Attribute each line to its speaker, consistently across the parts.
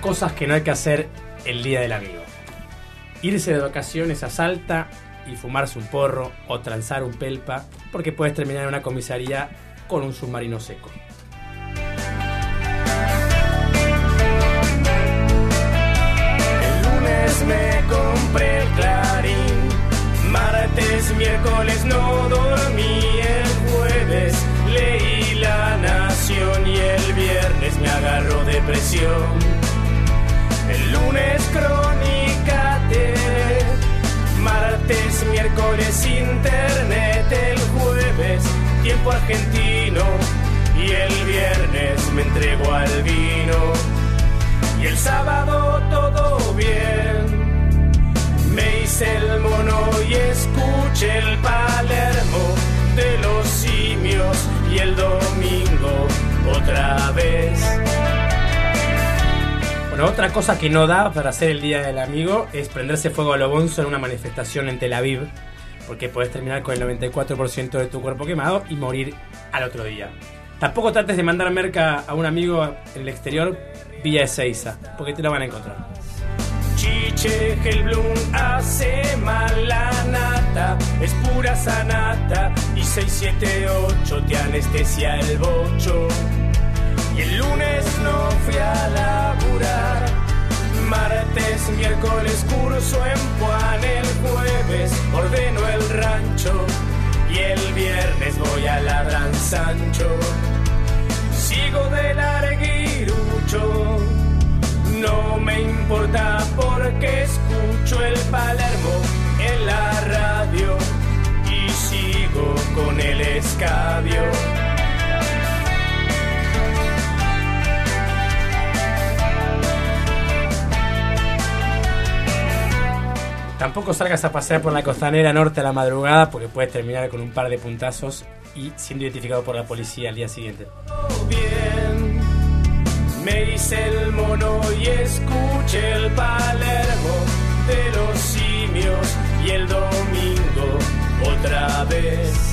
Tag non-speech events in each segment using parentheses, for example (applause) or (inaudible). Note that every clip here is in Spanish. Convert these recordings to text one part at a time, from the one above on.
Speaker 1: Cosas que no hay que hacer el día del amigo. Irse de vacaciones a Salta y fumarse un porro o transar un pelpa porque puedes terminar en una comisaría con un submarino seco.
Speaker 2: Miércoles no dormí, el jueves leí la nación y el viernes me agarró depresión. El lunes crónicate, martes, miércoles internet, el jueves tiempo argentino y el viernes me entrego al vino y el sábado todo bien. Me hice el mono y escuché el Palermo de los simios y el domingo otra vez.
Speaker 1: Bueno, otra cosa que no da para hacer el Día del Amigo es prenderse fuego a lo bonzo en una manifestación en Tel Aviv, porque puedes terminar con el 94% de tu cuerpo quemado y morir al otro día. Tampoco trates de mandar merca a un amigo en el exterior vía Ezeiza, porque te lo van a encontrar.
Speaker 2: Chiche, Hellblum hace mal la nata, es pura sanata y 678 te anestesia el bocho. Y el lunes no fui a laburar, martes, miércoles curso en Juan, el jueves ordeno el rancho y el viernes voy a Ladran Sancho. Sigo de larguirucho. No me importa porque escucho el Palermo en la radio y sigo con el escabio.
Speaker 1: Tampoco salgas a pasear por la costanera norte a la madrugada porque puedes terminar con un par de puntazos y siendo identificado por la policía al día siguiente.
Speaker 2: Bien, me hice el mono y escuché el Palermo de los simios y el domingo otra vez.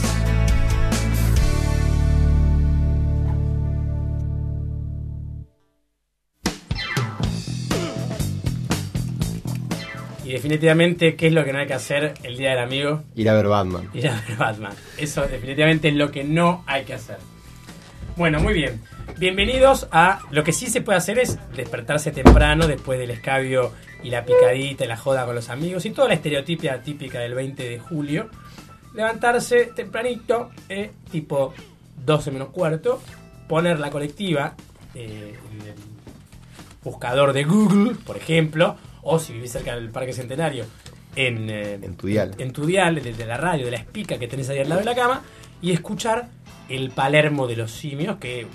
Speaker 1: Y definitivamente, ¿qué es lo que no hay que hacer el Día del Amigo?
Speaker 3: Ir a ver Batman.
Speaker 1: Ir a ver Batman. Eso definitivamente es lo que no hay que hacer. Bueno, muy bien. Bienvenidos a lo que sí se puede hacer es despertarse temprano después del escabio y la picadita y la joda con los amigos y toda la estereotipia típica del 20 de julio. Levantarse tempranito, eh, tipo 12 menos cuarto, poner la colectiva eh, en el buscador de Google, por ejemplo, o si vivís cerca del Parque Centenario, en, eh,
Speaker 3: En tu dial.
Speaker 1: en tu dial, de, de la radio, de la espica que tenés ahí al lado de la cama, y escuchar el Palermo de los simios, que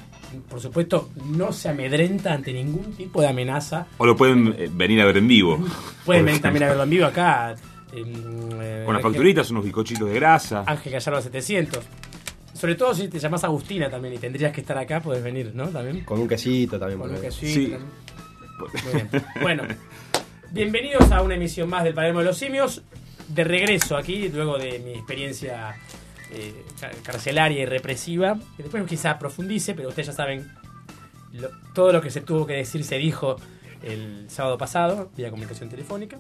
Speaker 1: por supuesto no se amedrenta ante ningún tipo de amenaza.
Speaker 4: O lo pueden eh, venir a ver en vivo.
Speaker 1: Pueden venir también a verlo en vivo acá. en, eh,
Speaker 4: Con las facturitas, unos bizcochitos de grasa.
Speaker 1: Ángel Gallardo 700. Sobre todo si te llamas Agustina también y tendrías que estar acá, puedes venir, ¿no? También.
Speaker 3: Con un quesito también.
Speaker 1: Con un quesito
Speaker 4: Sí.
Speaker 1: también. Muy bien. Bueno, bienvenidos a una emisión más del Palermo de los Simios. De regreso aquí, luego de mi experiencia eh, ca- carcelaria y represiva, que después quizá profundice, pero ustedes ya saben, todo lo que se tuvo que decir se dijo el sábado pasado, vía comunicación telefónica.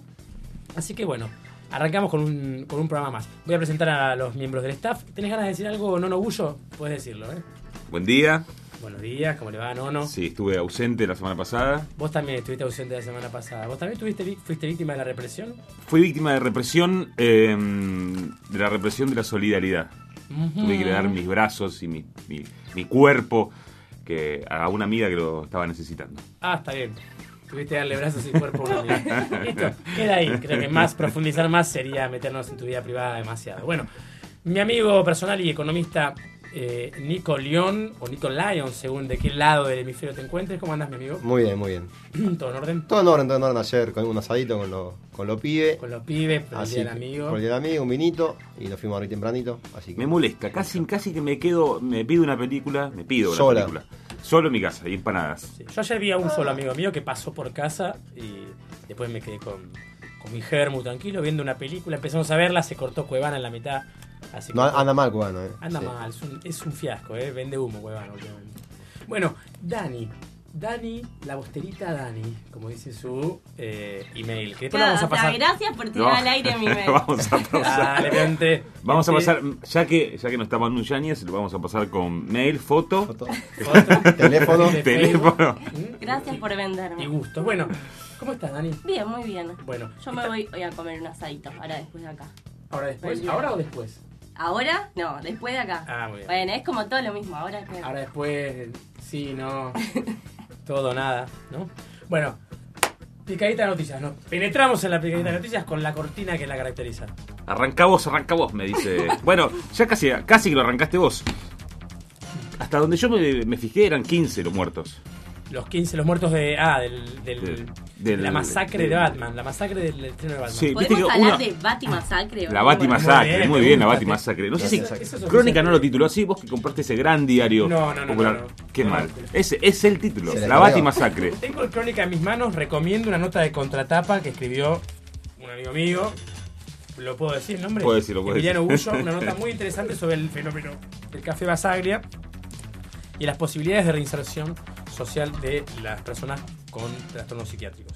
Speaker 1: Así que bueno, arrancamos con un, con un programa más. Voy a presentar a los miembros del staff. ¿Tenés ganas de decir algo, Nono Bullo? Puedes decirlo, ¿eh?
Speaker 4: Buen día.
Speaker 1: Buenos días, ¿cómo le va, Nono?
Speaker 4: Sí, estuve ausente la semana pasada.
Speaker 1: Vos también estuviste ausente la semana pasada. ¿Vos también tuviste, vi- fuiste víctima de la represión?
Speaker 4: Fui víctima de represión, eh, de la represión de la solidaridad. Tuve que dar mis brazos y mi, mi- mi cuerpo que a una amiga que lo estaba necesitando.
Speaker 1: Ah, está bien. Tuviste que darle brazos y cuerpo a una (laughs) amiga. Listo, queda ahí. Creo que más profundizar más sería meternos en tu vida privada demasiado. Bueno, mi amigo personal y economista eh, Nico León, o Nico Lyon, según de qué lado del hemisferio te encuentres. ¿Cómo andas, mi amigo?
Speaker 3: Muy bien, muy bien. (clears throat)
Speaker 1: ¿Todo en orden?
Speaker 3: Todo en orden, todo en orden ayer, con un asadito con los con los pibes.
Speaker 1: Con los pibes, por el día del amigo.
Speaker 3: Por el día del amigo, un vinito. Y nos fuimos a tempranito. Así que.
Speaker 4: Me molesta, casi, casi que me quedo, me pido una película, me pido una
Speaker 3: Sola.
Speaker 4: película. Solo en mi casa, y empanadas.
Speaker 1: Sí, Yo ayer vi a un solo amigo mío que pasó por casa y Después me quedé con, con mi germu tranquilo viendo una película. Empezamos a verla, se cortó Cuevana en la mitad. Así que
Speaker 3: No, anda mal, cubano, eh.
Speaker 1: Anda
Speaker 3: Sí.
Speaker 1: mal, es un, es un fiasco, ¿eh? vende humo, Cuevana últimamente. Bueno, Dani. Dani, la bosterita Dani, como dice su eh, email. Que lo vamos a pasar.
Speaker 5: gracias por tirar
Speaker 4: No.
Speaker 5: al aire mi (laughs) mail.
Speaker 4: vamos a (laughs) pasar.
Speaker 1: Dale, vente.
Speaker 4: Vamos a
Speaker 1: Vente.
Speaker 4: pasar, ya que, ya que no estamos en un Yáñez, lo vamos a pasar con mail, foto,
Speaker 3: Foto.
Speaker 1: Foto. (laughs)
Speaker 3: Teléfono.
Speaker 4: Teléfono.
Speaker 1: Facebook.
Speaker 5: Gracias por
Speaker 1: Y
Speaker 5: venderme.
Speaker 1: gusto. Bueno, ¿cómo estás, Dani?
Speaker 5: Bien, muy bien.
Speaker 1: Bueno,
Speaker 5: Yo me
Speaker 1: está-
Speaker 5: voy hoy a comer un asadito, ahora después de acá.
Speaker 1: ¿Ahora después? ¿Ahora o después?
Speaker 5: ¿Ahora? No, después de acá.
Speaker 1: Ah, muy bien.
Speaker 5: Bueno, es como todo lo mismo, ahora.
Speaker 1: Ahora después, sí, no. Todo, nada, ¿no? Bueno, picadita de noticias, ¿no? Penetramos en la picadita de noticias con la cortina que la caracteriza.
Speaker 4: Arranca vos, arranca vos, me dice. (laughs) Bueno, ya casi, casi que lo arrancaste vos. Hasta donde yo me, me fijé eran 15 los muertos.
Speaker 1: Los 15, los muertos de. Ah, del. del-
Speaker 4: Del-
Speaker 1: de
Speaker 4: del-
Speaker 1: la masacre de Batman. La masacre del estreno de Batman.
Speaker 4: Sí.
Speaker 5: ¿Podemos hablar
Speaker 4: una-
Speaker 5: de Bati Masacre? o
Speaker 4: La
Speaker 5: no?
Speaker 4: Bati Masacre,
Speaker 1: bien,
Speaker 4: muy
Speaker 1: me
Speaker 4: bien, la
Speaker 1: gusta.
Speaker 4: Bati Masacre. No sé si
Speaker 1: Eso- eso es
Speaker 4: Crónica no lo tituló así, vos que compraste ese gran diario
Speaker 1: No, no, no,
Speaker 4: popular.
Speaker 1: no, no.
Speaker 4: Qué
Speaker 1: No,
Speaker 4: mal.
Speaker 1: no.
Speaker 4: Ese es el título,
Speaker 3: Se
Speaker 4: La Bati
Speaker 3: creo.
Speaker 4: Masacre. (laughs)
Speaker 1: Tengo el crónica en mis manos, recomiendo una nota de contratapa que escribió un amigo mío. ¿Lo puedo decir el nombre?
Speaker 4: Puede decirlo, puede
Speaker 1: Emiliano
Speaker 4: decir.
Speaker 1: Gullo, una nota (laughs) muy interesante sobre el fenómeno del café Basaglia y las posibilidades de reinserción social de las personas con trastornos psiquiátricos.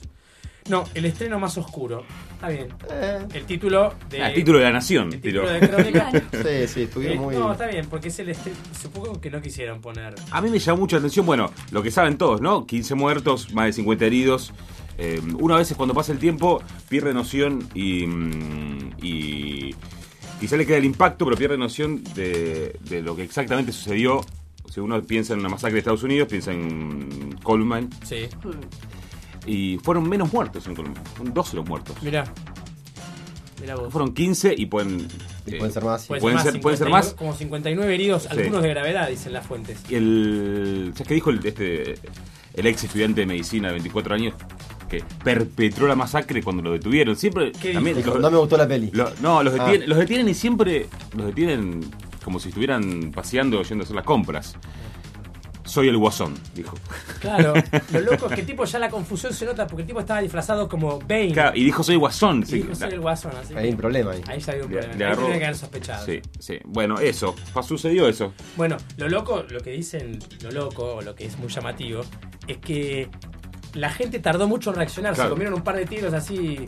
Speaker 1: No, el estreno más oscuro. Está bien.
Speaker 3: Eh,
Speaker 1: El título de.
Speaker 4: Ah, el título de la nación.
Speaker 1: el título de crónica. (laughs)
Speaker 3: sí, sí,
Speaker 1: Eh,
Speaker 3: estuvieron muy.
Speaker 1: No, está bien, porque es el estreno. Supongo que no quisieron poner.
Speaker 4: A mí me llamó mucho la atención, bueno, lo que saben todos, ¿no? 15 muertos, más de 50 heridos. Eh, uno a veces cuando pasa el tiempo pierde noción y, mm, y quizá le queda el impacto, pero pierde noción de, de lo que exactamente sucedió. Si uno piensa en una masacre de Estados Unidos, piensa en Columbine,
Speaker 1: Sí.
Speaker 4: Y fueron menos muertos en Columbine, fueron 12 los muertos.
Speaker 1: Mirá. Mirá vos.
Speaker 4: Fueron 15 y pueden...
Speaker 3: Y
Speaker 4: eh,
Speaker 3: pueden ser más.
Speaker 4: pueden ser- pueden ser
Speaker 1: 59
Speaker 4: más.
Speaker 1: Como 59 heridos,
Speaker 4: Sí.
Speaker 1: algunos de gravedad, dicen las fuentes.
Speaker 4: Y el. ¿Sabes qué dijo el, este, el ex estudiante de medicina de 24 años? Que perpetró la masacre cuando lo detuvieron. Siempre.
Speaker 1: ¿Qué
Speaker 4: también
Speaker 3: Dijo,
Speaker 4: los-
Speaker 3: no me gustó la peli.
Speaker 4: lo- no, los
Speaker 3: Ah.
Speaker 4: detienen, los detienen y siempre los detienen como si estuvieran paseando yendo a hacer las compras. Soy el guasón, dijo.
Speaker 1: Claro, (laughs) lo loco es que el tipo ya la confusión se nota porque el tipo estaba disfrazado como Bane.
Speaker 4: Claro, y dijo soy guasón.
Speaker 1: y
Speaker 4: sí,
Speaker 1: dijo, soy el guasón, así que
Speaker 3: Hay un problema ahí.
Speaker 1: Ahí ya había un
Speaker 4: Le-
Speaker 1: problema.
Speaker 4: le
Speaker 1: Ahí
Speaker 4: agarró-
Speaker 1: tenía que haber sospechado.
Speaker 4: Sí, sí. Bueno, eso. Sucedió eso.
Speaker 1: Bueno, lo loco, lo que dicen, lo loco, o lo que es muy llamativo, es que la gente tardó mucho en reaccionar.
Speaker 4: Claro.
Speaker 1: Se comieron un par de tiros así,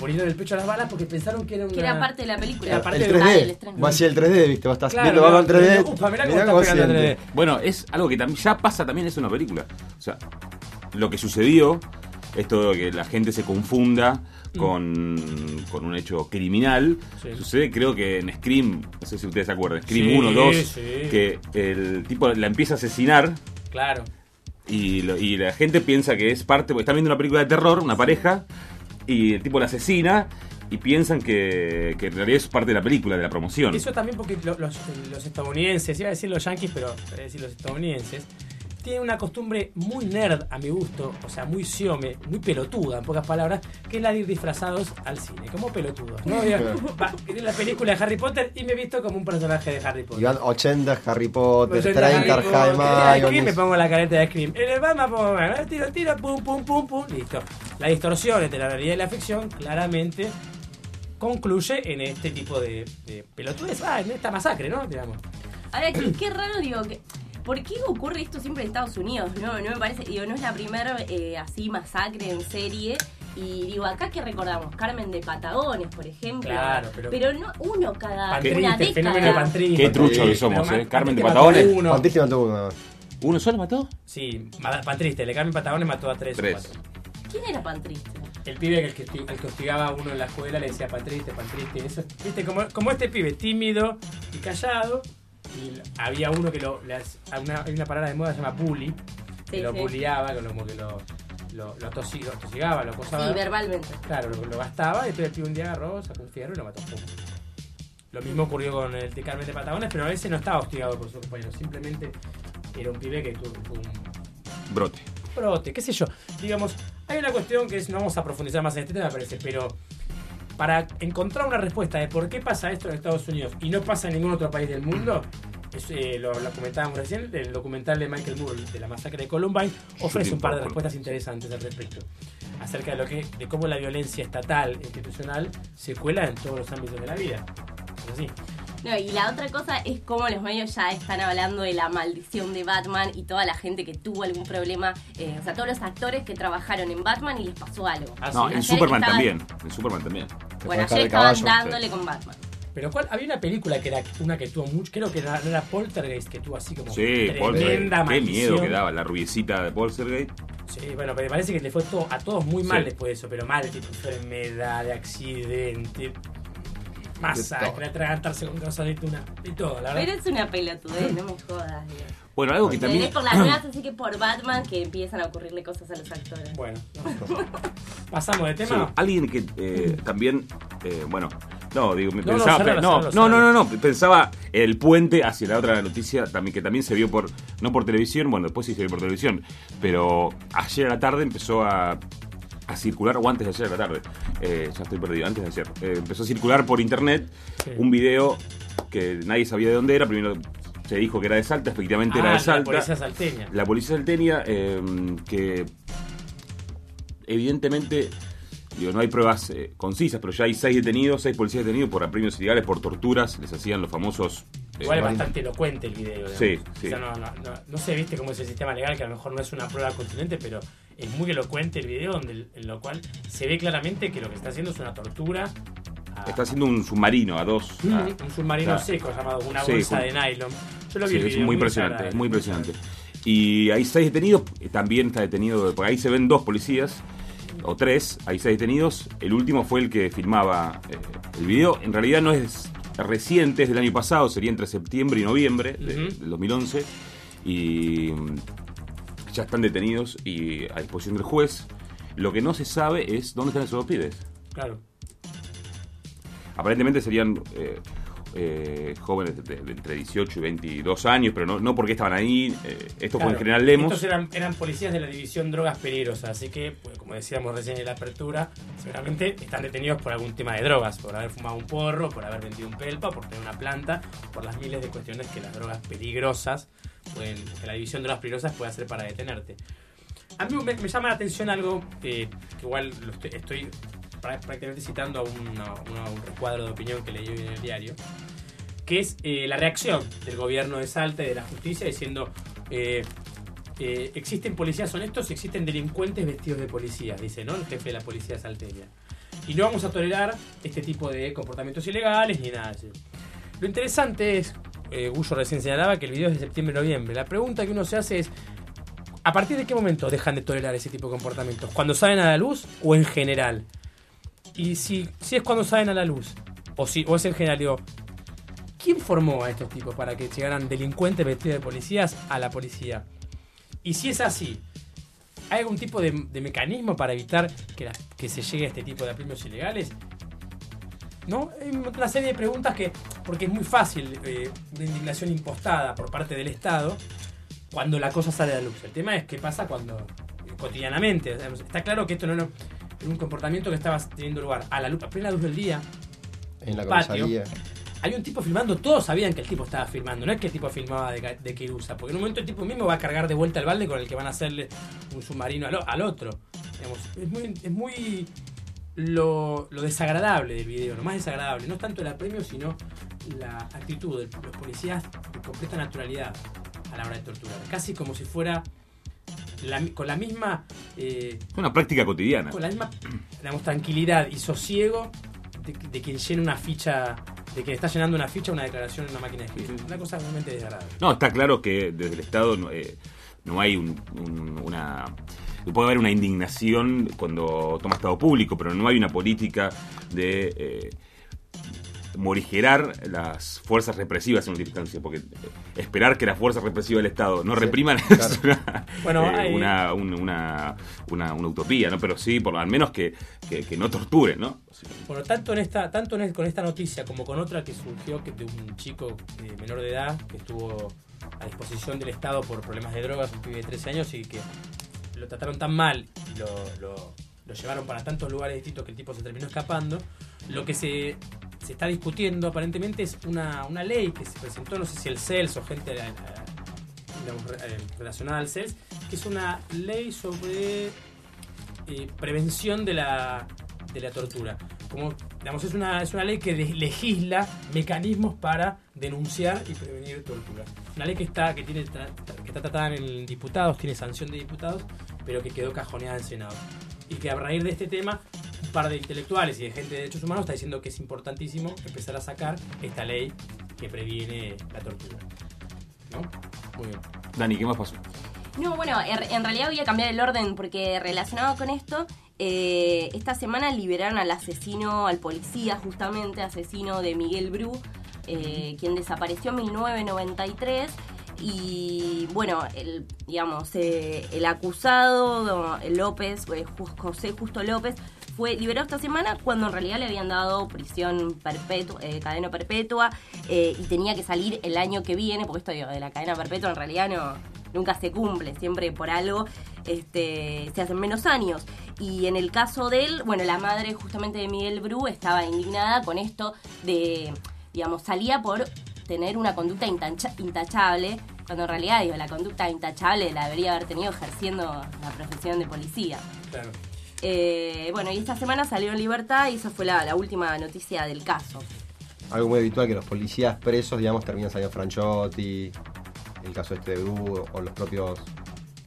Speaker 1: poniendo en el pecho a las balas porque pensaron que era una.
Speaker 5: Que era parte de la película.
Speaker 1: Era parte
Speaker 3: El
Speaker 1: de-
Speaker 5: Ah, el
Speaker 3: 3D.
Speaker 5: estreno.
Speaker 3: Va hacia el 3D, viste.
Speaker 1: Claro,
Speaker 3: viendo Batman
Speaker 1: claro,
Speaker 3: 3D.
Speaker 1: pero, ufa, mirá cómo
Speaker 3: mirá
Speaker 1: está
Speaker 3: cómo
Speaker 1: pegando el
Speaker 3: siente.
Speaker 1: 3D.
Speaker 4: Bueno, es algo que también ya pasa también es una película. O sea, lo que sucedió, esto de que la gente se confunda con, con un hecho criminal,
Speaker 1: Sí.
Speaker 4: sucede creo que en Scream, no sé si ustedes se acuerdan, Scream
Speaker 1: Sí,
Speaker 4: 1, 2,
Speaker 1: sí.
Speaker 4: que el tipo la empieza a asesinar
Speaker 1: Claro.
Speaker 4: y, lo- y la gente piensa que es parte, porque están viendo una película de terror, una pareja, y el tipo la asesina y piensan que, que en realidad es parte de la película, de la promoción.
Speaker 1: Eso también porque lo- los, los estadounidenses, iba a decir los yankees, pero voy a decir los estadounidenses, tienen una costumbre muy nerd a mi gusto, o sea, muy siome, muy pelotuda, en pocas palabras, que es la de ir disfrazados al cine, como pelotudos. ¿no? Va, la película de Harry Potter y me he visto como un personaje de Harry Potter.
Speaker 3: Y van 80 Harry Potter,
Speaker 1: Pues yo
Speaker 3: 30
Speaker 1: Harry Potter,
Speaker 3: Harry
Speaker 1: me pongo la careta de Scream. En el Batman pongo bueno, tiro, tiro, pum, pum, pum, pum, listo. La distorsión entre la realidad y la ficción claramente concluye en este tipo de, de pelotudes, ah, en esta masacre, ¿no? Digamos.
Speaker 5: Ahora, qué, qué raro, digo, que, ¿por qué ocurre esto siempre en Estados Unidos? No, no me parece, digo, no es la primera eh, así masacre en serie. Y digo, acá que recordamos, Carmen de Patagones, por ejemplo.
Speaker 1: Claro, pero-
Speaker 5: no uno cada
Speaker 1: Pan
Speaker 5: una
Speaker 1: el de
Speaker 5: década.
Speaker 4: Qué trucho que somos,
Speaker 1: Pero
Speaker 4: ¿eh? Carmen de Patagones.
Speaker 1: uno.
Speaker 3: Pantriste mató uno.
Speaker 4: ¿Uno solo mató?
Speaker 1: Sí, ma- pan triste, le Carmen Patagones mató a tres, o
Speaker 4: Tres.
Speaker 1: cuatro.
Speaker 5: ¿Quién era pan triste?
Speaker 1: El pibe el que, el que hostigaba a uno en la escuela le decía pan triste, pan triste. Eso, viste, como, como este pibe tímido y callado. Y había uno que lo. una, hay una palabra de moda que se llama bully. Que
Speaker 5: Sí,
Speaker 1: lo
Speaker 5: sí.
Speaker 1: bulliaba, que lo- como que lo, lo, lo, atosi- lo acosaba.
Speaker 5: Sí, verbalmente.
Speaker 1: Claro, lo, lo gastaba y entonces el pibe un día agarró, sacó un fierro y lo mató. Pum. Lo mismo ocurrió con el de Carmen de Patagones, pero a veces no estaba hostigado por su compañero. Simplemente era un pibe que tuvo tuvo un
Speaker 4: Brote.
Speaker 1: brote, qué sé yo. Digamos, hay una cuestión que es, no vamos a profundizar más en este tema, me parece, pero para encontrar una respuesta de por qué pasa esto en Estados Unidos y no pasa en ningún otro país del mundo, es, eh, lo, lo comentábamos recién, el documental de Michael Moore de la masacre de Columbine ofrece un par de respuestas interesantes al respecto. acerca de lo que de cómo la violencia estatal e institucional se cuela en todos los ámbitos de la vida. Es así.
Speaker 5: No, y la otra cosa es cómo los medios ya están hablando de la maldición de Batman y toda la gente que tuvo algún problema, eh, o sea, todos los actores que trabajaron en Batman y les pasó algo.
Speaker 1: Ah,
Speaker 4: No,
Speaker 1: sí.
Speaker 4: en Superman
Speaker 5: estaban-
Speaker 4: también. En Superman también.
Speaker 5: Bueno, ayer estaban
Speaker 3: caballo.
Speaker 5: dándole con Batman.
Speaker 1: Pero ¿cuál? había una película que era una que tuvo mucho, creo que era, era Poltergeist, que tuvo así como
Speaker 4: Sí,
Speaker 1: tremenda
Speaker 4: qué miedo que daba la rubiecita de Poltergeist.
Speaker 1: Sí, bueno, pero me parece que le fue todo, a todos muy mal
Speaker 4: Sí.
Speaker 1: después de eso, pero mal, tipo enfermedad, de accidente, masacre, atragantarse con cosas de tuna, de todo, la verdad.
Speaker 5: Pero es una pelotudez, no me jodas. Dios.
Speaker 4: Bueno, algo que
Speaker 5: Te
Speaker 4: también.
Speaker 5: por las (clears throat) nuevas, así que por Batman que empiezan a ocurrirle cosas a los actores.
Speaker 1: Bueno, no. (laughs) pasamos de
Speaker 4: Sí,
Speaker 1: tema.
Speaker 4: alguien que eh, también, eh, bueno, no, digo, me
Speaker 1: No, no,
Speaker 4: pensaba,
Speaker 1: cerralo,
Speaker 4: no,
Speaker 1: cerralo,
Speaker 4: no, no, no, pensaba el puente hacia la otra noticia también que también se vio por, no por televisión, bueno, después sí se vio por televisión, pero ayer a la tarde empezó a, a circular, o antes de ayer a la tarde, eh, ya estoy perdido, antes de ayer, eh, empezó a circular por internet
Speaker 1: Sí.
Speaker 4: un video que nadie sabía de dónde era, primero se dijo que era de Salta, efectivamente era
Speaker 1: Ah,
Speaker 4: de
Speaker 1: la
Speaker 4: Salta.
Speaker 1: policía salteña.
Speaker 4: La policía salteña, eh, que evidentemente, digo, no hay pruebas eh, concisas, pero ya hay seis detenidos, seis policías detenidos por apremios ilegales, por torturas, les hacían los famosos... eh,
Speaker 1: Igual es bastante elocuente el video. digamos.
Speaker 4: Sí, sí.
Speaker 1: O sea, no, no, no, no sé, viste cómo es el sistema legal, que a lo mejor no es una prueba contundente, pero es muy elocuente el video, donde, en lo cual se ve claramente que lo que está haciendo es una tortura. a-
Speaker 4: Está haciendo un submarino a dos...
Speaker 1: Mm,
Speaker 4: a-
Speaker 1: un submarino
Speaker 4: ah.
Speaker 1: seco llamado una
Speaker 4: Sí,
Speaker 1: bolsa de nylon. Yo lo vi
Speaker 4: Sí,
Speaker 1: el
Speaker 4: es muy impresionante, es muy impresionante. Y hay seis detenidos, eh, también está detenido, porque ahí se ven dos policías, o tres, hay seis detenidos. El último fue el que filmaba eh, el video. En realidad no es reciente, es del año pasado, sería entre septiembre y noviembre de- del 2011. Y mm, ya están detenidos y a disposición del juez. Lo que no se sabe es dónde están esos dos pibes.
Speaker 1: Claro.
Speaker 4: Aparentemente serían eh, eh, jóvenes de, de entre 18 y 22 años, pero no, no porque estaban ahí. eh, esto fue en
Speaker 1: Claro.
Speaker 4: General Lemos.
Speaker 1: Estos eran, eran policías de la división drogas peligrosas, así que, pues, como decíamos recién en la apertura, seguramente están detenidos por algún tema de drogas, por haber fumado un porro, por haber vendido un pelpa, por tener una planta, por las miles de cuestiones que las drogas peligrosas que la división de drogas peligrosas puede hacer para detenerte. A mí me, me llama la atención algo eh, que igual lo estoy, estoy prá- prácticamente citando a un recuadro de opinión que leí hoy en el diario, que es eh, la reacción del gobierno de Salta y de la justicia diciendo eh, eh, existen policías honestos y existen delincuentes vestidos de policía, dice ¿no? el jefe de la policía salteña. Y no vamos a tolerar este tipo de comportamientos ilegales ni nada eso. Lo interesante es, eh, Gullo recién señalaba que el video es de septiembre-noviembre. La pregunta que uno se hace es, ¿a partir de qué momento dejan de tolerar ese tipo de comportamientos? ¿Cuando salen a la luz o en general? Y si, si es cuando salen a la luz, o, si, o es en general, digo, ¿quién formó a estos tipos para que llegaran delincuentes vestidos de policías a la policía? Y si es así, ¿hay algún tipo de, mecanismo para evitar que, que se llegue a este tipo de apremios ilegales? ¿No? Hay una serie de preguntas que, porque es muy fácil eh, una indignación impostada por parte del Estado cuando la cosa sale a la luz. El tema es qué pasa cuando eh, cotidianamente. Está claro que esto no era un comportamiento que estaba teniendo lugar a la luz, a plena luz del día.
Speaker 3: En la
Speaker 1: Patio.
Speaker 3: comisaría.
Speaker 1: Hay un tipo filmando, todos sabían que el tipo estaba filmando, no es que el tipo filmaba de, de Kirusa, porque en un momento el tipo mismo va a cargar de vuelta el balde con el que van a hacerle un submarino al, otro. Digamos, es muy, es muy lo, lo desagradable del video, lo más desagradable, no es tanto el apremio, sino la actitud de los policías de completa naturalidad a la hora de torturar, casi como si fuera la- con la misma eh,
Speaker 4: una práctica cotidiana.
Speaker 1: con la misma digamos, tranquilidad y sosiego de, de quien llena una ficha, de quien está llenando una ficha, una declaración en una máquina de escribir. Una cosa realmente desagradable.
Speaker 4: No, está claro que desde el Estado no, eh, no hay un- un- una... Puede haber una indignación cuando toma Estado público, pero no hay una política de eh, morigerar las fuerzas represivas en última instancia, porque eh, esperar que las fuerzas represivas del Estado no
Speaker 3: Sí,
Speaker 4: repriman
Speaker 3: claro. (laughs)
Speaker 4: es una,
Speaker 1: Bueno,
Speaker 4: eh,
Speaker 1: hay-
Speaker 4: una, un- una, una- una utopía, ¿no? Pero sí, por al menos que, que, que no torturen, ¿no?
Speaker 1: Bueno, tanto en esta, tanto en- con esta noticia como con otra que surgió que de un chico eh, menor de edad que estuvo a disposición del Estado por problemas de drogas, un pibe de 13 años y que lo trataron tan mal y lo, lo- llevaron para tantos lugares distintos que el tipo se terminó escapando. Lo que se, se está discutiendo aparentemente es una, una ley que se presentó, no sé si el CELS o gente eh, relacionada al CELS, que es una ley sobre eh, prevención de la, de la tortura. Como, digamos, es una, es una ley que legisla mecanismos para denunciar y prevenir tortura. Una ley que está, que tiene, que está tratada en diputados, tiene sanción de diputados, pero que quedó cajoneada en Senado. Y que a raíz de este tema, un par de intelectuales y de gente de derechos humanos está diciendo que es importantísimo empezar a sacar esta ley que previene la tortura. ¿No? Muy bien.
Speaker 4: Dani, ¿qué más pasó?
Speaker 5: No, bueno, en en realidad voy a cambiar el orden porque relacionado con esto, eh, esta semana liberaron al asesino, al policía justamente, asesino de Miguel Bru, eh, quien desapareció en 1993. Y bueno, el, digamos, eh, el acusado, López, eh, José Justo López, fue liberado esta semana cuando en realidad le habían dado prisión perpetua, eh, cadena perpetua, y tenía que salir el año que viene, porque esto digo, de la cadena perpetua en realidad no, nunca se cumple, siempre por algo este, se hacen menos años. Y en el caso de él, bueno, la madre justamente de Miguel Bru estaba indignada con esto de, digamos, salía por tener una conducta intacha- intachable, cuando en realidad digo, la conducta intachable la debería haber tenido ejerciendo la profesión de policía.
Speaker 1: Claro.
Speaker 5: Eh, bueno, y esta semana salió en libertad y esa fue la, la última noticia del caso.
Speaker 3: Algo muy habitual que los policías presos, digamos, terminan saliendo Franchotti, el caso este de Bru, o los propios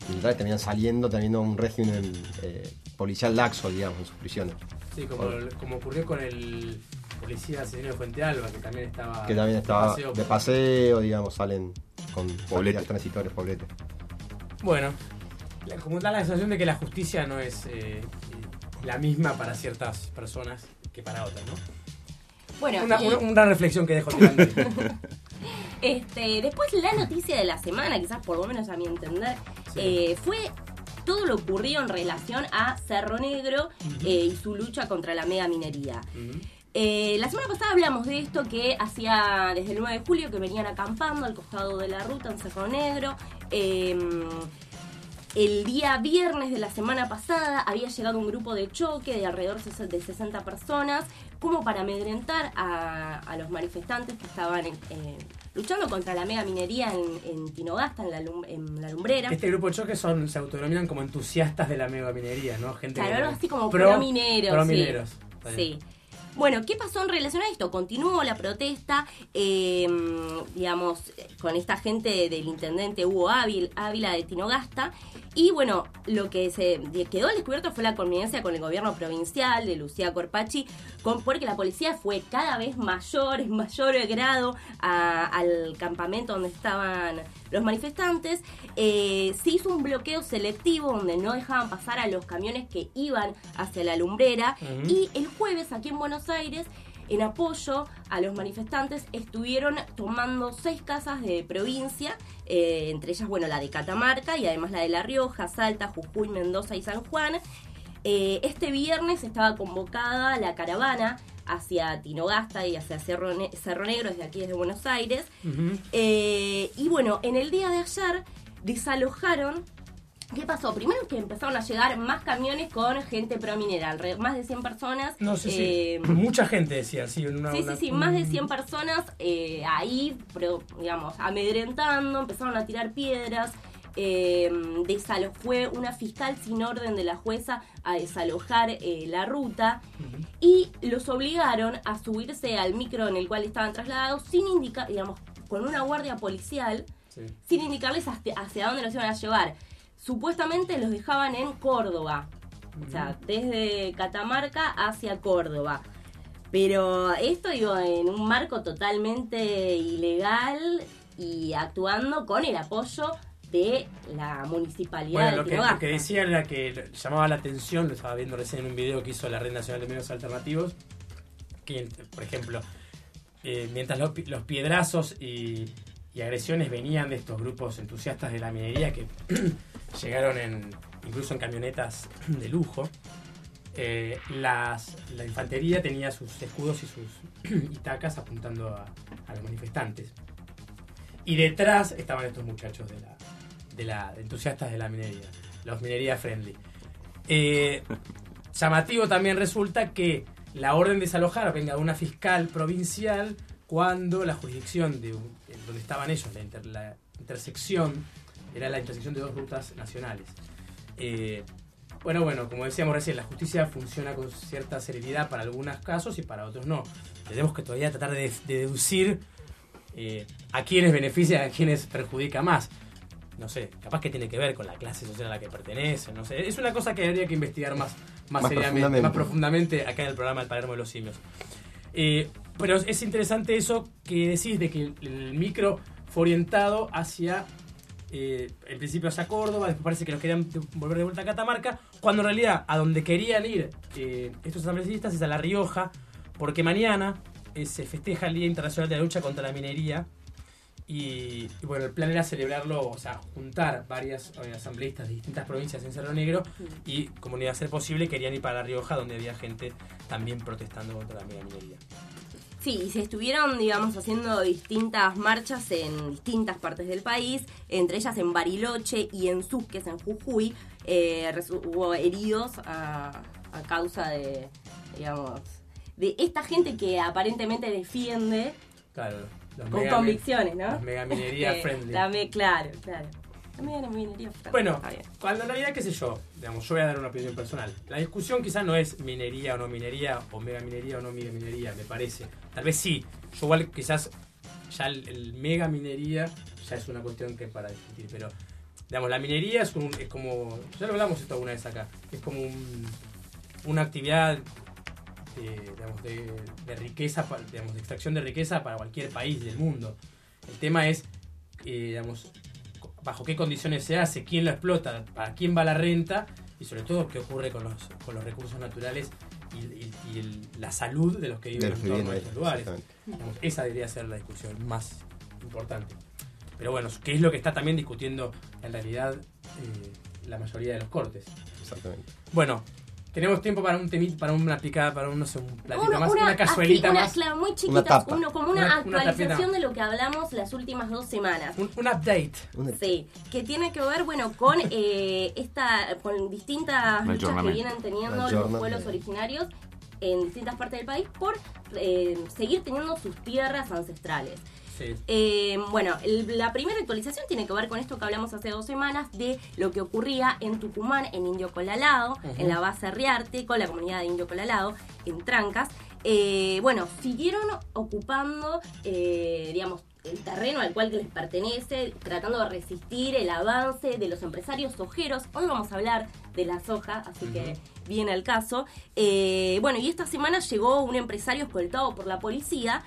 Speaker 3: militares terminan saliendo, teniendo un régimen eh, policial laxo, digamos, en sus prisiones.
Speaker 1: Sí, como, como ocurrió con el policía de Fuente Alba, que también estaba,
Speaker 3: Que también estaba
Speaker 1: paseo
Speaker 3: de paseo, digamos, salen con
Speaker 4: Poblete.
Speaker 3: salidas transitorias, poblete.
Speaker 1: Bueno, como da la sensación de que la justicia no es eh, la misma para ciertas personas que para otras, ¿no?
Speaker 5: Bueno,
Speaker 1: Una,
Speaker 5: y-
Speaker 1: una- una reflexión que dejo tirando. (laughs)
Speaker 5: Este, después la noticia de la semana, quizás por lo menos a mi entender,
Speaker 1: Sí.
Speaker 5: eh, fue todo lo ocurrido en relación a Cerro Negro eh, y su lucha contra la mega minería. Eh, la semana pasada hablamos de esto que hacía desde el 9 de julio que venían acampando al costado de la ruta en Cerro Negro. Eh, el día viernes de la semana pasada había llegado un grupo de choque de alrededor de 60 personas como para amedrentar a, a los manifestantes que estaban eh, luchando contra la mega minería en, en Tinogasta, en la, lum- en la lumbrera.
Speaker 1: Este grupo de choque son, se autodenominan como entusiastas de la mega minería, ¿no? Gente
Speaker 5: Claro, algo así como
Speaker 1: pro
Speaker 5: sí.
Speaker 1: mineros. Está bien.
Speaker 5: Sí. Bueno, ¿qué pasó en relación a esto? Continuó la protesta, eh, digamos, con esta gente del intendente Hugo Ávil- Ávila de Tinogasta. Y bueno, lo que se quedó al descubierto fue la connivencia con el gobierno provincial de Lucía Corpachi, con, porque la policía fue cada vez mayor, en mayor grado a- al campamento donde estaban los manifestantes. Eh, se hizo un bloqueo selectivo donde no dejaban pasar a los camiones que iban hacia la lumbrera. Y el jueves aquí en Buenos Aires, en apoyo a los manifestantes, estuvieron tomando seis casas de provincia, eh, entre ellas, bueno, la de Catamarca y además la de La Rioja, Salta, Jujuy, Mendoza y San Juan. Eh, este viernes estaba convocada la caravana hacia Tinogasta y hacia Cerro, Ne- Cerro Negro, desde aquí, desde Buenos Aires. Eh, y bueno, en el día de ayer desalojaron. ¿Qué pasó? Primero que empezaron a llegar más camiones con gente prominera, alre- más de 100 personas.
Speaker 1: No sé
Speaker 5: eh,
Speaker 1: si. Mucha gente decía, sí. Una,
Speaker 5: Sí,
Speaker 1: una-
Speaker 5: sí, sí, más de 100 personas eh, ahí, pero, digamos, amedrentando, empezaron a tirar piedras. Eh, desalo- fue una fiscal sin orden de la jueza a desalojar eh, la ruta y los obligaron a subirse al micro en el cual estaban trasladados sin indicar, digamos, con una guardia policial,
Speaker 1: Sí.
Speaker 5: sin indicarles hacia, hacia dónde los iban a llevar. Supuestamente los dejaban en Córdoba, o sea, desde Catamarca hacia Córdoba. Pero esto, digo, en un marco totalmente ilegal y actuando con el apoyo de la municipalidad
Speaker 1: Bueno,
Speaker 5: de
Speaker 1: lo que, lo que decían era que llamaba la atención, lo estaba viendo recién en un video que hizo la Red Nacional de Medios Alternativos, que, por ejemplo, eh, mientras los, los piedrazos y, y agresiones venían de estos grupos entusiastas de la minería que (clears throat) llegaron en, incluso en camionetas (clears throat) de lujo, eh, las, la infantería tenía sus escudos y sus (clears throat) itacas apuntando a, a los manifestantes. Y detrás estaban estos muchachos de la, de la de entusiastas de la minería, los minería friendly. Eh, (laughs) llamativo también resulta que la orden de desalojar venga de una fiscal provincial cuando la jurisdicción de un- donde estaban ellos, la, inter- la intersección, era la intersección de dos rutas nacionales. Eh, Bueno, bueno, como decíamos recién, la justicia funciona con cierta celeridad para algunos casos y para otros no. Tenemos que todavía tratar de, de deducir eh, a quiénes beneficia y a quiénes perjudica más. No sé, capaz que tiene que ver con la clase social a la que pertenece, no sé. Es una cosa que habría que investigar más, más,
Speaker 3: Más
Speaker 1: seriamente,
Speaker 3: profundamente.
Speaker 1: más profundamente acá en el programa El Palermo de los Simios. Eh, pero es interesante eso que decís de que el, micro fue orientado hacia, eh, en principio hacia Córdoba, después parece que los querían volver de vuelta a Catamarca, cuando en realidad a donde querían ir eh, estos asambleístas es a La Rioja, porque mañana eh, se festeja el Día Internacional de la Lucha contra la Minería. Y, y bueno, el plan era celebrarlo, o sea, juntar varias eh, asambleístas de distintas provincias en Cerro Negro y, como no iba a ser posible, querían ir para La Rioja, donde había gente también protestando contra la minería.
Speaker 5: Sí, y se estuvieron, digamos, haciendo distintas marchas en distintas partes del país, entre ellas en Bariloche y en Susques, en Jujuy, eh, hubo heridos a, a causa de, digamos, de esta gente que aparentemente defiende
Speaker 1: Claro,
Speaker 5: con
Speaker 1: mega-
Speaker 5: convicciones, ¿no?
Speaker 1: Los mega minería
Speaker 5: Eh, (laughs)
Speaker 1: friendly.
Speaker 5: la me- claro, claro. Minería.
Speaker 1: Bueno, cuando en realidad, qué sé yo, digamos, yo voy a dar una opinión personal. La discusión quizás no es minería o no minería, o mega minería o no mega minería, me parece. Tal vez sí. Yo igual quizás ya el, el mega minería ya es una cuestión que para discutir, pero digamos, la minería es, un, es como, ya lo hablamos esto alguna vez acá, es como un- una actividad de, digamos, de, de riqueza, digamos, de extracción de riqueza para cualquier país del mundo. El tema es, eh, digamos, bajo qué condiciones se hace, quién lo explota, para quién va la renta y sobre todo qué ocurre con los, con los recursos naturales y, y- y el- la salud de los que viven en
Speaker 3: que
Speaker 1: torno a estos lugares. Digamos, esa debería ser la discusión más importante. Pero bueno, ¿qué es lo que está también discutiendo en realidad eh, la mayoría de los cortes?
Speaker 3: Exactamente.
Speaker 1: Bueno, tenemos tiempo para un temita, para una picada, para un, no sé, un platito
Speaker 5: Uno-
Speaker 1: más, una, cazuelita
Speaker 5: así, una-
Speaker 1: más,
Speaker 5: claro, muy
Speaker 3: Una
Speaker 5: chiquita,
Speaker 3: tapa.
Speaker 5: uno, como una,
Speaker 1: Una- una
Speaker 5: actualización de lo que hablamos las últimas dos semanas.
Speaker 1: un, un update.
Speaker 3: Una-
Speaker 5: Sí, que tiene que ver, bueno, con eh, esta, con distintas luchas que vienen teniendo los pueblos originarios en distintas partes del país por eh, seguir teniendo sus tierras ancestrales.
Speaker 1: Sí.
Speaker 5: Eh, bueno, el- la primera actualización tiene que ver con esto que hablamos hace dos semanas de lo que ocurría en Tucumán, en Indio Colalado, en la base Riarte, con la comunidad de Indio Colalado, en Trancas. Eh, bueno, siguieron ocupando, eh, digamos, el terreno al cual les pertenece, tratando de resistir el avance de los empresarios sojeros. Hoy vamos a hablar de la soja, así que viene al caso. Eh, bueno, y esta semana llegó un empresario escoltado por la policía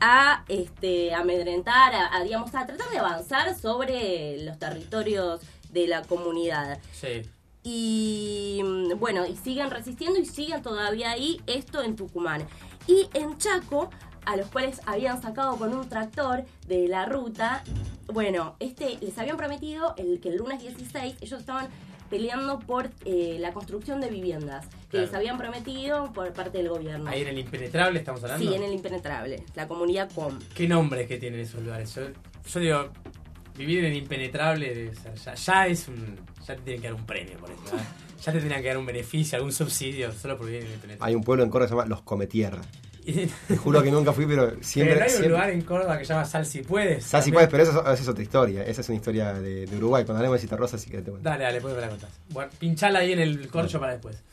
Speaker 5: a este amedrentar, a, a, digamos, a tratar de avanzar sobre los territorios de la comunidad.
Speaker 1: Sí.
Speaker 5: Y mm, bueno, y siguen resistiendo y siguen todavía ahí, esto en Tucumán. Y en Chaco, a los cuales habían sacado con un tractor de la ruta, bueno, este les habían prometido el que el lunes 16 ellos estaban peleando por eh, la construcción de viviendas que
Speaker 1: Claro.
Speaker 5: les habían prometido por parte del gobierno.
Speaker 1: Ahí en el impenetrable estamos hablando.
Speaker 5: Sí, en el impenetrable, la comunidad COM.
Speaker 1: ¿Qué nombres que tienen esos lugares? Yo, yo digo, vivir en el impenetrable ya, ya es un. Ya te tienen que dar un premio por eso. ¿eh? (laughs) Ya te tendrían que dar un beneficio, algún subsidio solo por vivir en el impenetrable.
Speaker 3: Hay un pueblo en Córdoba que se llama Los Cometierra. Te juro que nunca fui, pero siempre.
Speaker 1: pero no hay un
Speaker 3: siempre-
Speaker 1: lugar en Córdoba que se llama Sal si puedes.
Speaker 3: Sabes si puedes, pero esa, es otra historia. Esa es una historia de, de Uruguay. Cuando hablemos de Citarrosa, sí que te cuento.
Speaker 1: Dale, dale, después me la contás. Bueno, pinchala ahí en el corcho para después. (clears throat)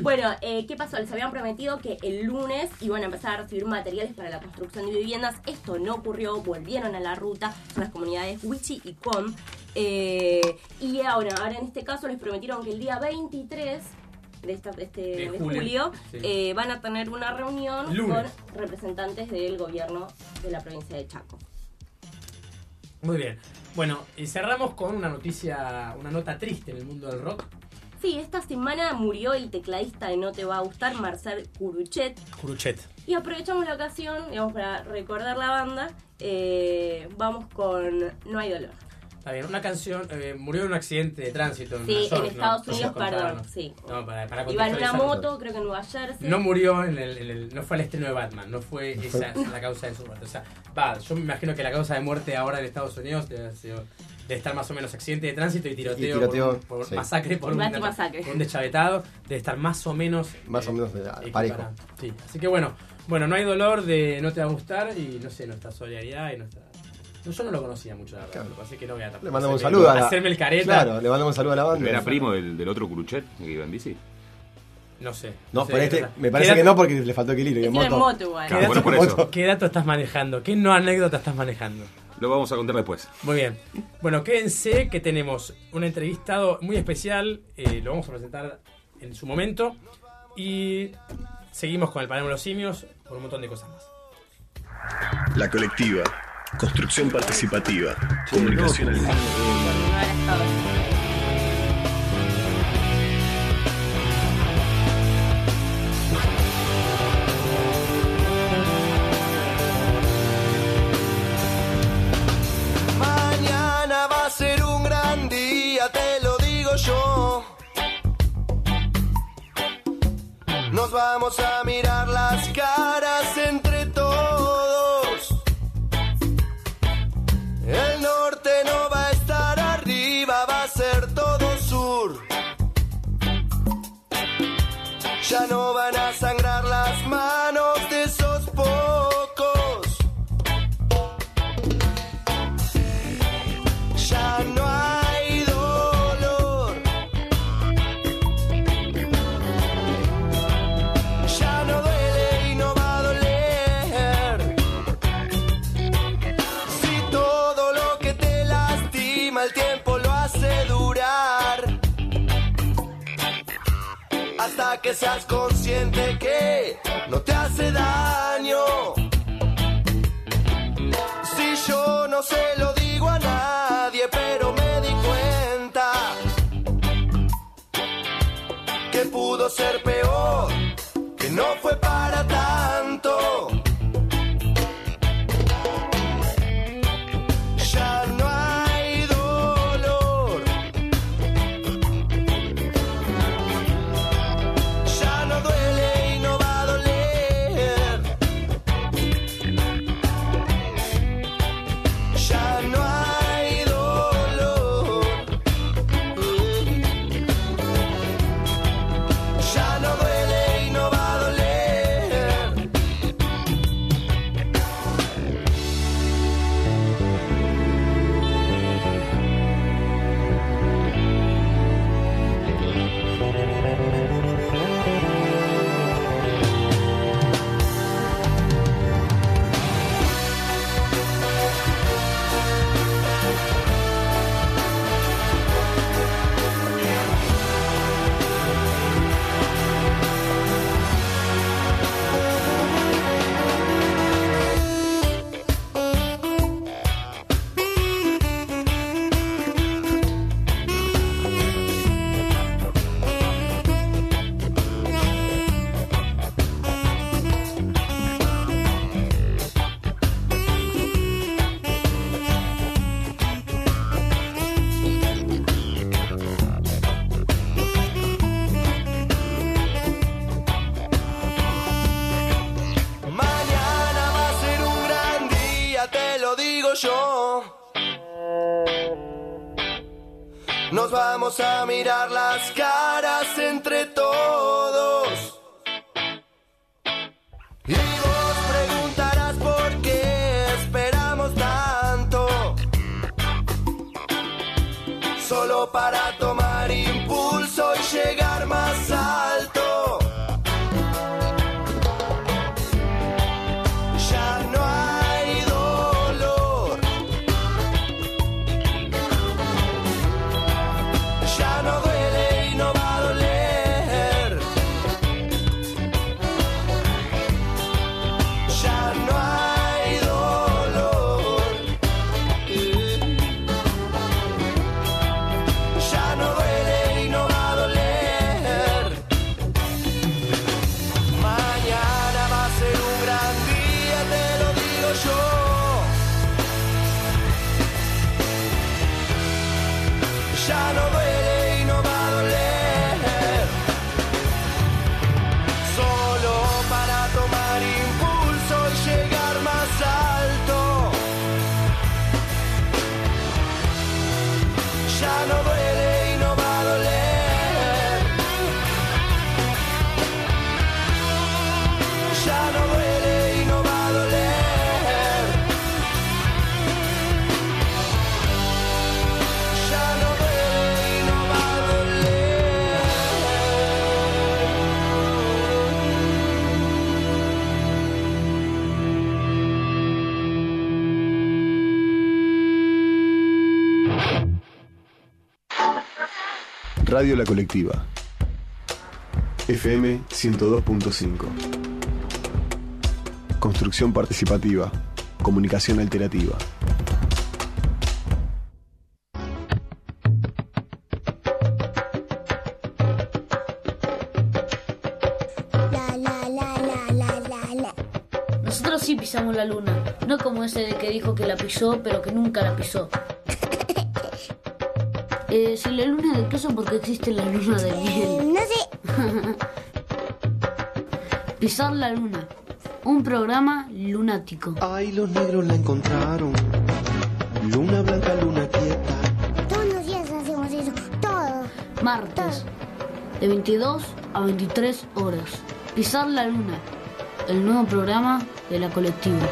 Speaker 5: Bueno, eh, ¿qué pasó? Les habían prometido que el lunes iban a empezar a recibir materiales para la construcción de viviendas. Esto no ocurrió, volvieron a la ruta, son las comunidades Wichi y Com. Eh, y ahora, ahora en este caso les prometieron que el día 23 de, esta, este,
Speaker 1: De
Speaker 5: de
Speaker 1: julio,
Speaker 5: julio,
Speaker 1: sí.
Speaker 5: eh, van a tener una reunión
Speaker 1: Lunes.
Speaker 5: con representantes del gobierno de la provincia de Chaco.
Speaker 1: Muy bien. Bueno, y cerramos con una noticia, una nota triste en el mundo del rock.
Speaker 5: Sí, esta semana murió el tecladista de No Te Va a Gustar, Marcel Curuchet,
Speaker 1: Curuchet.
Speaker 5: Y aprovechamos la ocasión, digamos, para recordar la banda. eh, vamos con No hay dolor.
Speaker 1: Bien, una canción, eh, murió en un accidente de tránsito en
Speaker 5: Sí,
Speaker 1: York,
Speaker 5: en
Speaker 1: ¿no?
Speaker 5: Estados
Speaker 1: Por
Speaker 5: Unidos, perdón, sí.
Speaker 1: No, para, para
Speaker 5: Iba en una moto, creo que en Nueva Jersey.
Speaker 1: No murió en el, en el- no fue el estreno de Batman, no fue esa la causa de su muerte. O sea, va, yo me imagino que la causa de muerte ahora en Estados Unidos debe, haber sido- debe estar más o menos accidente de tránsito y tiroteo,
Speaker 3: Y tiroteo,
Speaker 1: por, un- por
Speaker 3: sí.
Speaker 1: masacre, por un,
Speaker 5: masacre.
Speaker 1: por un deschavetado, debe estar más o menos
Speaker 3: Más o
Speaker 1: eh,
Speaker 3: menos de- parejo.
Speaker 1: Sí, así que bueno, bueno, no hay dolor de no te va a gustar y no sé, nuestra solidaridad y nuestra Yo no lo conocía mucho, la verdad.
Speaker 3: Claro.
Speaker 1: Lo que pasa es que no voy a
Speaker 3: Le mandamos un
Speaker 1: hacerme-
Speaker 3: saludo a la...
Speaker 1: Hacerme el careta.
Speaker 3: Claro, le mandamos un saludo a la banda.
Speaker 4: ¿Era primo del, del otro Curuchet que iba en bici?
Speaker 1: No sé.
Speaker 3: No,
Speaker 1: sé
Speaker 3: pero
Speaker 1: de
Speaker 3: este, me parece
Speaker 1: ¿Qué
Speaker 3: que no porque le faltó equilibrio. en moto-
Speaker 5: moto igual.
Speaker 4: Claro, bueno, por eso.
Speaker 1: ¿Qué dato estás manejando? ¿Qué no anécdota estás manejando?
Speaker 4: Lo vamos a contar después.
Speaker 1: Muy bien. Bueno, quédense que tenemos un entrevistado muy especial. eh, lo vamos a presentar en su momento. Y seguimos con el panel de los simios por un montón de cosas más.
Speaker 6: La colectiva. Construcción participativa. Comunicación al
Speaker 5: No estado.
Speaker 7: Mañana va a ser un gran día, te lo digo yo. Nos vamos a mirar las caras Ya no van a seas consciente que no te hace daño. Si yo no se lo
Speaker 6: Radio La Colectiva. FM 102.5. Construcción participativa. Comunicación alternativa.
Speaker 8: La la la la la la la.
Speaker 9: Nosotros sí pisamos la luna, no como ese de que dijo que la pisó, pero que nunca la pisó. Eh, si la luna de queso, porque existe la luna de miel.
Speaker 8: no sé. (laughs)
Speaker 9: Pisar la luna, un programa lunático.
Speaker 10: Ay, los negros la encontraron. Luna blanca, luna quieta.
Speaker 8: Todos los días hacemos eso. Todos.
Speaker 9: Martes, de 22 a 23 horas. Pisar la luna, el nuevo programa de la colectiva.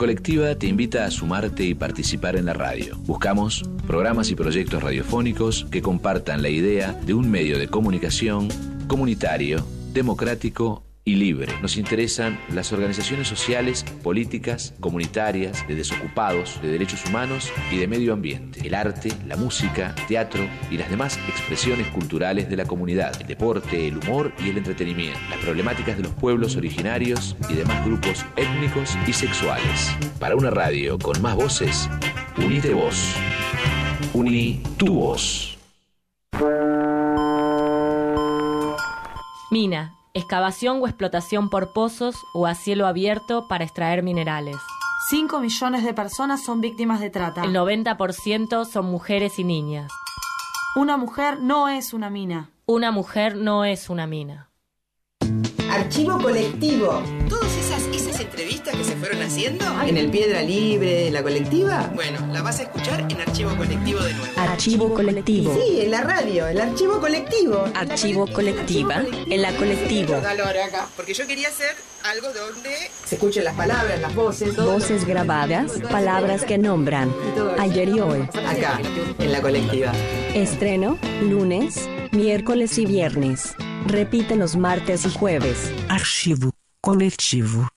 Speaker 11: Colectiva te invita a sumarte y participar en la radio. Buscamos programas y proyectos radiofónicos que compartan la idea de un medio de comunicación comunitario, democrático y libre. Nos interesan las organizaciones sociales, políticas, comunitarias, de desocupados, de derechos humanos y de medio ambiente, el arte, la música, teatro y las demás expresiones culturales de la comunidad, el deporte, el humor y el entretenimiento, las problemáticas de los pueblos originarios y demás grupos étnicos y sexuales. Para una radio con más voces, unite vos. Uní tu voz.
Speaker 12: Mina, excavación o explotación por pozos o a cielo abierto para extraer minerales.
Speaker 13: 5 millones de personas son víctimas de trata.
Speaker 12: El 90% son mujeres y niñas.
Speaker 13: Una mujer no es una mina.
Speaker 12: Una mujer no es una mina.
Speaker 14: Archivo colectivo.
Speaker 15: Fueron haciendo.
Speaker 14: En el Piedra Libre, en la colectiva.
Speaker 15: Bueno, la vas a escuchar en Archivo Colectivo de nuevo.
Speaker 16: Archivo colectivo.
Speaker 14: Sí, en la radio, el archivo colectivo.
Speaker 16: Archivo colectiva, en la colectiva.
Speaker 15: Calor acá, porque yo quería hacer algo donde
Speaker 14: Se escuchen las palabras, las voces. todo.
Speaker 16: Voces grabadas, palabras que nombran. Ayer y hoy.
Speaker 14: Acá, en la colectiva.
Speaker 16: Estreno, lunes, miércoles y viernes. Repite los martes y jueves.
Speaker 17: Archivo coletivo.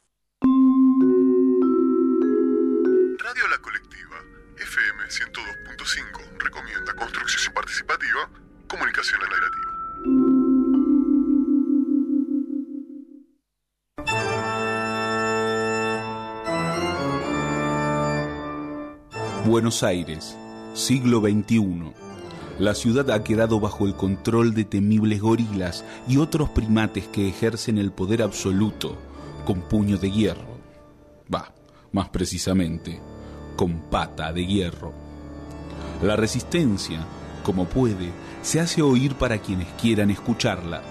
Speaker 6: Comunicación alternativa.
Speaker 18: Buenos Aires, siglo XXI. La ciudad ha quedado bajo el control de temibles gorilas y otros primates que ejercen el poder absoluto con puño de hierro. Va, más precisamente, con pata de hierro. La resistencia, como puede, se hace oír para quienes quieran escucharla.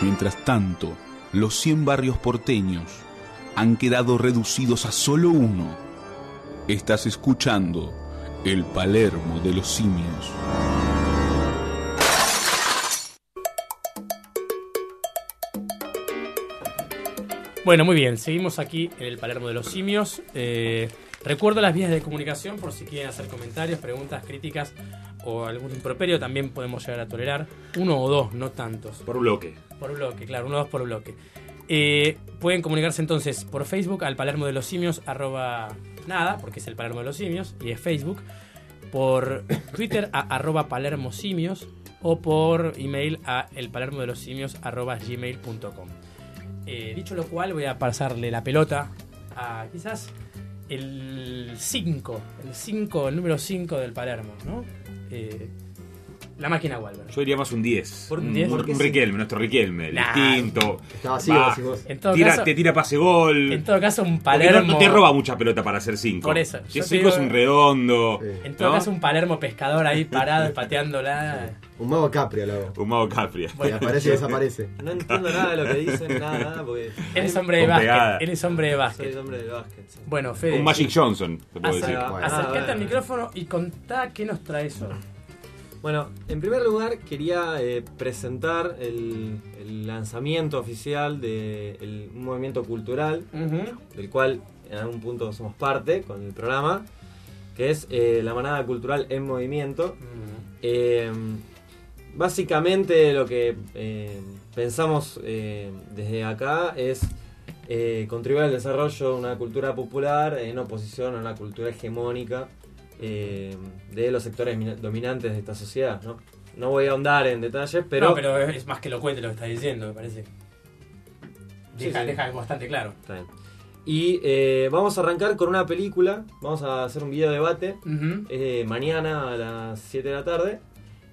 Speaker 18: Mientras tanto, los 100 barrios porteños han quedado reducidos a solo uno. Estás escuchando el Palermo de los simios.
Speaker 1: Bueno, muy bien, seguimos aquí en el Palermo de los Simios. Eh, recuerdo las vías de comunicación por si quieren hacer comentarios, preguntas, críticas o algún improperio, también podemos llegar a tolerar. Uno o dos, no tantos.
Speaker 4: Por bloque.
Speaker 1: Por bloque, claro, uno o dos por bloque. Eh, pueden comunicarse entonces por Facebook al Palermo de los Simios, arroba nada, porque es el Palermo de los Simios, y es Facebook. Por (coughs) Twitter a arroba Palermo Simios o por email a el Palermo de los Simios arroba gmail.com. Eh, dicho lo cual, voy a pasarle la pelota a quizás el 5, el 5, el número 5 del Palermo, ¿no? Eh, la máquina Walber.
Speaker 4: Yo diría más un 10.
Speaker 1: ¿Por
Speaker 4: un,
Speaker 1: 10?
Speaker 4: un
Speaker 1: sí.
Speaker 4: Riquelme, nuestro Riquelme.
Speaker 1: Nah.
Speaker 4: distinto.
Speaker 3: Estaba así,
Speaker 4: Va,
Speaker 3: decís vos.
Speaker 1: En todo
Speaker 4: tira-
Speaker 1: caso-
Speaker 4: te tira pase gol.
Speaker 1: En todo caso, un Palermo.
Speaker 4: No, no te roba mucha pelota para hacer 5.
Speaker 1: Por eso, yo te
Speaker 4: 5 es un redondo.
Speaker 1: En todo
Speaker 4: ¿no?
Speaker 1: caso, un Palermo pescador ahí parado y pateándola.
Speaker 3: Un mago Capria, lo hago.
Speaker 4: Un mago Capria.
Speaker 3: Y aparece y desaparece.
Speaker 19: No entiendo nada de lo que dicen, (laughs) nada, nada, porque...
Speaker 1: Él es hombre de básquet. Él es hombre de básquet.
Speaker 19: Soy hombre de básquet. sí.
Speaker 1: Bueno, Fede.
Speaker 4: Un Magic Johnson, te puedo
Speaker 1: acer-
Speaker 4: decir.
Speaker 1: Acercate
Speaker 19: Ah,
Speaker 1: al
Speaker 19: bueno.
Speaker 1: micrófono y contá qué nos trae eso.
Speaker 19: Bueno, en primer lugar quería eh, presentar el, el lanzamiento oficial de el- un movimiento cultural, del cual en algún punto somos parte con el programa, que es eh, la Manada Cultural en Movimiento. Eh, básicamente lo que eh, pensamos desde acá es eh, contribuir al desarrollo de una cultura popular en oposición a una cultura hegemónica eh, de los sectores mina- dominantes de esta sociedad. ¿no? no voy a ahondar en detalles, pero...
Speaker 1: no, pero es más que elocuente lo que está diciendo, me parece. Deja,
Speaker 19: sí.
Speaker 1: deja bastante claro.
Speaker 19: Está bien. Y eh, vamos a arrancar con una película. Vamos a hacer un video debate eh, mañana a las 7 de la tarde.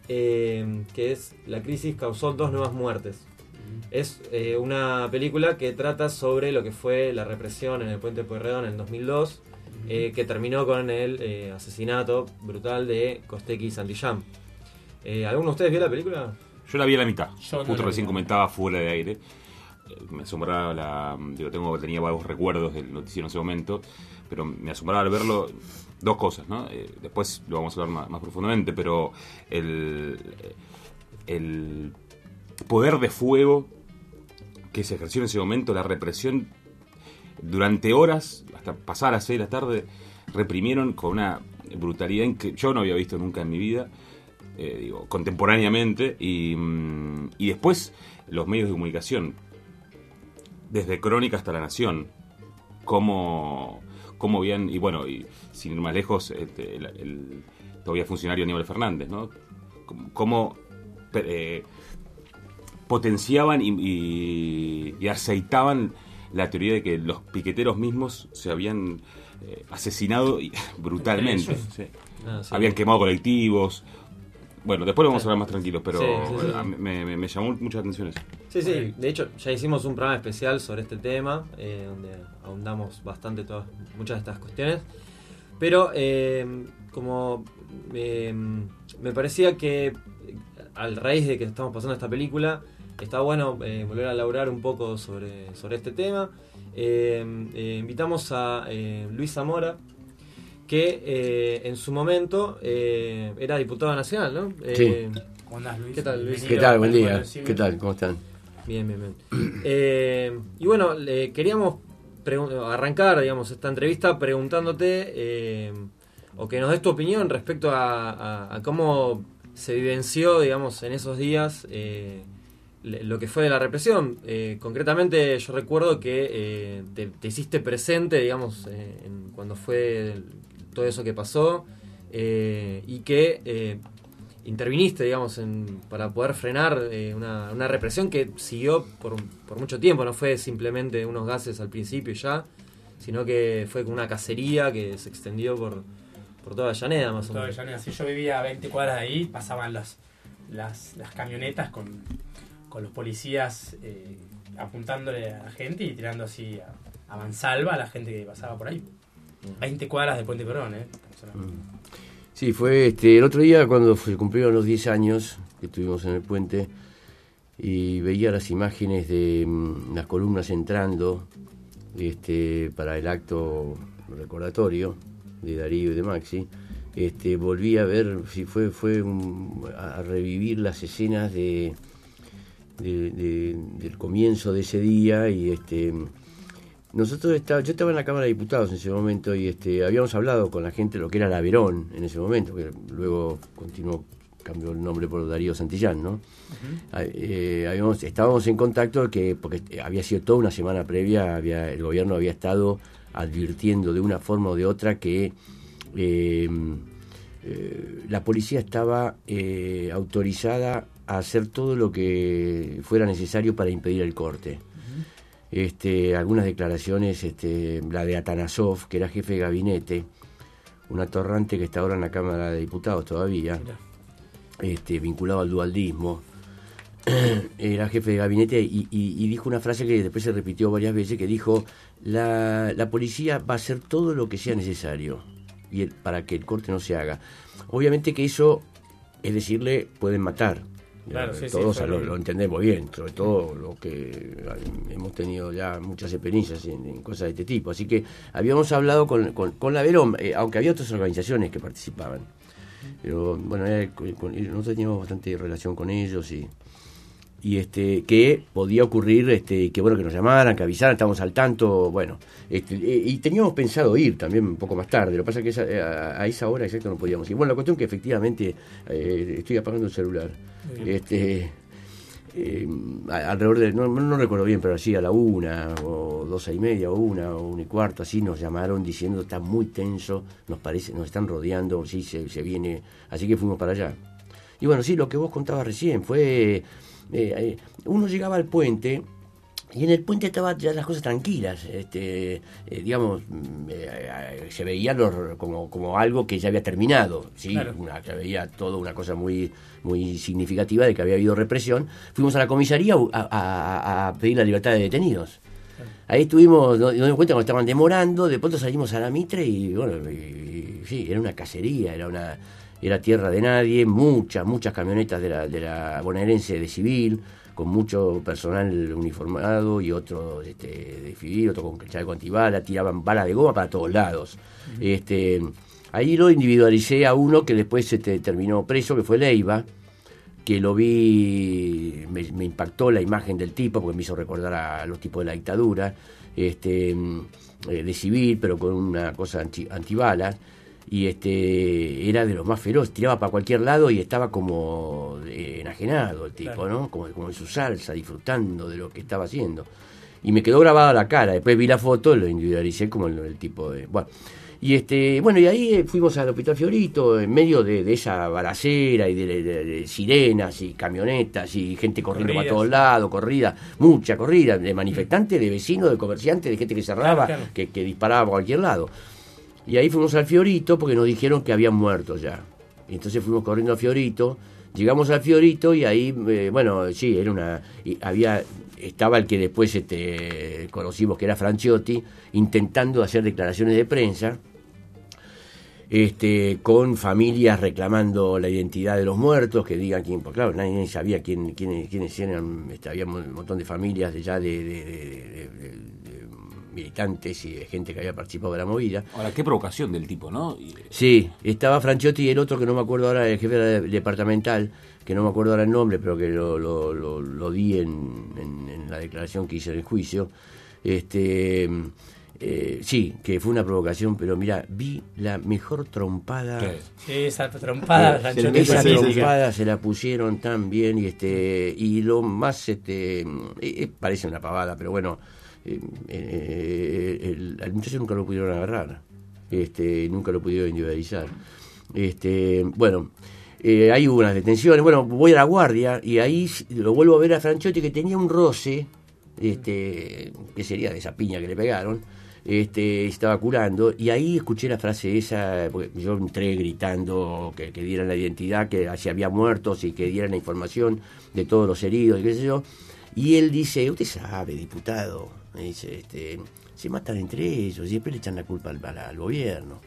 Speaker 19: eh, que es La crisis causó dos nuevas muertes. Es una película que trata sobre lo que fue la represión en el puente Pueyrredón en el 2002. Eh, que terminó con el eh, asesinato brutal de Costequi y Santillán. Eh, ¿Alguno de ustedes vio la película?
Speaker 4: Yo la vi a la mitad.
Speaker 19: Yo
Speaker 4: Justo recién
Speaker 19: vi.
Speaker 4: comentaba fuera de aire. Eh, Me asombraba la. Digo, tengo, tenía varios recuerdos del noticiero en ese momento, pero me asombraba al verlo dos cosas, ¿no? Eh, después lo vamos a hablar más, más profundamente, pero el, el poder de fuego que se ejerció en ese momento, la represión durante horas, hasta pasar a las 6 de la tarde, reprimieron con una brutalidad que yo no había visto nunca en mi vida, eh, digo, contemporáneamente, y, mm, y después los medios de comunicación, desde Crónica hasta La Nación, cómo, cómo habían, y bueno, y sin ir más lejos, este, el, todavía funcionario Aníbal Fernández, ¿no? Cómo eh, potenciaban y, y- y aceitaban la teoría de que los piqueteros mismos se habían eh, asesinado y- (laughs) brutalmente. sí.
Speaker 19: Ah, sí.
Speaker 4: Habían quemado colectivos. Bueno, después lo vamos a hablar más tranquilos, pero
Speaker 19: Sí, sí, sí.
Speaker 4: a mí me, me- me llamó mucha atención eso.
Speaker 19: Sí, sí, de hecho ya hicimos un programa especial sobre este tema, eh, donde ahondamos bastante todas, muchas de estas cuestiones. Pero eh, como eh, me parecía que al raíz de que estamos pasando esta película, está bueno eh, volver a elaborar un poco sobre, sobre este tema. Eh, eh, invitamos a eh, Luis Zamora, que eh, en su momento eh, era diputado nacional, ¿no? Eh,
Speaker 1: ¿Cómo andás, Luis?
Speaker 19: ¿Qué tal, Luis?
Speaker 20: ¿Qué tal? Buen día. ¿Qué tal? ¿Cómo están?
Speaker 19: Bien, bien, bien. Eh, y bueno, le queríamos arrancar, digamos, esta entrevista preguntándote eh, o que nos des tu opinión respecto a, a- a cómo se vivenció, digamos, en esos días eh, lo que fue de la represión. Eh, concretamente, yo recuerdo que eh, te, te hiciste presente, digamos, eh, en- cuando fue el- todo eso que pasó eh, y que interviniste, digamos, en, para poder frenar una, una represión que siguió por, por mucho tiempo, no fue simplemente unos gases al principio y ya, sino que fue como una cacería que se extendió por, por toda Llaneda, más o menos.
Speaker 1: Avellaneda. Si yo vivía a 20 cuadras de ahí, pasaban las, las, las camionetas con, con los policías eh, apuntándole a la gente y tirando así a, a mansalva a la gente que pasaba por ahí. 20 cuadras de Puente Perón, ¿eh? Hablando.
Speaker 20: Sí, fue este, el otro día cuando se cumplieron los 10 años que estuvimos en el puente y veía las imágenes de mm, las columnas entrando este, para el acto recordatorio de Darío y de Maxi. Este, volví a ver, si fue, fue un- a revivir las escenas de, de- de- del comienzo de ese día y este nosotros está, yo estaba en la Cámara de Diputados en ese momento y este habíamos hablado con la gente lo que era la Verón en ese momento, que luego continuó, cambió el nombre por Darío Santillán, ¿no? Ah, eh, habíamos, estábamos en contacto que, porque había sido toda una semana previa, había, el gobierno había estado advirtiendo de una forma o de otra que eh, eh, la policía estaba eh, autorizada a hacer todo lo que fuera necesario para impedir el corte. Este, algunas declaraciones, este, la de Atanasov, que era jefe de gabinete, un atorrante que está ahora en la Cámara de Diputados todavía, este, vinculado al dualdismo, (clears throat) era jefe de gabinete y, y- y dijo una frase que después se repitió varias veces, que dijo, la, la policía va a hacer todo lo que sea necesario y el- para que el corte no se haga. Obviamente que eso, es decirle, pueden matar.
Speaker 1: Claro, sí, sí,
Speaker 20: Todos lo,
Speaker 1: lo-
Speaker 20: lo entendemos bien, sobre todo los que hemos tenido ya muchas experiencias en, en cosas de este tipo. Así que habíamos hablado con, con, con la Verón, eh, aunque había otras organizaciones que participaban. Pero bueno, con- nosotros teníamos bastante relación con ellos y, y este que podía ocurrir este que bueno que nos llamaran que avisaran estábamos al tanto bueno este, y teníamos pensado ir también un poco más tarde lo que pasa es que esa- eh, a, a esa hora exacto no podíamos ir bueno la cuestión que efectivamente eh, estoy apagando el celular
Speaker 1: bien.
Speaker 20: este eh, alrededor de no, no recuerdo bien pero así a la una o doce y media o una o una y cuarto así nos llamaron diciendo está muy tenso nos parece nos están rodeando sí se, se viene así que fuimos para allá y bueno, sí, lo que vos contabas recién fue. Eh, eh, uno llegaba al puente y en el puente estaban ya las cosas tranquilas. Este, eh, digamos, mm, eh, eh, se veía los- como, como algo que ya había terminado. ¿sí?
Speaker 1: Claro.
Speaker 20: Una, se veía todo una cosa muy, muy significativa de que había habido represión. Fuimos a la comisaría a, a- a pedir la libertad de detenidos. Ahí estuvimos, nos nos dimos cuenta cuando estaban demorando, de pronto salimos a la Mitre y bueno, y- y- sí, era una cacería, era una era tierra de nadie, muchas, muchas camionetas de la, de la bonaerense de civil, con mucho personal uniformado y otro este, de civil, otro con chaleco antibala, tiraban balas de goma para todos lados. Este, ahí lo individualicé a uno que después este, terminó preso, que fue Leiva, que lo vi, me, me impactó la imagen del tipo, porque me hizo recordar a los tipos de la dictadura, este, mm, eh, de civil, pero con una cosa anti, antibalas, y este era de los más feroz, tiraba para cualquier lado y estaba como eh, enajenado el tipo,
Speaker 1: Claro.
Speaker 20: ¿no? Como, como en su salsa, disfrutando de lo que estaba haciendo. Y me quedó grabada la cara, después vi la foto, lo individualicé como el, el tipo de... Bueno, y este, bueno, y ahí eh, fuimos al Hospital Fiorito, en medio de, de esa balacera y de, de- de sirenas y camionetas y gente corriendo para todos lados, corrida, mucha corrida, de manifestantes, de vecinos, de comerciantes, de gente que cerraba,
Speaker 1: Claro, claro.
Speaker 20: Que, que disparaba por cualquier lado. Y ahí fuimos al Fiorito porque nos dijeron que habían muerto ya. Y entonces fuimos corriendo al Fiorito, llegamos al Fiorito y ahí, eh, bueno, sí, era una. y había estaba el que después este, conocimos que era Franciotti, intentando hacer declaraciones de prensa este, con familias reclamando la identidad de los muertos, que digan quién, porque claro, nadie sabía quién, quién, quiénes eran, este, había un montón de familias de- de- de militantes y de gente que había participado de la movida.
Speaker 4: Ahora, qué provocación del tipo, ¿no? Y-
Speaker 20: Sí, estaba Franciotti y el otro que no me acuerdo ahora, el jefe de- departamental, que no me acuerdo ahora el nombre, pero que lo, lo, lo- lo di en, en- en la declaración que hice en el juicio. Este, eh, sí, que fue una provocación, pero mira, vi la mejor trompada.
Speaker 1: Sí, esa trompada,
Speaker 20: Eh, esa trompada se la pusieron tan bien y este y lo más este eh, eh, parece una pavada, pero bueno, eh, eh, el, muchacho nunca lo pudieron agarrar, este nunca lo pudieron individualizar. Este, bueno, eh, hubo unas detenciones. Bueno, voy a la guardia y ahí lo vuelvo a ver a Franchotti que tenía un roce, este, que sería de esa piña que le pegaron. Este, estaba curando y ahí escuché la frase esa, yo entré gritando que, que dieran la identidad, que si había muertos y que dieran la información de todos los heridos y qué sé yo. Y él dice, usted sabe, diputado, me dice, este, se matan entre ellos después le echan la culpa al, al- al gobierno.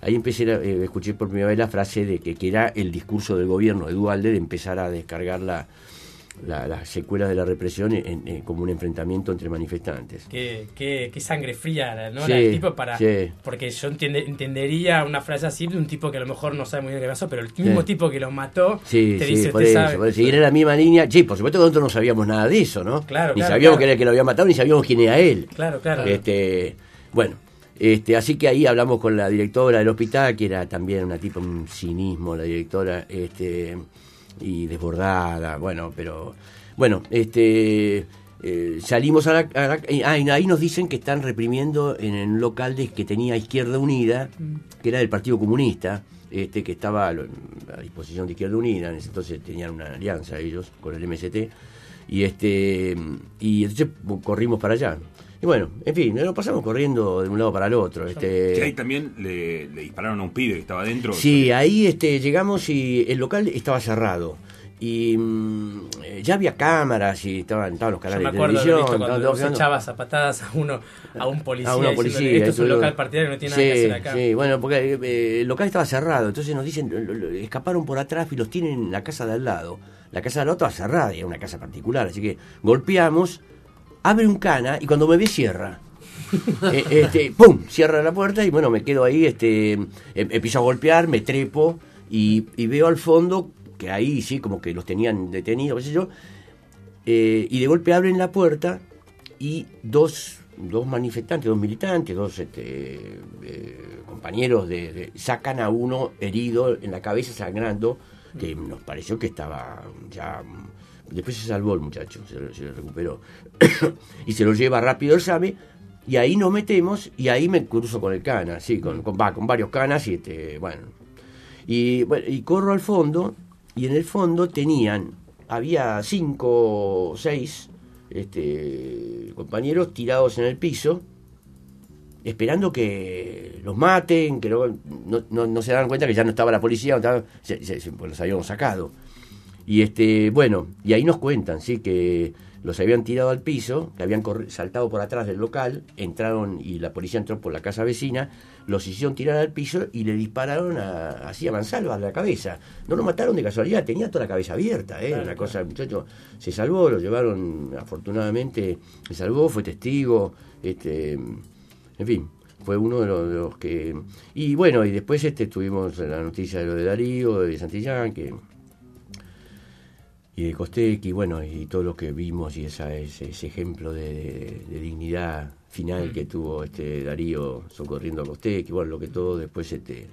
Speaker 20: Ahí empecé, eh, escuché por primera vez la frase de que, que era el discurso del gobierno de Dualde de empezar a descargar la, la- las secuelas de la represión en- en- como un enfrentamiento entre manifestantes.
Speaker 1: Qué, qué, qué sangre fría, ¿no?
Speaker 20: Sí,
Speaker 1: La del tipo para.
Speaker 20: sí.
Speaker 1: Porque yo entiende- entendería una frase así de un tipo que a lo mejor no sabe muy bien qué pasó, pero el mismo
Speaker 20: Sí.
Speaker 1: tipo que los mató te dice,
Speaker 20: por
Speaker 1: usted
Speaker 20: eso,
Speaker 1: sabe.
Speaker 20: por eso. Y era la misma línea. Sí, por supuesto que nosotros no sabíamos nada de eso, ¿no?
Speaker 1: Claro,
Speaker 20: Ni
Speaker 1: claro,
Speaker 20: sabíamos
Speaker 1: claro.
Speaker 20: que era el que lo había matado, ni sabíamos quién era él.
Speaker 1: Claro, claro.
Speaker 20: Este, bueno, este, así que ahí hablamos con la directora del hospital, que era también una tipo un cinismo, la directora, este, y desbordada, bueno, pero bueno, este eh, salimos a la, a la- ah, ahí nos dicen que están reprimiendo en un local de, que tenía Izquierda Unida, que era del Partido Comunista, este, que estaba a disposición de Izquierda Unida, en ese entonces tenían una alianza ellos con el MST, y este y entonces corrimos para allá. Y bueno, en fin, nos pasamos corriendo de un lado para el otro. Este,
Speaker 4: ahí también le, le dispararon a un pibe que estaba adentro.
Speaker 20: Sí, ahí este, llegamos y el local estaba cerrado. Y mm, eh, ya había cámaras y estaban, estaban los
Speaker 1: Yo
Speaker 20: canales
Speaker 1: me
Speaker 20: de
Speaker 1: acuerdo de
Speaker 20: televisión.
Speaker 1: visto cuando
Speaker 20: todos quedando-
Speaker 1: echabas a patadas a uno, a un policía,
Speaker 20: a una policía.
Speaker 1: esto es un local partidario, no tiene nada que hacer acá.
Speaker 20: Sí, bueno, porque eh, el local estaba cerrado, entonces nos dicen, lo- lo- escaparon por atrás y los tienen en la casa de al lado. La casa de al lado estaba cerrada, y era una casa particular, así que golpeamos, abre un cana y cuando me ve cierra. (laughs) Eh, este, ¡Pum! Cierra la puerta y bueno, me quedo ahí, este, em- empiezo a golpear, me trepo y, y veo al fondo que ahí sí, como que los tenían detenidos, qué sé yo, Eh, y de golpe abren la puerta y dos, dos manifestantes, dos militantes, dos este, eh, compañeros de, sacan a uno herido en la cabeza sangrando, que nos pareció que estaba ya... Después se salvó el muchacho, se, se recuperó. (coughs) y se lo lleva rápido el SAME, y ahí nos metemos, y ahí me cruzo con el cana, sí, con, con varios canas, y este, bueno. Y, bueno, y corro al fondo, y en el fondo tenían, había cinco o seis este, compañeros tirados en el piso, esperando que los maten, que no, no, se dan cuenta que ya no estaba la policía, estaba- se- pues los habíamos sacado. Y este, bueno, y ahí nos cuentan, sí, que los habían tirado al piso, que habían saltado por atrás del local, entraron y la policía entró por la casa vecina, los hicieron tirar al piso y le dispararon a, así a mansalva a la cabeza. No lo mataron de casualidad, tenía toda la cabeza abierta, ¿eh?
Speaker 1: Claro,
Speaker 20: una cosa, el muchacho se salvó, lo llevaron, afortunadamente, se salvó, fue testigo, este, en fin, fue uno de los, de los que... Y bueno, y después este tuvimos la noticia de lo de Darío, de Santillán, que y de Costequi, bueno, y todo lo que vimos y esa, ese, ese ejemplo de, de- de dignidad final que tuvo este Darío socorriendo a Costequi, bueno, lo que todo después este,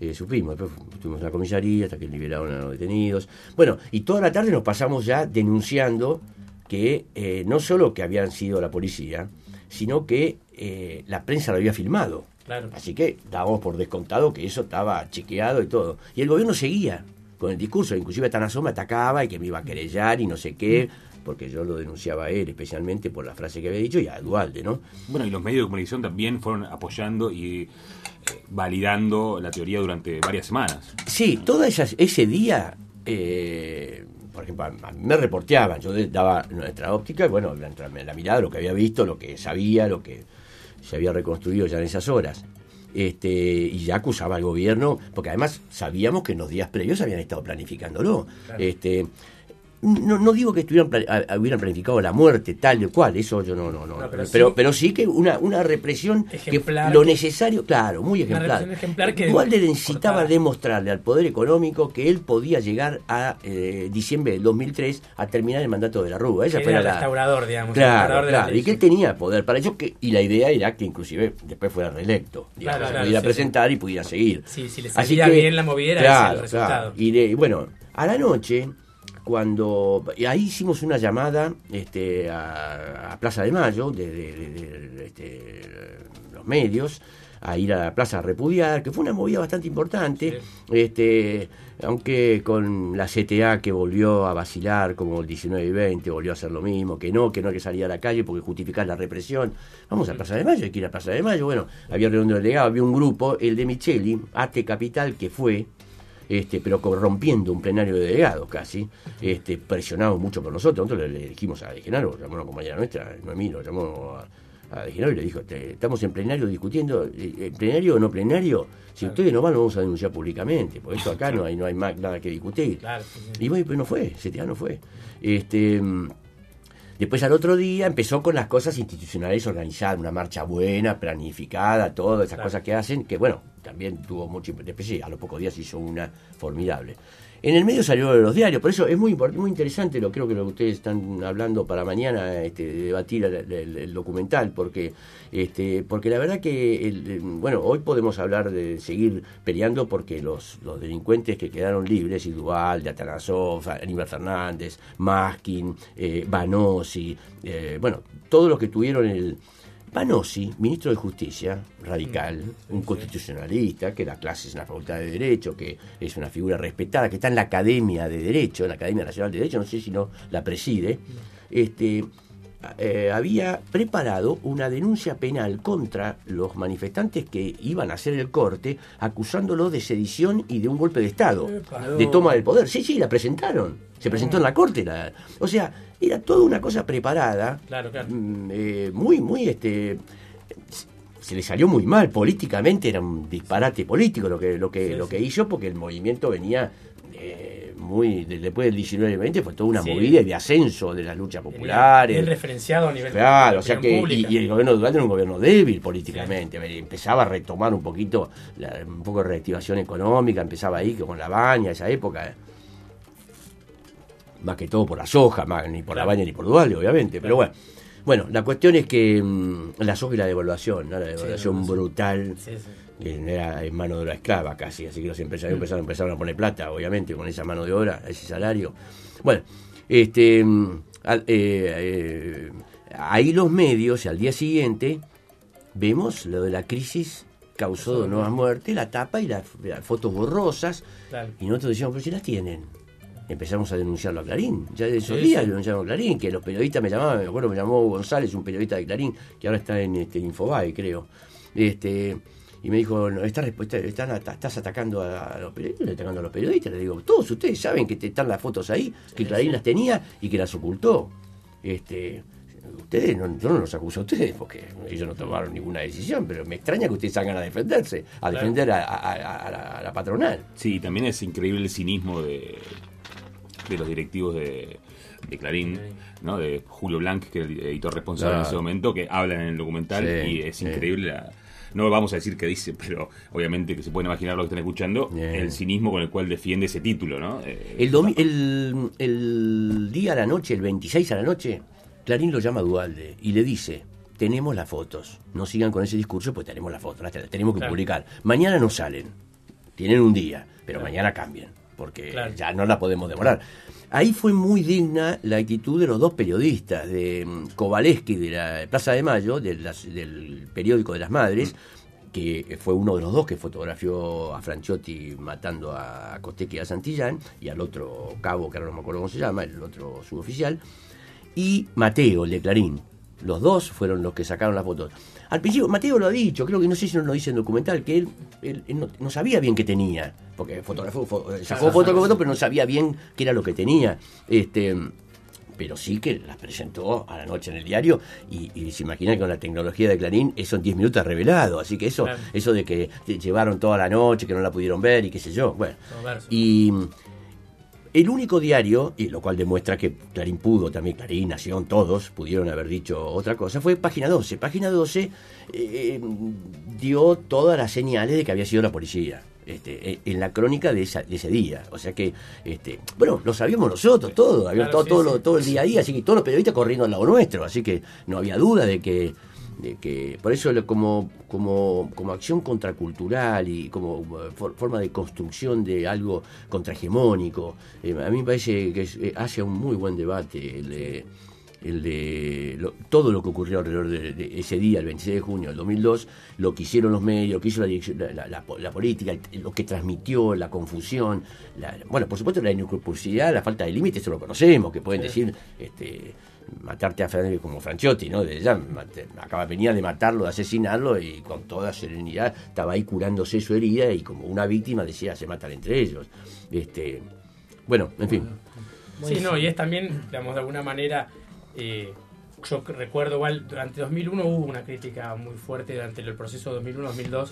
Speaker 20: eh, supimos. Después estuvimos en la comisaría hasta que liberaron a los detenidos. Bueno, y toda la tarde nos pasamos ya denunciando que eh, no solo que habían sido la policía, sino que eh, la prensa lo había filmado.
Speaker 1: Claro.
Speaker 20: Así que dábamos por descontado que eso estaba chequeado y todo. Y el gobierno seguía con el discurso, inclusive Tanazo me atacaba y que me iba a querellar y no sé qué, porque yo lo denunciaba a él especialmente por la frase que había dicho y a Dualde, ¿no?
Speaker 4: Bueno, y los medios de comunicación también fueron apoyando y eh, validando la teoría durante varias semanas.
Speaker 20: Sí, todo esas, ese día, eh, por ejemplo, a, mí me reporteaban, yo daba nuestra óptica, y bueno, la, la mirada, lo que había visto, lo que sabía, lo que se había reconstruido ya en esas horas. Este, y ya acusaba al gobierno, porque además sabíamos que en los días previos habían estado planificándolo.
Speaker 1: Claro.
Speaker 20: Este, no, no digo que estuvieran hubieran planificado la muerte tal y cual, eso yo no, no, no.
Speaker 1: No,
Speaker 20: pero,
Speaker 1: pero
Speaker 20: pero,
Speaker 1: sí-
Speaker 20: que una, una represión
Speaker 1: Ejemplar
Speaker 20: que lo
Speaker 1: que-
Speaker 20: necesario, claro, muy ejemplar.
Speaker 1: ejemplar que
Speaker 20: Dualde necesitaba demostrarle al poder económico que él podía llegar a eh, diciembre del 2003 a terminar el mandato de la Rúa. Esa
Speaker 1: Que
Speaker 20: fue
Speaker 1: era
Speaker 20: la
Speaker 1: restaurador, digamos, el
Speaker 20: Claro,
Speaker 1: restaurador de la
Speaker 20: claro, y que él tenía poder para ello que, y la idea era que inclusive después fuera reelecto, digamos,
Speaker 1: Claro,
Speaker 20: se
Speaker 1: claro,
Speaker 20: pudiera
Speaker 1: sí,
Speaker 20: presentar y pudiera seguir.
Speaker 1: Sí, si le salía bien la movida, era ese el resultado.
Speaker 20: Y de- bueno, a la noche, cuando y ahí hicimos una llamada este, a, a Plaza de Mayo, de, de- de- de- este, los medios, a ir a la plaza a repudiar, que fue una movida bastante importante, este, aunque con la CTA que volvió a vacilar como el 19 y 20, volvió a hacer lo mismo, que no, que no hay que salir a la calle porque justificar la represión. Vamos a Plaza de Mayo, hay que ir a Plaza de Mayo. Bueno, había reunión de delegados, había un grupo, el de Micheli, Ate Capital, que fue, este, pero corrompiendo un plenario de delegados casi, este, presionado mucho por nosotros. Nosotros le, dijimos a De Genaro, llamó a una compañera nuestra, Noemí, lo llamó a, a De Genaro y le dijo, "Te- estamos en plenario discutiendo, eh, ¿en plenario o no plenario? Si ustedes no van, lo vamos a denunciar públicamente, por eso acá no hay, no hay más nada que discutir.
Speaker 1: Claro, sí, sí.
Speaker 20: Y bueno, pues no fue, CTA no fue. Este, mm, después al otro día empezó con las cosas institucionales organizadas, una marcha buena, planificada, todas esas cosas que hacen, que bueno, también tuvo mucho, después sí, a los pocos días hizo una formidable. En el medio salió de los diarios, por eso es muy muy interesante, lo creo que lo que ustedes están hablando para mañana, este, de debatir el, documental, porque este, porque la verdad que el- bueno, hoy podemos hablar de seguir peleando porque los, los delincuentes que quedaron libres, Idual, de Atanasov, Aníbal Fernández, Maskin, eh, Banosi, eh, bueno, todos los que tuvieron el Panosi, ministro de Justicia, radical, un constitucionalista, que da clases en la Facultad de Derecho, que es una figura respetada, que está en la Academia de Derecho, en la Academia Nacional de Derecho, no sé si no la preside, este, eh, había preparado una denuncia penal contra los manifestantes que iban a hacer el corte, acusándolos de sedición y de un golpe de Estado, de toma del poder. Sí, sí, la presentaron. Se presentó en la corte. la- o sea, era toda una cosa preparada
Speaker 1: Claro, claro.
Speaker 20: mm, eh, muy, muy, este, se le salió muy mal políticamente, era un disparate político lo que, lo que,
Speaker 1: Sí,
Speaker 20: lo
Speaker 1: sí.
Speaker 20: que hizo, porque el movimiento venía eh, muy, de- después del 19 y 20 fue toda una
Speaker 1: Sí.
Speaker 20: movida de ascenso de las luchas populares.
Speaker 1: bien referenciado a nivel
Speaker 20: Claro,
Speaker 1: de
Speaker 20: o sea que, y, el gobierno de Duarte era un gobierno débil políticamente, empezaba a retomar un poquito, la- un poco de reactivación económica, empezaba ahí con la baña, esa época. más que todo por la soja, más, ni por la baña ni por Dualde, obviamente, pero bueno. Bueno, la cuestión es que mm, la soja y la devaluación, ¿no? la devaluación brutal,
Speaker 1: Sí, sí.
Speaker 20: Que era en mano de la esclava casi, así que los empresarios empezaron, empezaron a poner plata, obviamente, con esa mano de obra, ese salario. Bueno, este mm, al- eh, eh, ahí los medios, al día siguiente, vemos lo de la crisis causó dos nuevas muertes, la tapa y las, las fotos borrosas,
Speaker 1: Claro.
Speaker 20: y nosotros decíamos, pero si las tienen. Empezamos a denunciarlo a Clarín. Ya de esos
Speaker 1: Sí,
Speaker 20: días
Speaker 1: sí.
Speaker 20: denunciamos a Clarín, que los periodistas me llamaban, me acuerdo, me llamó González, un periodista de Clarín, que ahora está en este, Infobae, creo. Este, y me dijo, no, esta respuesta, están, estás atacando a, los periodistas, atacando a los periodistas. Le digo, todos ustedes saben que te- están las fotos ahí, que Clarín las tenía y que las ocultó. Este, ustedes, no, yo no los acuso a ustedes porque ellos no tomaron ninguna decisión, pero me extraña que ustedes salgan a defenderse, a
Speaker 4: Claro.
Speaker 20: defender a, a- a- a la, a la patronal.
Speaker 4: Sí, también es increíble el cinismo de, de los directivos de, de Clarín, ¿no? De Julio Blanc, que era el editor responsable en ese momento, que hablan en el documental
Speaker 20: Sí,
Speaker 4: y es
Speaker 20: sí.
Speaker 4: increíble la- no vamos a decir qué dice, pero obviamente que se pueden imaginar lo que están escuchando, el cinismo con el cual defiende ese título, ¿no? Eh,
Speaker 20: El, domi- el, el día a la noche, el 26 a la noche, Clarín lo llama a Dualde y le dice, tenemos las fotos, no sigan con ese discurso pues tenemos las fotos, las te- las tenemos que
Speaker 1: Claro.
Speaker 20: publicar. Mañana no salen, tienen un día, pero mañana cambian, porque
Speaker 1: Claro.
Speaker 20: ya no la podemos demorar. Ahí fue muy digna la actitud de los dos periodistas, de mm, Kowaleski de la Plaza de Mayo, de las- del periódico de las Madres, que fue uno de los dos que fotografió a Franciotti matando a Costequi y a Santillán, y al otro cabo, que ahora no me acuerdo cómo se llama, el otro suboficial, y Mateo, el de Clarín. Los dos fueron los que sacaron las fotos. Al principio, Mateo lo ha dicho, creo que no sé si no lo dice en el documental, que él, él- él no, no sabía bien qué tenía, porque fotógrafo, fo- sacó
Speaker 1: Claro,
Speaker 20: fotos
Speaker 1: sí.
Speaker 20: foto, pero no sabía bien qué era lo que tenía. Este, pero sí que las presentó a la noche en el diario y, y se imagina que con la tecnología de Clarín eso en 10 minutos revelado, así que eso,
Speaker 1: Claro.
Speaker 20: eso de que llevaron toda la noche, que no la pudieron ver y qué sé yo, bueno. Y el único diario, y lo cual demuestra que Clarín pudo, también Clarín, Nación, todos pudieron haber dicho otra cosa, fue Página 12. Página 12 eh, dio todas las señales de que había sido la policía. Este, eh, en la crónica de, esa- de ese día. O sea que, este, bueno, lo sabíamos nosotros, todo, había
Speaker 1: Claro,
Speaker 20: todo,
Speaker 1: sí,
Speaker 20: todo,
Speaker 1: sí.
Speaker 20: todo el día ahí, así que todos los periodistas corriendo al lado nuestro, así que no había duda de que, de que por eso lo- como, como, como acción contracultural y como for- forma de construcción de algo contrahegemónico, eh, a mí me parece que es- eh, hace un muy buen debate el de, el de lo- todo lo que ocurrió alrededor de, de ese día, el 26 de junio del 2002, lo que hicieron los medios, lo que hizo la, dirección- la, la- la po- la política, lo que transmitió, la confusión, la- bueno, por supuesto la inescrupulosidad, la falta de límites, eso lo conocemos, que pueden
Speaker 1: Sí.
Speaker 20: decir, este, matarte a Fernández como Franciotti, ¿no? De ya, mate- acaba, venía de matarlo, de asesinarlo y con toda serenidad estaba ahí curándose su herida y como una víctima decía, se matan entre ellos. Este, bueno, en fin.
Speaker 1: Sí, no, y es también, digamos, de alguna manera, eh, yo recuerdo igual, durante 2001 hubo una crítica muy fuerte, durante el proceso 2001-2002,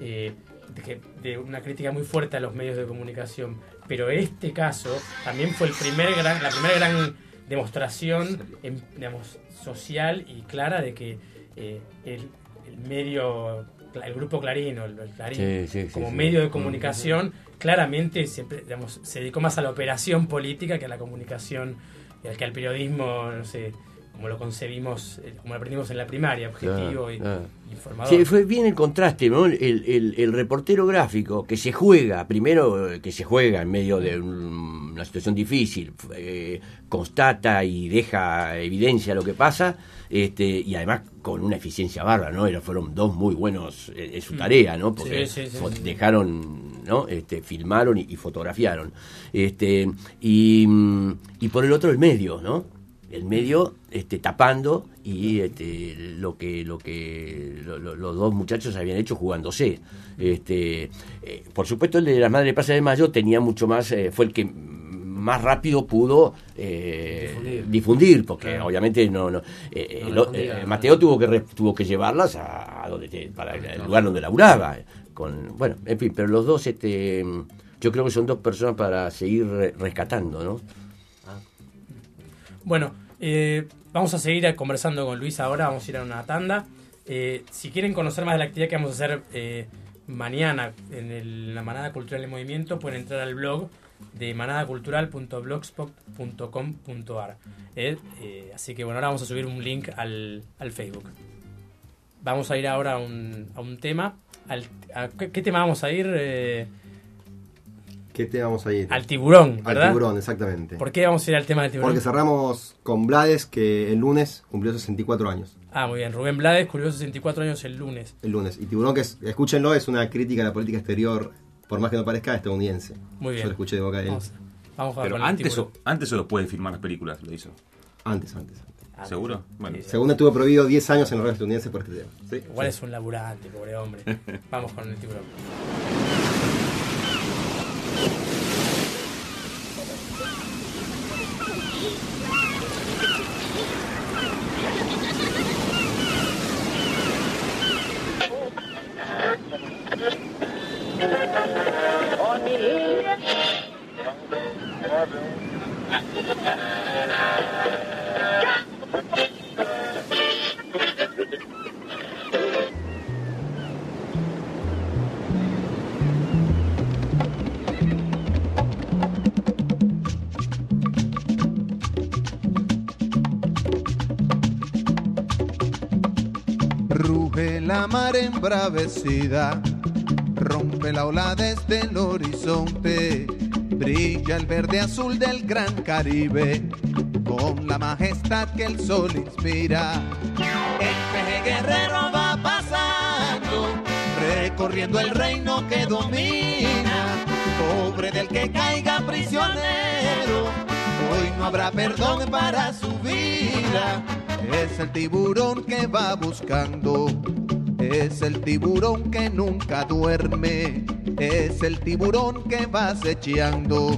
Speaker 1: eh, de, de una crítica muy fuerte a los medios de comunicación, pero este caso también fue el primer gran, la primera gran demostración em, digamos, social y clara de que eh, el, el medio, el grupo Clarín o el, el Clarín,
Speaker 20: Sí, sí, sí,
Speaker 1: como
Speaker 20: sí.
Speaker 1: medio de comunicación, claramente siempre digamos, se dedicó más a la operación política que a la comunicación, y al que al periodismo, no sé, como lo concebimos, eh, como lo aprendimos en la primaria, objetivo y informador.
Speaker 20: Sí, fue bien el contraste, ¿no? El, el- el reportero gráfico que se juega, primero eh, que se juega en medio de un- una situación difícil, eh, constata y deja evidencia lo que pasa, este, y además con una eficiencia bárbara, ¿no? Era, fueron dos muy buenos en su
Speaker 1: Mm.
Speaker 20: tarea, ¿no? Porque
Speaker 1: Sí, sí, sí,
Speaker 20: dejaron, ¿no? Este, filmaron y, y fotografiaron. Este, y, y por el otro el medio, ¿no? El medio este, tapando y este, lo que lo que lo- lo- los dos muchachos habían hecho jugándose. Este eh, por supuesto el de la madre de Plaza de Mayo tenía mucho más eh, fue el que más rápido pudo eh, difundir. porque obviamente no, no, eh,
Speaker 19: No
Speaker 20: eh, Mateo tuvo que re- tuvo que llevarlas a, a donde te- para el lugar donde laburaba con bueno en fin pero los dos este yo creo que son dos personas para seguir re- rescatando no
Speaker 1: Bueno, eh, vamos a seguir conversando con Luis ahora, vamos a ir a una tanda. Eh, si quieren conocer más de la actividad que vamos a hacer eh, mañana en la Manada Cultural en Movimiento, pueden entrar al blog de manadacultural.blogspot.com.ar. Así que bueno, ahora vamos a subir un link al, al Facebook. Vamos a ir ahora a un, a un tema. Al- a- ¿qué, qué tema vamos a ir?
Speaker 3: ¿Qué te vamos a ir?
Speaker 1: Al tiburón, ¿verdad?
Speaker 3: Al tiburón, exactamente.
Speaker 1: ¿Por qué vamos a ir al tema del tiburón?
Speaker 3: Porque cerramos con Blades, que el lunes cumplió 64 años.
Speaker 1: Ah, muy bien. Rubén Blades cumplió 64 años el lunes.
Speaker 3: El lunes. Y Tiburón, que es, escúchenlo, es una crítica a la política exterior, por más que no parezca, estadounidense.
Speaker 1: Muy bien.
Speaker 3: Yo lo escuché de boca de él.
Speaker 1: Vamos, vamos a
Speaker 4: Pero
Speaker 1: con el
Speaker 4: antes
Speaker 1: tiburón.
Speaker 4: o, antes o después de filmar las películas lo hizo.
Speaker 3: Antes, antes.
Speaker 4: ¿Seguro? Bueno.
Speaker 3: Según estuvo prohibido 10 años en la radio estadounidense por este tema. ¿Sí?
Speaker 1: Igual es un laburante, pobre hombre. (laughs) Vamos con el tiburón.
Speaker 21: you embravecida, rompe la ola desde el horizonte, brilla el verde azul del gran Caribe, con la majestad que el sol inspira. El peje guerrero va pasando, recorriendo el reino que domina, pobre del que caiga prisionero, hoy no habrá perdón para su vida. Es el tiburón que va buscando, es el tiburón que nunca duerme, es el tiburón que va acechando,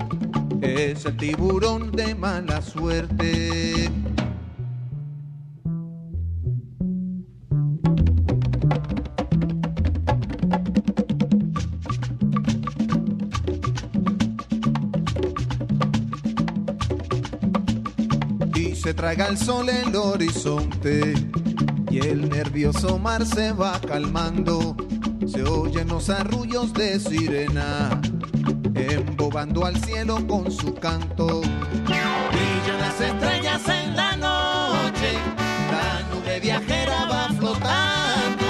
Speaker 21: es el tiburón de mala suerte. y se traga el sol el horizonte y el nervioso mar se va calmando. Se oyen los arrullos de sirena, embobando al cielo con su canto. Brillan las estrellas en la noche, la nube viajera va flotando,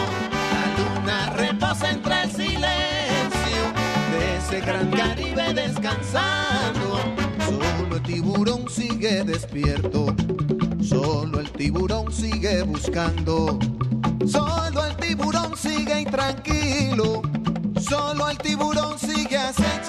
Speaker 21: la luna reposa entre el silencio de ese gran Caribe descansando. Solo el tiburón sigue despierto, solo el tiburón sigue buscando, solo el tiburón sigue intranquilo, solo el tiburón sigue acechando.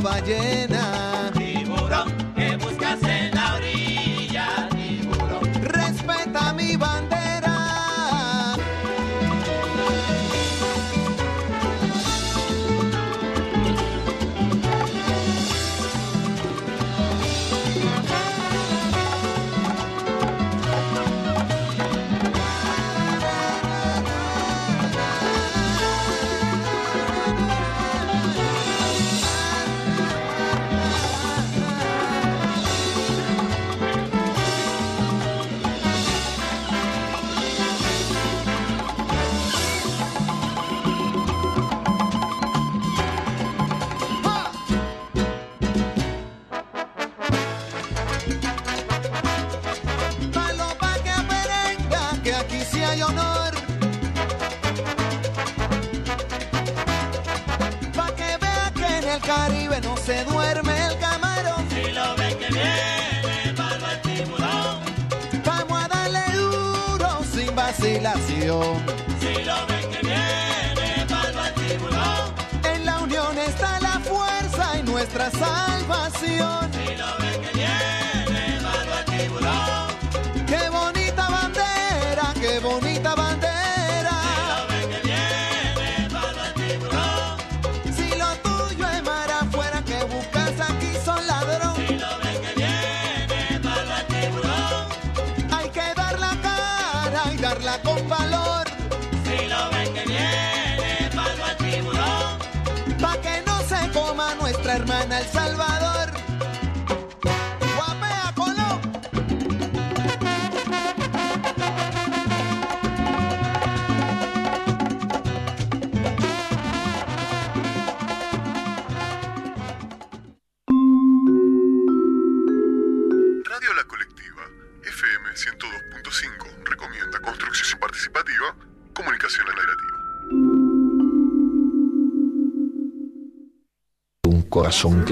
Speaker 21: Ballena.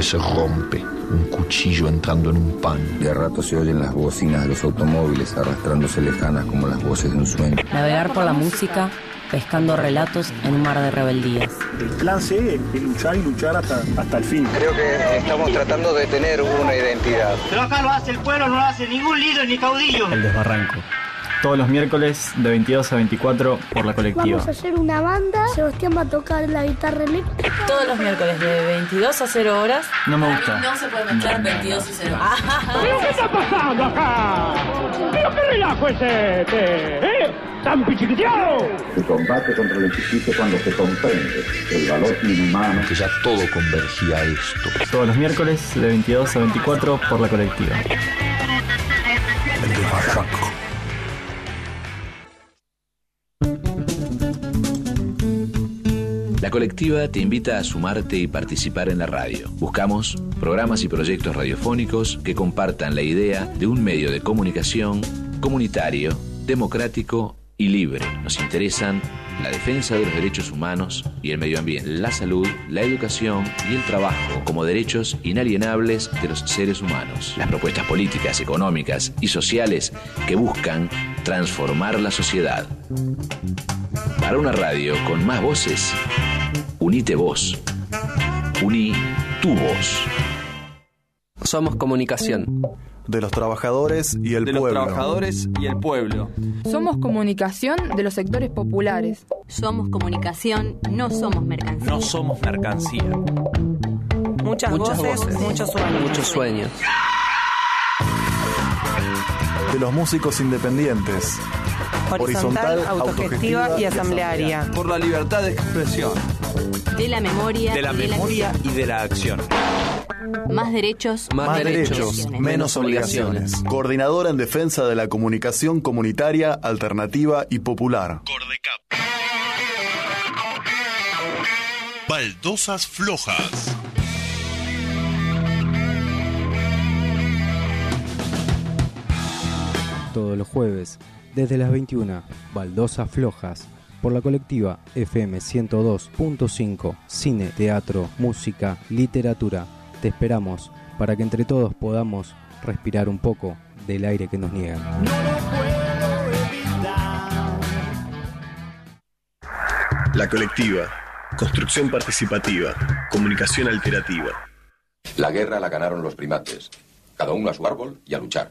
Speaker 21: Se
Speaker 11: rompe, un cuchillo entrando en un pan.
Speaker 22: De rato se oyen las bocinas de los automóviles arrastrándose lejanas como las voces de un sueño.
Speaker 12: Navegar por la música, pescando relatos en un mar de rebeldías.
Speaker 23: El plan C es luchar y luchar hasta, hasta el fin.
Speaker 22: Creo que estamos tratando de tener una identidad.
Speaker 24: Pero acá lo hace el pueblo, no lo hace ningún líder ni caudillo.
Speaker 25: El desbarranco. Todos los miércoles de 22 a 24 por la colectiva.
Speaker 8: Vamos a hacer una banda. Sebastián va a tocar la guitarra eléctrica.
Speaker 12: Todos los miércoles de 22 a 0 horas.
Speaker 25: No me gusta.
Speaker 12: No se puede mezclar 22 y 0
Speaker 24: ¿Pero qué está pasando acá? ¿Pero qué relajo es este? ¿Eh? ¿Tan pichiquiteado?
Speaker 26: El combate contra el chiquito cuando se comprende el valor inhumano.
Speaker 11: Que ya todo convergía a esto.
Speaker 25: Todos los miércoles de 22 a 24 por la colectiva.
Speaker 11: Colectiva te invita a sumarte y participar en la radio. Buscamos programas y proyectos radiofónicos que compartan la idea de un medio de comunicación comunitario, democrático y libre. Nos interesan la defensa de los derechos humanos y el medio ambiente, la salud, la educación y el trabajo como derechos inalienables de los seres humanos. Las propuestas políticas, económicas y sociales que buscan transformar la sociedad. Para una radio con más voces, unite vos. Uní tu voz.
Speaker 27: Somos comunicación.
Speaker 28: De los trabajadores y el
Speaker 27: de los
Speaker 28: pueblo.
Speaker 27: trabajadores y el pueblo.
Speaker 29: Somos comunicación de los sectores populares.
Speaker 30: Somos comunicación, no somos mercancía.
Speaker 27: No somos mercancía.
Speaker 30: Muchas, voces, muchos sueños.
Speaker 27: Muchos sueños.
Speaker 28: De los músicos independientes.
Speaker 30: Horizontal, autogestiva y asamblearia.
Speaker 27: Por la libertad de expresión.
Speaker 30: De la memoria.
Speaker 27: De la memoria y de la acción.
Speaker 30: Más derechos.
Speaker 28: Más, derechos, menos obligaciones. Coordinadora en defensa de la comunicación comunitaria, alternativa y popular.
Speaker 31: Baldosas flojas.
Speaker 32: Todos los jueves, desde las 21, Baldosas Flojas, por la colectiva FM 102.5, cine, teatro, música, literatura. Te esperamos para que entre todos podamos respirar un poco del aire que nos niegan.
Speaker 6: La colectiva. Construcción participativa. Comunicación alternativa.
Speaker 33: La guerra la ganaron los primates. Cada uno a su árbol y a luchar.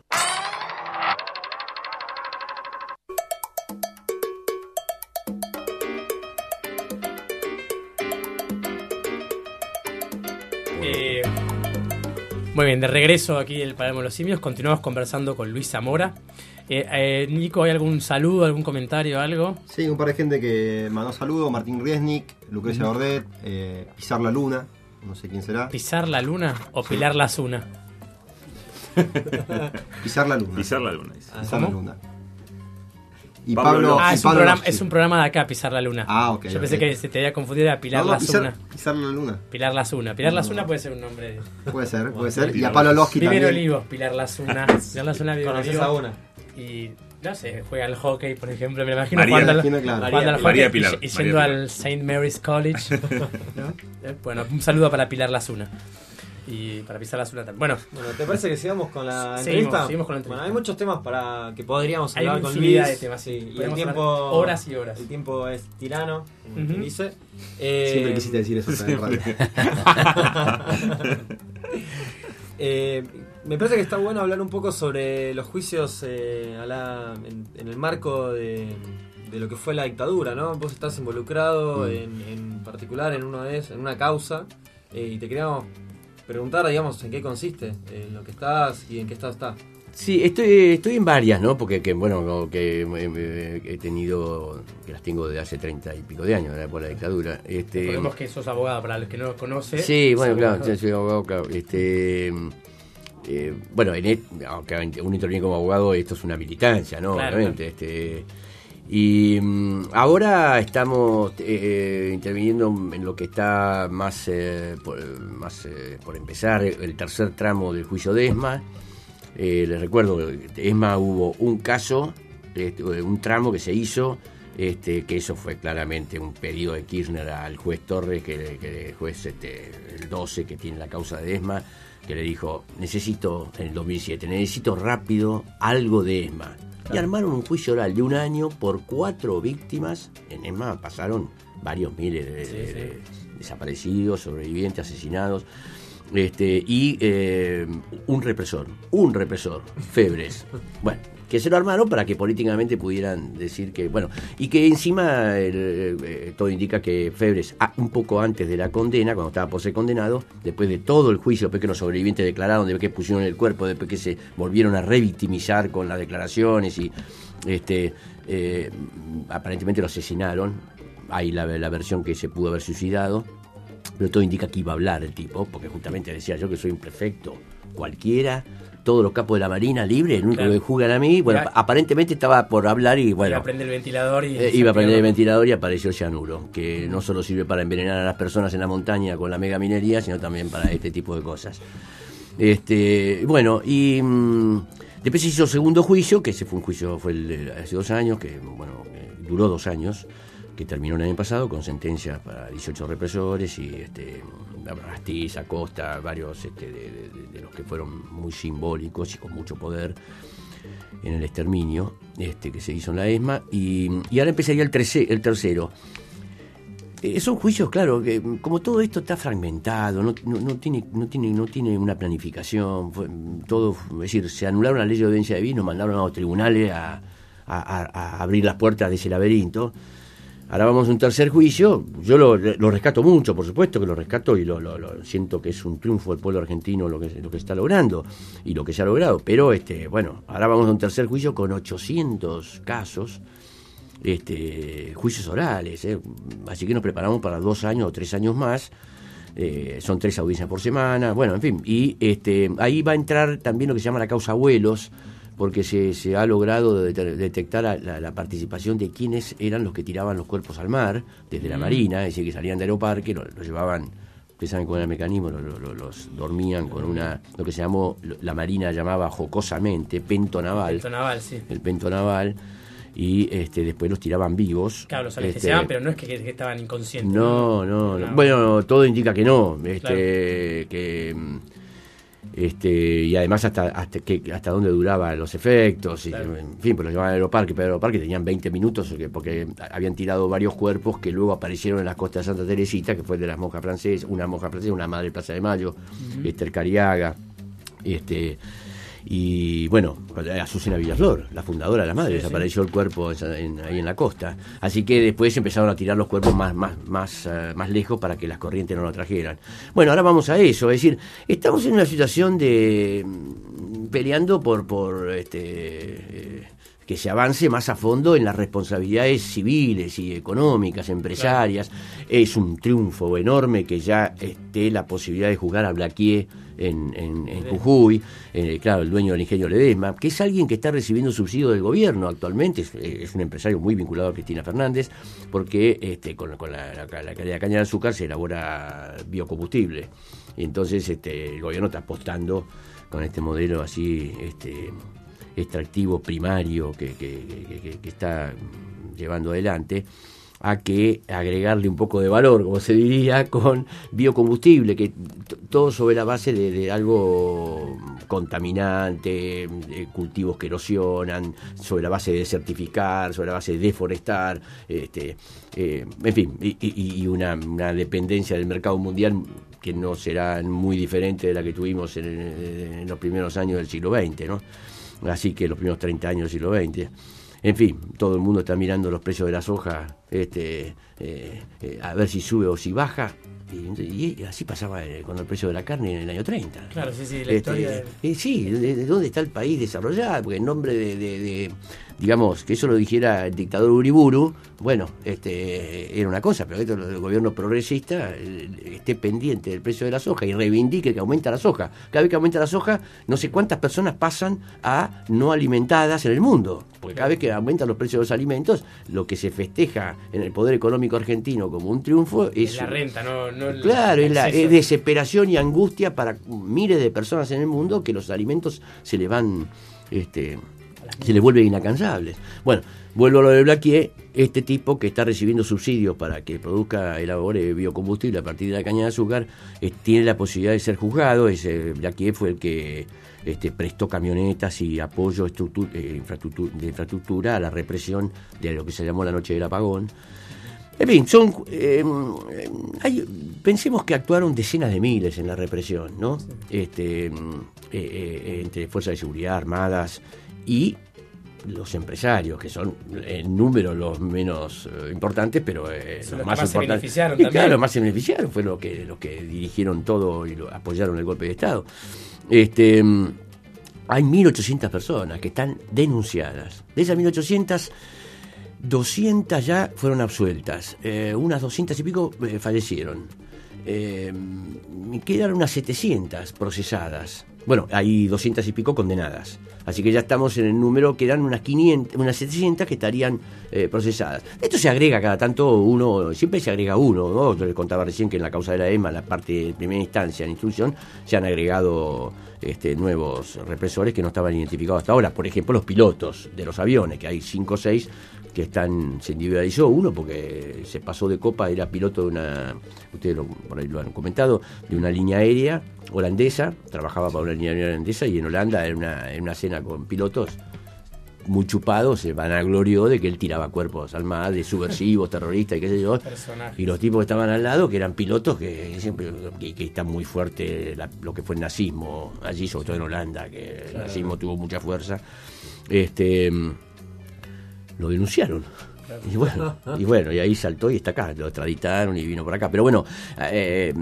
Speaker 1: Muy bien, de regreso aquí del Palermo de los Simios, continuamos conversando con Luis Zamora. Eh, eh, Nico, ¿hay algún saludo, algún comentario, algo?
Speaker 3: Sí, un par de gente que mandó saludos, Martín Riesnik, Lucrecia. Bordet, eh, Pisar la Luna, no sé quién será.
Speaker 1: ¿Pisar la luna o pilar la zuna? (laughs)
Speaker 3: Pisar la Luna.
Speaker 4: Pisar la luna, dice.
Speaker 3: Pisar la
Speaker 1: ¿Cómo?
Speaker 3: Luna. Y
Speaker 4: Pablo
Speaker 3: Pablo,
Speaker 1: ah,
Speaker 3: y
Speaker 1: es un, programa, es un programa de acá, Pisar la Luna.
Speaker 3: Ah, ok,
Speaker 1: Yo pensé que se te había confundido, era Pilar
Speaker 3: No, no,
Speaker 1: la
Speaker 3: pisar,
Speaker 1: Zuna.
Speaker 3: pisar la Luna.
Speaker 1: Pilar la Zuna. Pilar puede ser un nombre.
Speaker 3: Puede ser, puede ser. Y
Speaker 1: Pilar
Speaker 3: a Pablo
Speaker 1: Viver
Speaker 3: también.
Speaker 1: Olivos, Pilar la Zuna. (laughs) Pilar la Zuna, Viver
Speaker 19: ¿Conoces a una?
Speaker 1: Y no sé, juega al hockey, por ejemplo. Me imagino
Speaker 4: María,
Speaker 1: jugando,
Speaker 3: imagino, claro.
Speaker 1: jugando al
Speaker 4: María
Speaker 1: hockey y-
Speaker 4: Pilar,
Speaker 1: y,
Speaker 4: María
Speaker 1: yendo
Speaker 4: Pilar.
Speaker 1: al St. Mary's College. (laughs) ¿no? Eh, Bueno, un saludo para Pilar la Zuna. Y para Pisar la Zuna también. Bueno,
Speaker 19: Bueno, ¿te parece que sigamos con la
Speaker 1: Seguimos,
Speaker 19: entrevista?
Speaker 1: seguimos con la entrevista.
Speaker 19: Bueno, hay muchos temas para que podríamos
Speaker 1: Hay
Speaker 19: hablar con
Speaker 1: infinidad
Speaker 19: Luis.
Speaker 1: de temas,
Speaker 19: sí, y el tiempo
Speaker 1: horas y horas.
Speaker 19: El tiempo es tirano, como
Speaker 1: Ujú.
Speaker 19: quien dice. Eh,
Speaker 3: Siempre quisiste decir eso. (laughs)
Speaker 19: Eh, me parece que está bueno hablar un poco sobre los juicios eh, a la- en, en el marco de, de lo que fue la dictadura, ¿no? Vos estás involucrado
Speaker 34: Mm.
Speaker 19: en, en particular en uno de es- en una causa eh, y te queríamos preguntar, digamos, en qué consiste, en lo que estás y en qué estado está.
Speaker 20: Sí, estoy, estoy en varias, ¿no? Porque, que, bueno, que eh, he tenido, que las tengo desde hace treinta y pico de años, ¿verdad? por la dictadura. Este,
Speaker 1: Recordemos que sos abogado, para los que no lo conocen.
Speaker 20: Sí, bueno, claro,
Speaker 1: abogado.
Speaker 20: soy abogado, claro. Este, eh, bueno, en et- aunque uno interviene como abogado, esto es una militancia, ¿no?
Speaker 1: Claro,
Speaker 20: Obviamente. Este, y mm, ahora estamos eh, interviniendo en lo que está más, eh, por, más eh, por empezar, el tercer tramo del juicio de ESMA. Eh, les recuerdo, ESMA hubo un caso, este, un tramo que se hizo, este, que eso fue claramente un pedido de Kirchner al juez Torres, que, que el juez este, el 12, que tiene la causa de ESMA, que le dijo, necesito, en el 2007, necesito rápido algo de ESMA. Y armaron un juicio oral de un año por cuatro víctimas. En ESMA pasaron varios miles de, de- de desaparecidos, sobrevivientes, asesinados. Este, y eh, un represor, un represor, Febres. (laughs) Bueno, que se lo armaron para que políticamente pudieran decir que, bueno, y que encima el, eh, todo indica que Febres, ah, un poco antes de la condena, cuando estaba por ser condenado, después de todo el juicio, después que los sobrevivientes declararon, después que pusieron el cuerpo, después que se volvieron a revictimizar con las declaraciones y este eh, aparentemente lo asesinaron. Hay la, la versión que se pudo haber suicidado pero todo indica que iba a hablar el tipo, porque justamente decía yo que soy un prefecto cualquiera, todos los capos de la Marina libre, el único
Speaker 1: Claro.
Speaker 20: que juegan a mí, bueno, aparentemente estaba por hablar y bueno,
Speaker 1: Iba a prender el ventilador y.
Speaker 20: eh, iba a prender el ventilador y apareció el cianuro, que no solo sirve para envenenar a las personas en la montaña con la mega minería, sino también para este tipo de cosas. Este, bueno, y mm, después se hizo el segundo juicio, que ese fue un juicio, fue el de hace dos años, que bueno, eh, duró dos años, que terminó el año pasado con sentencias para 18 represores y este Astiz, Acosta, varios este, de, los que fueron muy simbólicos y con mucho poder en el exterminio este, que se hizo en la ESMA. Y, y ahora empezaría el, trece- el tercero. Eh, son juicios, claro, que mm, como todo esto está fragmentado, no, tiene, no, tiene, no tiene una planificación, fue, mm, todo, es decir, se anularon la ley de audiencia de vino, mandaron a los tribunales a- a- a abrir las puertas de ese laberinto. Ahora vamos a un tercer juicio, yo lo, rescato mucho, por supuesto que lo rescato y lo, lo- lo siento que es un triunfo del pueblo argentino lo que, lo está logrando y lo que se ha logrado, pero este, bueno, ahora vamos a un tercer juicio con 800 casos este, juicios orales. ¿eh? Así que nos preparamos para dos años o tres años más. Eh, son tres audiencias por semana. Bueno, en fin. Y este, ahí va a entrar también lo que se llama la causa vuelos, porque se, se ha logrado de- detectar a- la, la participación de quienes eran los que tiraban los cuerpos al mar desde la. Marina, es decir, que salían de Aeroparque, lo, lo llevaban. Ustedes saben cuál era el mecanismo, lo- lo- lo- los dormían con una, lo que se llamó, la Marina llamaba jocosamente, pento naval
Speaker 1: Pento naval, sí.
Speaker 20: el pento naval y este después los tiraban vivos.
Speaker 1: Claro, los
Speaker 20: Este,
Speaker 1: anestesiaban, pero no es que, que estaban inconscientes.
Speaker 20: no, no, no.
Speaker 1: No.
Speaker 20: Bueno, todo indica que no. Este, que mm, este y además hasta hasta que hasta dónde duraban los efectos y, en fin pues los llevaban al aeroparque pero el aeroparque tenían 20 minutos porque, porque habían tirado varios cuerpos que luego aparecieron en las costas de Santa Teresita que fue de las monjas francesas una monja francesa una madre de Plaza de Mayo
Speaker 1: Ujú.
Speaker 20: Esther Cariaga este y bueno, Azucena Villaflor, la fundadora de la madre,
Speaker 1: Sí, sí.
Speaker 20: desapareció el cuerpo en- ahí en la costa. Así que después empezaron a tirar los cuerpos más, más, más, eh, más lejos para que las corrientes no lo trajeran. Bueno, ahora vamos a eso, es decir, estamos en una situación de mm, peleando por, por este, eh, que se avance más a fondo en las responsabilidades civiles y económicas, empresarias. Es un triunfo enorme que ya esté la posibilidad de jugar a Blaquier en, en, en Jujuy, eh, claro, el dueño del ingenio Ledesma, que es alguien que está recibiendo subsidio del gobierno actualmente, es, es un empresario muy vinculado a Cristina Fernández, porque este, con, con la, la, la calidad de caña de azúcar se elabora biocombustible. Y entonces este, el gobierno está apostando con este modelo así este, extractivo primario que, que- que- que- que está llevando adelante a que agregarle un poco de valor, como se diría, (laughs) con biocombustible, que todo sobre la base de, algo contaminante, cultivos que erosionan, sobre la base de desertificar, sobre la base de deforestar, este, eh, en fin, y, y- una dependencia del mercado mundial que no será muy diferente de la que tuvimos en, en los primeros años del siglo XX, ¿no? Así que los primeros 30 años del siglo XX. En fin, todo el mundo está mirando los precios de la soja, este, eh, eh, a ver si sube o si baja. Y, y así pasaba eh, con el precio de la carne en el año 30.
Speaker 1: Claro, sí, sí, la
Speaker 20: Este,
Speaker 1: historia de-
Speaker 20: sí, de, de dónde está el país desarrollado, porque en nombre de, de- de, digamos, que eso lo dijera el dictador Uriburu, bueno, este era una cosa, pero esto el gobierno progresista eh, esté pendiente del precio de la soja y reivindique que aumenta la soja. Cada vez que aumenta la soja, no sé cuántas personas pasan a no alimentadas en el mundo, porque cada vez que aumentan los precios de los alimentos, lo que se festeja en el poder económico argentino como un triunfo es...
Speaker 1: Es la renta, no, no el
Speaker 20: Claro, es, la, es desesperación y angustia para miles de personas en el mundo que los alimentos se le van, este, se les vuelven inalcanzables. Bueno, vuelvo a lo de Blaquier, este tipo que está recibiendo subsidios para que produzca, elabore biocombustible a partir de la caña de azúcar, eh, tiene la posibilidad de ser juzgado. Ese Blaquier fue el que este, prestó camionetas y apoyo eh, infraestructu- de infraestructura a la represión de lo que se llamó la noche del apagón. En fin, son, eh, hay- pensemos que actuaron decenas de miles en la represión, ¿no? Este, eh, eh, entre fuerzas de seguridad armadas y los empresarios, que son en número los menos eh, importantes, pero eh, los
Speaker 1: los
Speaker 20: más
Speaker 1: más se
Speaker 20: importantes.
Speaker 1: beneficiaron
Speaker 20: Y
Speaker 1: también.
Speaker 20: claro, los más se beneficiaron, fue los que, los que dirigieron todo y lo, apoyaron el golpe de Estado. Este, mm, hay 1.800 personas que están denunciadas. De esas 1.800, 200 ya fueron absueltas. Eh, unas 200 y pico eh, fallecieron. Eh, quedaron unas 700 procesadas. Bueno, hay 200 y pico condenadas. Así que ya estamos en el número, quedan unas 500, unas 700 que estarían eh, procesadas. Esto se agrega cada tanto uno, siempre se agrega uno, ¿no? Yo les contaba recién que en la causa de la EMA, la parte de primera instancia, en instrucción, se han agregado este, nuevos represores que no estaban identificados hasta ahora. Por ejemplo, los pilotos de los aviones, que hay 5 o 6 que están, se individualizó uno porque se pasó de copa, era piloto de una, ustedes lo- por ahí lo han comentado, de una línea aérea holandesa, trabajaba para una línea aérea holandesa y en Holanda en una, en una cena con pilotos muy chupados, se vanaglorió de que él tiraba cuerpos al mar, de subversivos, terroristas y qué sé yo.
Speaker 1: Personaje.
Speaker 20: Y los tipos que estaban al lado, que eran pilotos, que siempre que, que está muy fuerte la- lo que fue el nazismo allí, sobre todo en Holanda, que el
Speaker 1: Claro.
Speaker 20: nazismo tuvo mucha fuerza. Este lo denunciaron. Y bueno, y bueno, y ahí saltó y está acá, lo extraditaron y vino por acá. Pero bueno, eh,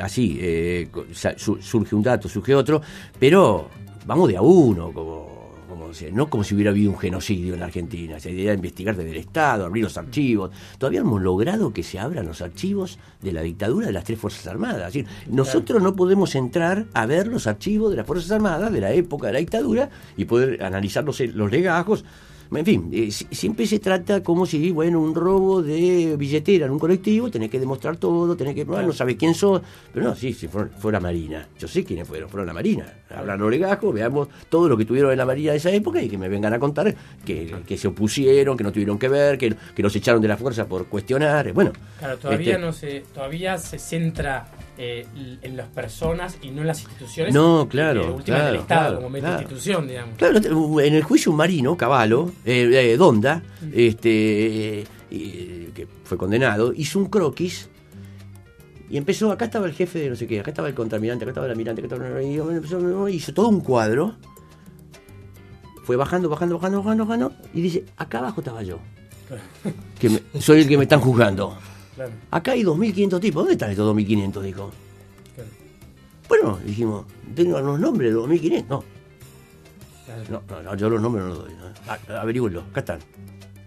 Speaker 20: así, eh, surge un dato, surge otro, pero vamos de a uno, como, como no como si hubiera habido un genocidio en la Argentina. Se idea de investigar desde el Estado, abrir los archivos. Todavía hemos logrado que se abran los archivos de la dictadura de las tres Fuerzas Armadas. Es decir, nosotros no podemos entrar a ver los archivos de las Fuerzas Armadas de la época de la dictadura y poder analizar los, los legajos. En fin, eh, si- siempre se trata como si, bueno, un robo de billetera en un colectivo, tenés que demostrar todo, tenés que probar, no sabes quién sos. Pero no, sí, fueron, fue la Marina. Yo sé quiénes fueron, fueron la Marina. Hablan los legajos, veamos todo lo que tuvieron en la Marina de esa época y que me vengan a contar que, que se opusieron, que no tuvieron que ver, que, que los echaron de la fuerza por cuestionar. Bueno,
Speaker 1: Claro, todavía
Speaker 20: este,
Speaker 1: no se, todavía se centra eh, en las personas y no en las instituciones.
Speaker 20: No, claro,
Speaker 1: eh,
Speaker 20: claro,
Speaker 1: el Estado
Speaker 20: claro,
Speaker 1: como meta
Speaker 20: claro.
Speaker 1: institución, digamos.
Speaker 20: Claro, en el juicio un marino, Caballo, eh, eh, Donda, este, eh, que fue condenado, hizo un croquis y empezó, acá estaba el jefe de no sé qué, acá estaba el contramirante, acá estaba el almirante, acá estaba el... y empezó, hizo todo un cuadro, fue bajando, bajando, bajando, bajando, bajando, y dice, acá abajo estaba yo, que me- soy el que me están juzgando. (laughs)
Speaker 1: Claro.
Speaker 20: Acá hay 2.500 tipos, ¿dónde están estos 2.500? Dijo. Bueno, dijimos, tengo los nombres de 2.500, no. No, no, no, yo los nombres no los doy. ¿no? A- Averígüenlo, acá están.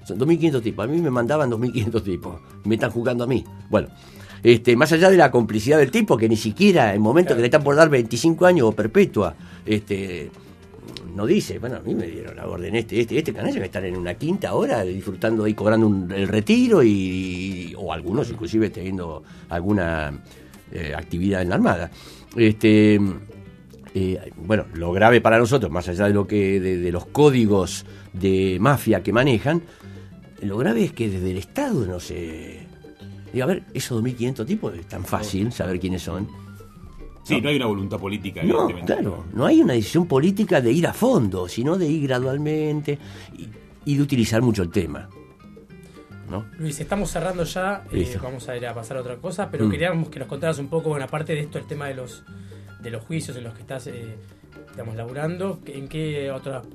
Speaker 20: Son 2.500 tipos. A mí me mandaban 2.500 tipos. Me están jugando a mí. Bueno, este, más allá de la complicidad del tipo, que ni siquiera en el momento que le están por dar 25 años o perpetua, este, no dice, bueno, a mí me dieron la orden este, este, este canalla que están en una quinta ahora disfrutando ahí, cobrando un- el retiro y, o algunos inclusive teniendo alguna eh, actividad en la Armada. Este, eh, bueno, lo grave para nosotros, más allá de lo que de, de los códigos de mafia que manejan, lo grave es que desde el Estado no se... Digo, a ver, esos 2.500 tipos es tan fácil saber quiénes son.
Speaker 4: Sí, no hay una voluntad política,
Speaker 20: No,
Speaker 4: evidentemente.
Speaker 20: claro, no hay una decisión política de ir a fondo, sino de ir gradualmente y, y de utilizar mucho el tema. ¿no?
Speaker 1: Luis, estamos cerrando ya, eh, vamos a ir a pasar a otra cosa, pero
Speaker 20: Mm.
Speaker 1: queríamos que nos contaras un poco, bueno, aparte de esto, el tema de los de los juicios en los que estás, eh, digamos, laburando, ¿en qué otros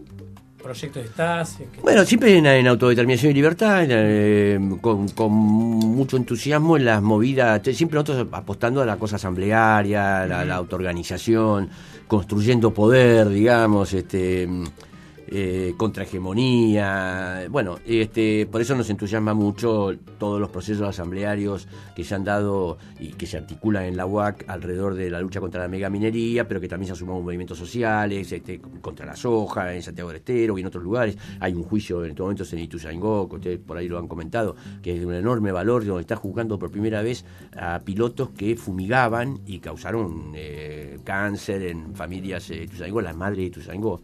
Speaker 1: proyectos estás? ¿En
Speaker 20: Bueno, siempre en, en autodeterminación y libertad, en, eh, con, con mucho entusiasmo en las movidas, te- siempre nosotros apostando a la cosa asamblearia, la, la autoorganización, construyendo poder, digamos, este eh, contrahegemonía. Bueno, este, por eso nos entusiasma mucho todos los procesos asamblearios que se han dado y que se articulan en la UAC alrededor de la lucha contra la megaminería, pero que también se han sumado movimientos sociales, este, contra la soja, en Santiago del Estero y en otros lugares. Hay un juicio en estos momentos en Ituzaingó, que ustedes por ahí lo han comentado, que es de un enorme valor, donde está juzgando por primera vez a pilotos que fumigaban y causaron eh, cáncer en familias de Ituzaingó, las madres de Ituzaingó,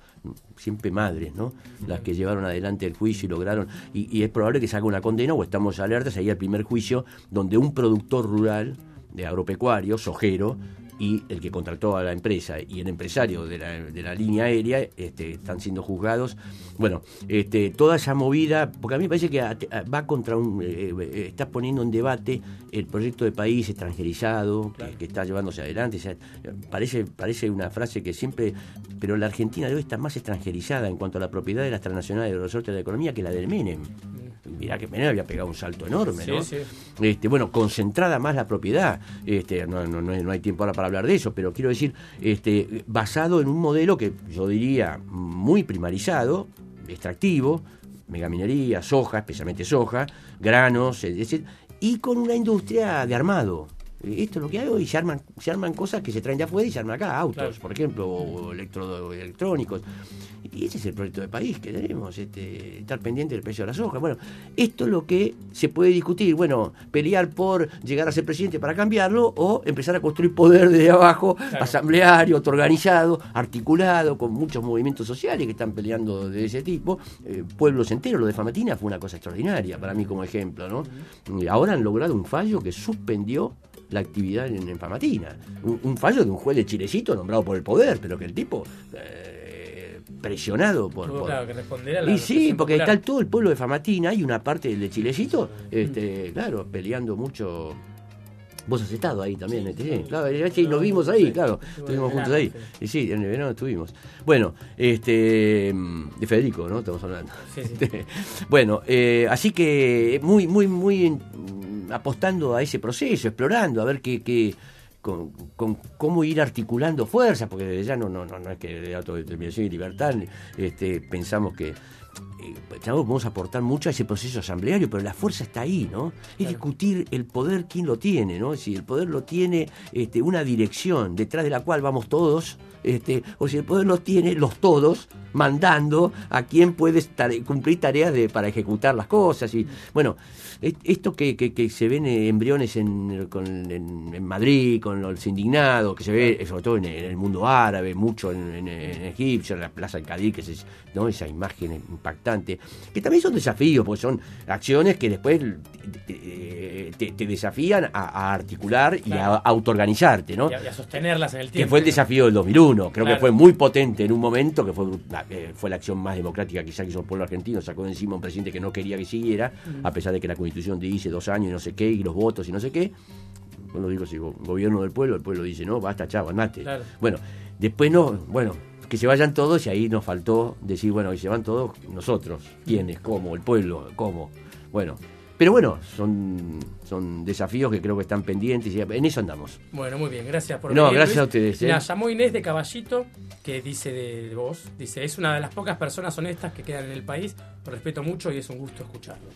Speaker 20: siempre madres, ¿no? Las que llevaron adelante el juicio y lograron, y, es probable que salga una condena o estamos alertas, ahí el primer juicio donde un productor rural de agropecuario, sojero, y el que contrató a la empresa y el empresario de la, de la línea aérea este, están siendo juzgados. Bueno, este, toda esa movida, porque a mí me parece que a- a- va contra un. eh, eh, está poniendo en debate el proyecto de país extranjerizado que, que está llevándose adelante. O sea, parece, parece una frase que siempre. Pero la Argentina de hoy está más extranjerizada en cuanto a la propiedad de las transnacionales de los resortes de la economía que la del Menem. Mirá que Menem había pegado un salto enorme,
Speaker 1: Sí,
Speaker 20: ¿no?
Speaker 1: sí.
Speaker 20: Este, bueno, concentrada más la propiedad. Este, no, no, no hay tiempo ahora para hablar de eso, pero quiero decir, este, basado en un modelo que yo diría muy primarizado, extractivo, megaminería, soja, especialmente soja, granos, decir, y con una industria de armado. Esto es lo que hay hoy, se arman, se arman cosas que se traen de afuera y se arman acá, autos, por ejemplo, o electro- electrónicos. Y ese es el proyecto de país que tenemos, este, estar pendiente del precio de la soja. Bueno, esto es lo que se puede discutir. Bueno, pelear por llegar a ser presidente para cambiarlo o empezar a construir poder desde abajo, asambleario, autoorganizado, articulado, con muchos movimientos sociales que están peleando de ese tipo. Eh, pueblos enteros, lo de Famatina fue una cosa extraordinaria para mí como ejemplo, ¿no? Y Ahora han logrado un fallo que suspendió la actividad en, en Famatina. Un, un fallo de un juez de Chilecito nombrado por el poder, pero que el tipo... eh, presionado por,
Speaker 1: claro, que responder a la
Speaker 20: y sí, porque
Speaker 1: popular.
Speaker 20: está todo el pueblo de Famatina, hay una parte de Chilecito, este, claro, peleando mucho. Vos has estado ahí también, este, sí, claro, ya sí, nos vimos ahí, claro, estuvimos juntos ahí. Y sí, en el verano estuvimos. Bueno, este, de Federico, ¿no? Estamos hablando.
Speaker 1: Sí, sí. (laughs)
Speaker 20: Bueno, eh, así que muy, muy, muy apostando a ese proceso, explorando, a ver qué, qué con, con cómo ir articulando fuerzas, porque desde ya no, no, no, no es que de autodeterminación y libertad este, pensamos que eh, vamos a aportar mucho a ese proceso asambleario, pero la fuerza está ahí, ¿no? Es discutir el poder, quién lo tiene, ¿no? Si el poder lo tiene este, una dirección detrás de la cual vamos todos, este, o si el poder lo tiene los todos mandando a quién puede cumplir tareas de, para ejecutar las cosas. Y bueno, es- esto que, que- que se ven eh, embriones en, con- en- en Madrid, con los indignados, que se ve eh, sobre todo en, el mundo árabe, mucho en, en, en la Plaza del Cadí, que es ¿no? esa imagen impactante, que también son desafíos, porque son acciones que después te, te- te desafían a, a articular y a autoorganizarte, ¿no?
Speaker 1: Y a, y a sostenerlas en el
Speaker 20: que
Speaker 1: tiempo.
Speaker 20: fue el desafío del 2001. Creo
Speaker 1: Claro.
Speaker 20: que fue muy potente en un momento, que fue, la- eh, fue la acción más democrática quizá que hizo el pueblo argentino, sacó de encima a un presidente que no quería que siguiera,
Speaker 1: Mm.
Speaker 20: a pesar de que la constitución dice dos años y no sé qué, y los votos y no sé qué. Bueno, digo, si go- gobierno del pueblo, el pueblo dice, no, basta, chavo, andate.
Speaker 1: Claro.
Speaker 20: Bueno, después no, bueno, que se vayan todos y ahí nos faltó decir, bueno, y se van todos nosotros. ¿Quiénes? ¿Cómo? ¿El pueblo? ¿Cómo? Bueno, pero bueno, son, son desafíos que creo que están pendientes y en eso andamos.
Speaker 1: Bueno, muy bien, gracias por
Speaker 20: No,
Speaker 1: venir,
Speaker 20: gracias
Speaker 1: Luis.
Speaker 20: a ustedes, ¿eh?
Speaker 1: Mira, llamó Inés de Caballito, que dice de, de vos, dice, es una de las pocas personas honestas que quedan en el país, lo respeto mucho y es un gusto escucharlo.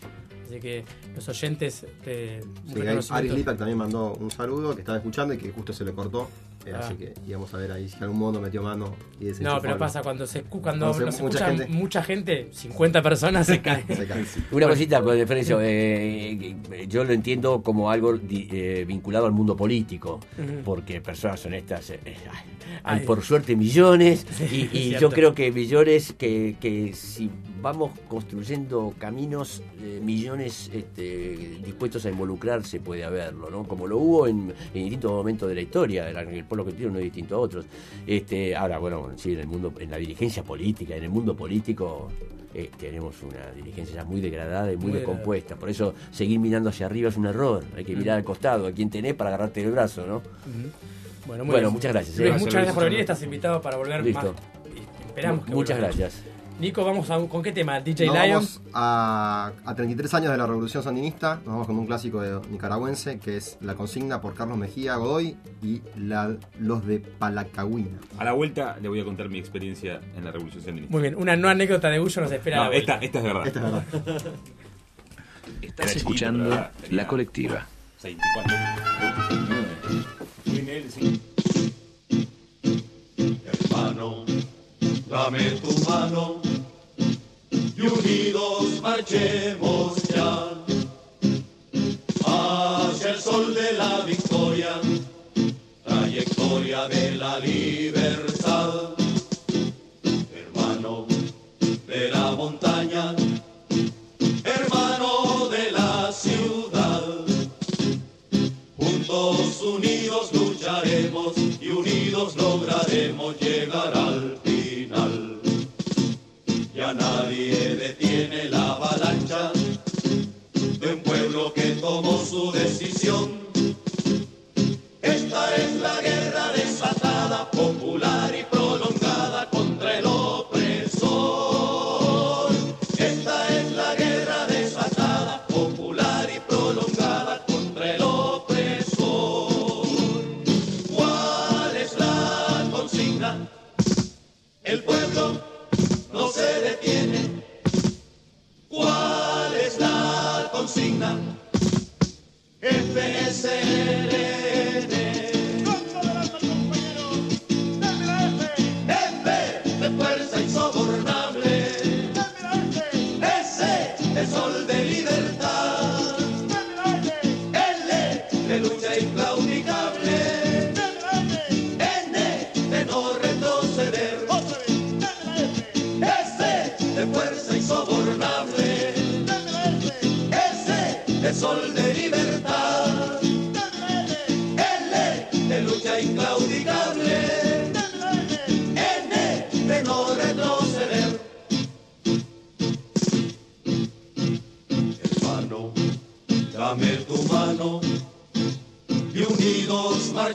Speaker 1: Así que los oyentes de un
Speaker 3: Sí, Ari Lipak también mandó un saludo que estaba escuchando y que justo se le cortó. Eh,
Speaker 1: Ah.
Speaker 3: Así que íbamos a ver ahí si algún modo metió mano y
Speaker 1: No, pero pasa cuando se cuando
Speaker 3: Cuando se- mucha
Speaker 1: escuchan
Speaker 3: gente.
Speaker 1: mucha gente, 50 personas se caen. (laughs)
Speaker 3: Se.
Speaker 20: Una cosita, pues, Florencio, eh, yo lo entiendo como algo di- eh, vinculado al mundo político, porque personas honestas eh, eh, hay,
Speaker 1: Ay.
Speaker 20: hay por suerte millones,
Speaker 1: Sí,
Speaker 20: y, yo creo que millones que, que si vamos construyendo caminos, eh, millones este, dispuestos a involucrarse puede haberlo, ¿no? Como lo hubo en, en distintos momentos de la historia, el, el pueblo argentino no es distinto a otros. Este, ahora, bueno, sí, en el mundo, en la dirigencia política, en el mundo político eh, tenemos una dirigencia ya muy degradada y muy,
Speaker 1: Muy
Speaker 20: descompuesta. Por eso seguir mirando hacia arriba es un error. Hay que mirar al costado, a quien tenés para agarrarte el brazo, ¿no?
Speaker 1: Bueno, muy
Speaker 20: Bueno,
Speaker 1: bien.
Speaker 20: muchas gracias.
Speaker 1: Luis, muchas gracias por venir, estás invitado para volver
Speaker 20: Listo.
Speaker 1: más. Esperamos que
Speaker 20: Muchas gracias.
Speaker 1: Nico, vamos a, ¿con qué tema? DJ
Speaker 3: Nos
Speaker 1: Lion.
Speaker 3: vamos a, a 33 años de la Revolución Sandinista. Nos vamos con un clásico de- nicaragüense que es La Consigna por Carlos Mejía Godoy y la- Los de Palacahuina.
Speaker 4: A la vuelta le voy a contar mi experiencia en la Revolución Sandinista.
Speaker 1: Muy bien, una no anécdota de Bullo nos espera. a la
Speaker 4: esta, esta es verdad.
Speaker 3: Esta es verdad.
Speaker 11: Estás
Speaker 4: Era
Speaker 11: escuchando La Colectiva.
Speaker 4: 64.
Speaker 35: Dame tu mano y unidos marchemos ya hacia el sol de la victoria, trayectoria de la libertad. Hermano de la montaña, hermano de la ciudad. Juntos, unidos lucharemos y unidos lograremos llegar al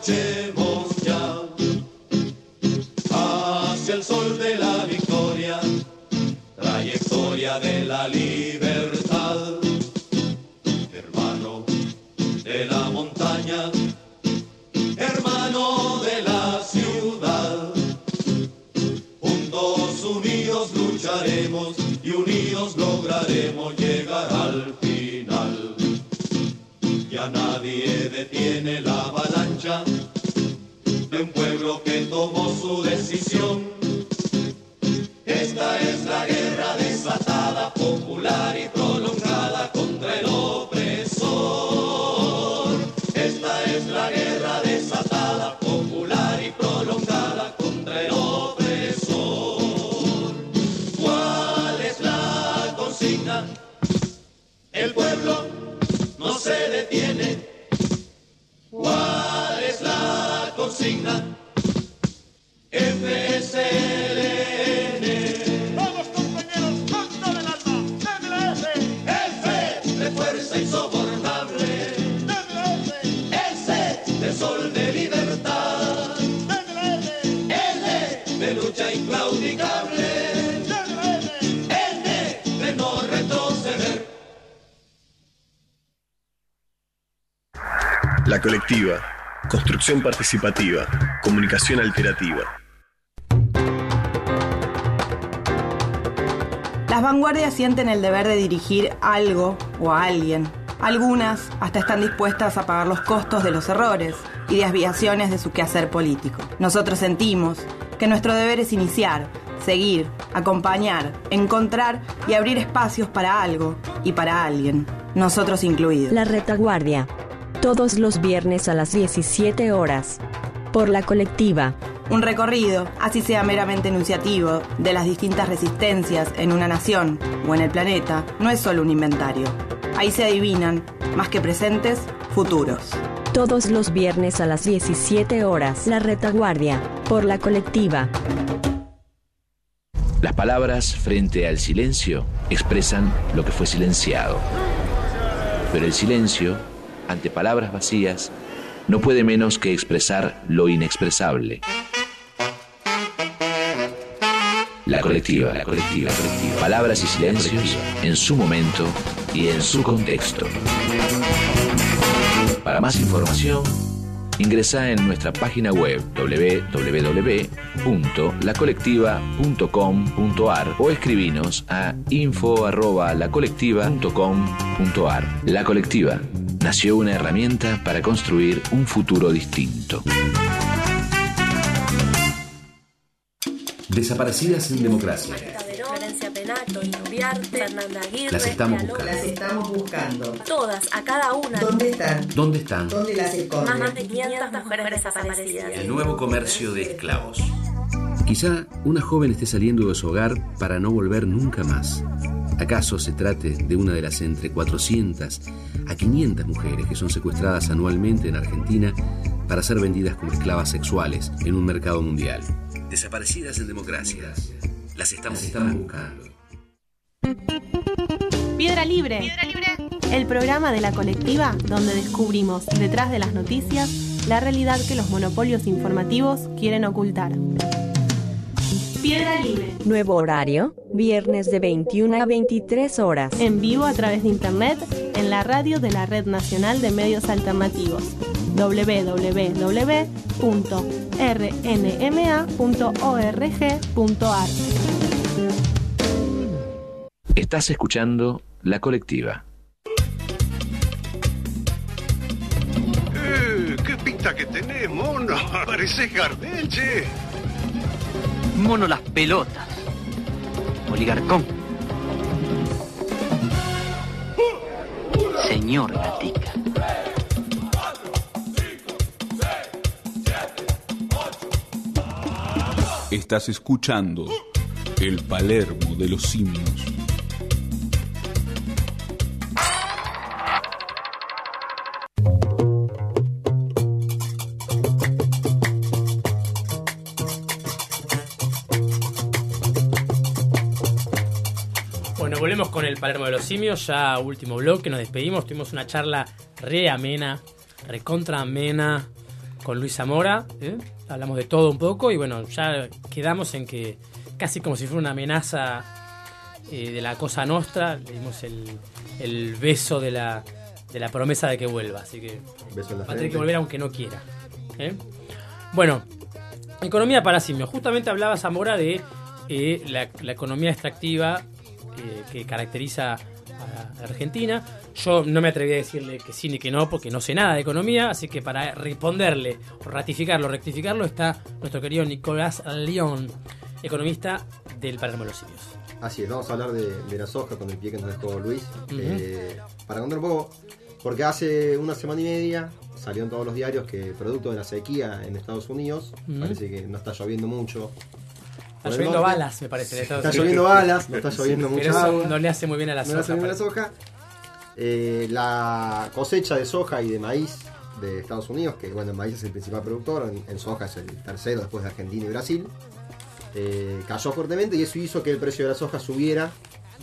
Speaker 35: unidos
Speaker 6: Construcción participativa. Comunicación alternativa.
Speaker 30: Las vanguardias sienten el deber de dirigir algo o a alguien. Algunas hasta están dispuestas a pagar los costos de los errores y desviaciones de su quehacer político. Nosotros sentimos que nuestro deber es iniciar, seguir, acompañar, encontrar y abrir espacios para algo y para alguien, nosotros incluidos.
Speaker 36: La retaguardia. Todos los viernes a las 17 horas. Por la colectiva.
Speaker 30: Un recorrido, así sea meramente enunciativo, de las distintas resistencias en una nación o en el planeta, no es solo un inventario. Ahí se adivinan, más que presentes, futuros.
Speaker 36: Todos los viernes a las 17 horas. La retaguardia. Por la colectiva.
Speaker 11: Las palabras frente al silencio expresan lo que fue silenciado. Pero el silencio, ante palabras vacías, no puede menos que expresar lo inexpresable. La colectiva, la colectiva, la colectiva. Palabras y silencios en su momento y en su contexto. Para más información, ingresa en nuestra página web www.lacolectiva.com.ar o escribinos a info@lacolectiva.com.ar. La colectiva nació una herramienta para construir un futuro distinto. Desaparecidas en democracia.
Speaker 37: Florencia Penato, Fernanda Aguirre.
Speaker 11: Las estamos buscando.
Speaker 37: Las estamos buscando. Todas, a cada una. ¿Dónde están?
Speaker 11: ¿Dónde están?
Speaker 37: ¿Dónde las esconden? Más de 500 mujeres desaparecidas.
Speaker 11: El nuevo comercio de esclavos. Quizá una joven esté saliendo de su hogar para no volver nunca más. ¿Acaso se trate de una de las entre 400 a 500 mujeres que son secuestradas anualmente en Argentina para ser vendidas como esclavas sexuales en un mercado mundial? Desaparecidas en democracia. Las estamos, buscando.
Speaker 38: Piedra Libre. El programa de la colectiva donde descubrimos detrás de las noticias la realidad que los monopolios informativos quieren ocultar. Piedra Libre.
Speaker 36: Nuevo horario, viernes de 21 a 23 horas.
Speaker 38: En vivo a través de internet en la radio de la Red Nacional de Medios Alternativos www.rnma.org.ar
Speaker 11: Estás escuchando La Colectiva.
Speaker 31: Eh, qué pinta que tenés, mono. (laughs) Pareces Gardel, che.
Speaker 39: Mono las pelotas. Oligarcón. Señor Gatica.
Speaker 18: Estás escuchando El Palermo de los Simios.
Speaker 1: El Palermo de los Simios, ya último bloque, nos despedimos, tuvimos una charla re amena, recontra amena con Luis Zamora, ¿eh? hablamos de todo un poco y bueno, ya quedamos en que casi como si fuera una amenaza eh, de la cosa nostra, le dimos el, el beso de la, de la promesa de que vuelva, así que va a tener que volver aunque no quiera. ¿eh? Bueno, economía para simios. Justamente hablaba Zamora de eh, la, la economía extractiva eh, que caracteriza a la Argentina. Yo no me atreví a decirle que sí ni que no, porque no sé nada de economía, así que para responderle, o ratificarlo, rectificarlo, está nuestro querido Nicolás León, economista del Palermo de los Simios.
Speaker 3: Así es, vamos a hablar de, de la soja con el pie que nos dejó Luis. Eh, para contar un poco, porque hace una semana y media salió en todos los diarios que producto de la sequía en Estados Unidos, parece que no está lloviendo mucho.
Speaker 1: Está lloviendo
Speaker 3: norte.
Speaker 1: balas, me parece. en Estados
Speaker 3: Está
Speaker 1: Unidos.
Speaker 3: lloviendo balas, no está lloviendo
Speaker 1: Pero
Speaker 3: mucha
Speaker 1: eso
Speaker 3: agua.
Speaker 1: no le hace muy bien a la
Speaker 3: No le hace
Speaker 1: soja.
Speaker 3: bien a la soja. Eh, la cosecha de soja y de maíz de Estados Unidos, que bueno, el maíz es el principal productor, en, en soja es el tercero después de Argentina y Brasil, eh, cayó fuertemente y eso hizo que el precio de la soja subiera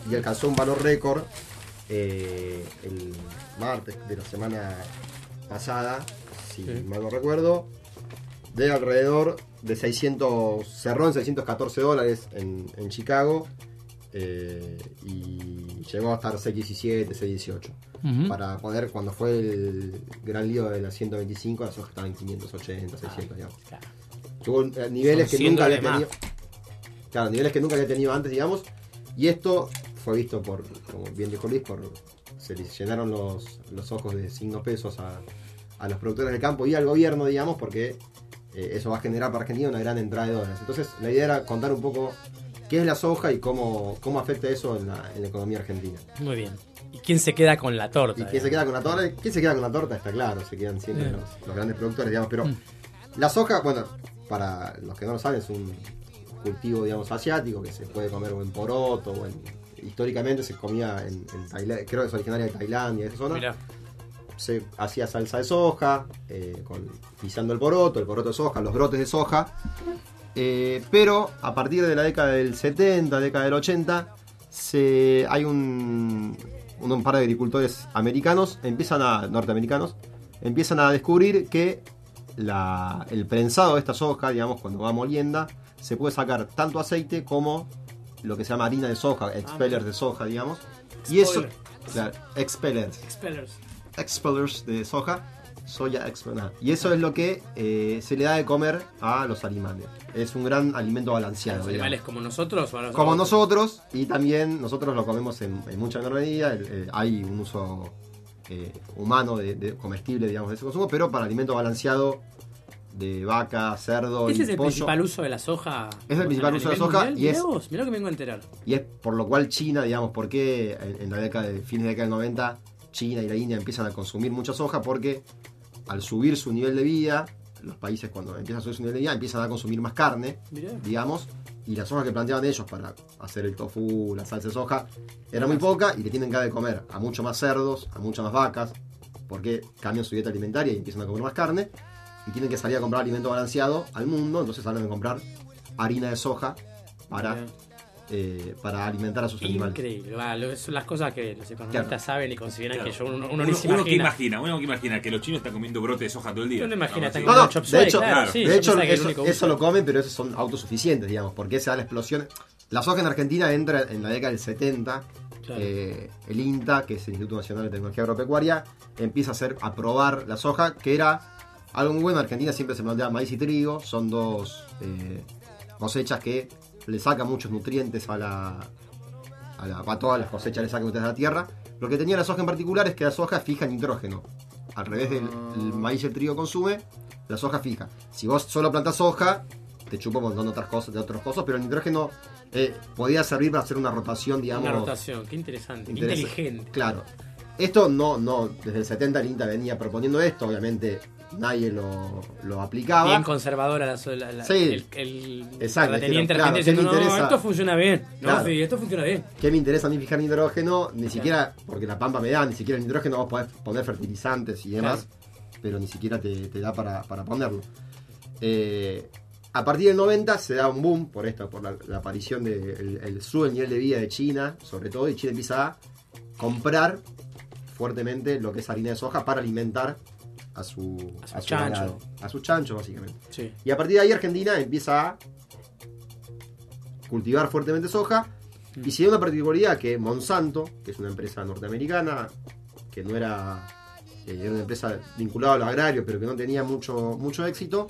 Speaker 3: y alcanzó un valor récord eh, el martes de la semana pasada, si
Speaker 1: Sí.
Speaker 3: mal no recuerdo, de alrededor de 600, cerró en 614 dólares en, en Chicago eh, y llegó a estar 617, 618.
Speaker 1: Ujú.
Speaker 3: Para poder, cuando fue el gran lío de la 125, la soja estaba en 580, 600, digamos. Tuvo eh, niveles
Speaker 1: Son
Speaker 3: que
Speaker 1: 100
Speaker 3: nunca había tenido. Claro, niveles que nunca había tenido antes, digamos. Y esto fue visto por, como bien dijo Luis, por se les llenaron los, los ojos de signos pesos a, a los productores del campo y al gobierno, digamos, porque eh, eso va a generar para Argentina una gran entrada de dólares. Entonces, la idea era contar un poco qué es la soja y cómo, cómo afecta eso en la, en la economía argentina.
Speaker 1: Muy bien. ¿Y quién se queda con la torta?
Speaker 3: ¿Y quién se queda con la torta? ¿Quién se queda con la torta? Está claro, se quedan siempre los, los grandes productores, digamos. Pero
Speaker 1: Mm.
Speaker 3: la soja, bueno, para los que no lo saben, es un cultivo, digamos, asiático que se puede comer o en poroto o en. Históricamente se comía en, en Tailandia, creo que es originaria de Tailandia, de esa zona.
Speaker 1: Mirá.
Speaker 3: Se hacía salsa de soja, eh, con, pisando el poroto, el poroto de soja, los brotes de soja. Eh, pero a partir de la década del 70, década del 80, se, hay un, un, par de agricultores americanos, empiezan a, norteamericanos, empiezan a descubrir que la- el prensado de esta soja, digamos, cuando va molienda, se puede sacar tanto aceite como lo que se llama harina de soja, expellers de soja, digamos. Y eso, claro, expellers,
Speaker 1: Expellers.
Speaker 3: Expellers de soja, soya expellers. Y eso es lo que eh, se le da de comer a los animales. Es un gran alimento balanceado.
Speaker 1: Los
Speaker 3: digamos.
Speaker 1: animales como nosotros. o los-
Speaker 3: Como nosotros, y también nosotros lo comemos en, en mucha menor medida. el- el- hay un uso eh, humano de, de comestible, digamos, de ese consumo, pero para alimento balanceado de vaca, cerdo
Speaker 1: Ese
Speaker 3: y
Speaker 1: es el
Speaker 3: pollo.
Speaker 1: principal uso de la soja.
Speaker 3: Es el principal uso de la soja
Speaker 1: mundial.
Speaker 3: y es-
Speaker 1: vos, mirá lo que me vengo a enterar.
Speaker 3: Y es por lo cual China, digamos, ¿por qué en, en la década de fines de la década del 90 China y la India empiezan a consumir mucha soja? Porque al subir su nivel de vida, los países cuando empiezan a subir su nivel de vida empiezan a consumir más carne,
Speaker 1: Mirá.
Speaker 3: digamos, y la soja que planteaban ellos para hacer el tofu, la salsa de soja, era muy poca y le tienen que dar de comer a mucho más cerdos, a muchas más vacas, porque cambian su dieta alimentaria y empiezan a comer más carne, y tienen que salir a comprar alimento balanceado al mundo, entonces salen de comprar harina de soja para,
Speaker 1: Mirá.
Speaker 3: Eh, para alimentar a sus animales.
Speaker 1: Increíble. Son las cosas que los economistas
Speaker 3: Claro.
Speaker 1: saben y consideran
Speaker 4: Claro.
Speaker 1: que yo uno, uno
Speaker 4: Uno,
Speaker 1: ni se
Speaker 4: uno que
Speaker 1: imagina.
Speaker 4: imagina, uno que imagina que los chinos están comiendo brote de soja todo el día.
Speaker 1: Uno imagina.
Speaker 3: No, no,
Speaker 1: chop
Speaker 3: de hecho,
Speaker 1: claro, sí,
Speaker 3: de
Speaker 1: yo
Speaker 3: hecho
Speaker 1: pensaba que el
Speaker 3: eso, lo comen, pero esos son autosuficientes, digamos, porque se da la explosión. La soja en Argentina entra en la década del 70.
Speaker 1: Claro.
Speaker 3: eh, el INTA, que es el Instituto Nacional de Tecnología Agropecuaria, empieza a hacer a probar la soja, que era algo muy bueno. En Argentina siempre se plantea maíz y trigo, son dos eh, cosechas que le sacan muchos nutrientes a la, a, la- a todas las cosechas le sacan nutrientes a la tierra. Lo que tenía la soja en particular es que la soja fija nitrógeno. Al revés del el maíz y el trigo consume, la soja fija. Si vos solo plantas soja, te chupa un montón de otras cosas, de otros cosas, pero el nitrógeno eh, podía servir para hacer una rotación, digamos.
Speaker 1: Una rotación, qué interesante, qué inteligente.
Speaker 3: Claro. Esto no, no, desde el 70 el INTA venía proponiendo esto, obviamente nadie lo, lo aplicaba.
Speaker 1: Bien conservadora la, la, la-
Speaker 3: Sí.
Speaker 1: el, el
Speaker 3: Exacto,
Speaker 1: terrateniente
Speaker 3: claro,
Speaker 1: argentino
Speaker 3: ¿qué me
Speaker 1: diciendo, no,
Speaker 3: interesa?
Speaker 1: esto funciona bien. No, sí, esto funciona bien.
Speaker 3: ¿Qué me interesa a mí fijar nitrógeno? Ni siquiera, porque la pampa me da, ni siquiera el nitrógeno vos podés poner fertilizantes y demás, pero ni siquiera te, te da para, para ponerlo. Eh, a partir del 90 se da un boom por esto, por la, la aparición del el sube el nivel de vida de China, sobre todo, y China empieza a comprar fuertemente lo que es harina de soja para alimentar a su,
Speaker 1: A su chancho.
Speaker 3: ganado, a su chancho, básicamente.
Speaker 1: Sí.
Speaker 3: Y a partir de ahí Argentina empieza a cultivar fuertemente soja. Y si hay una particularidad que Monsanto, que es una empresa norteamericana, que no era, eh, era una empresa vinculada a lo agrario, pero que no tenía mucho, mucho éxito,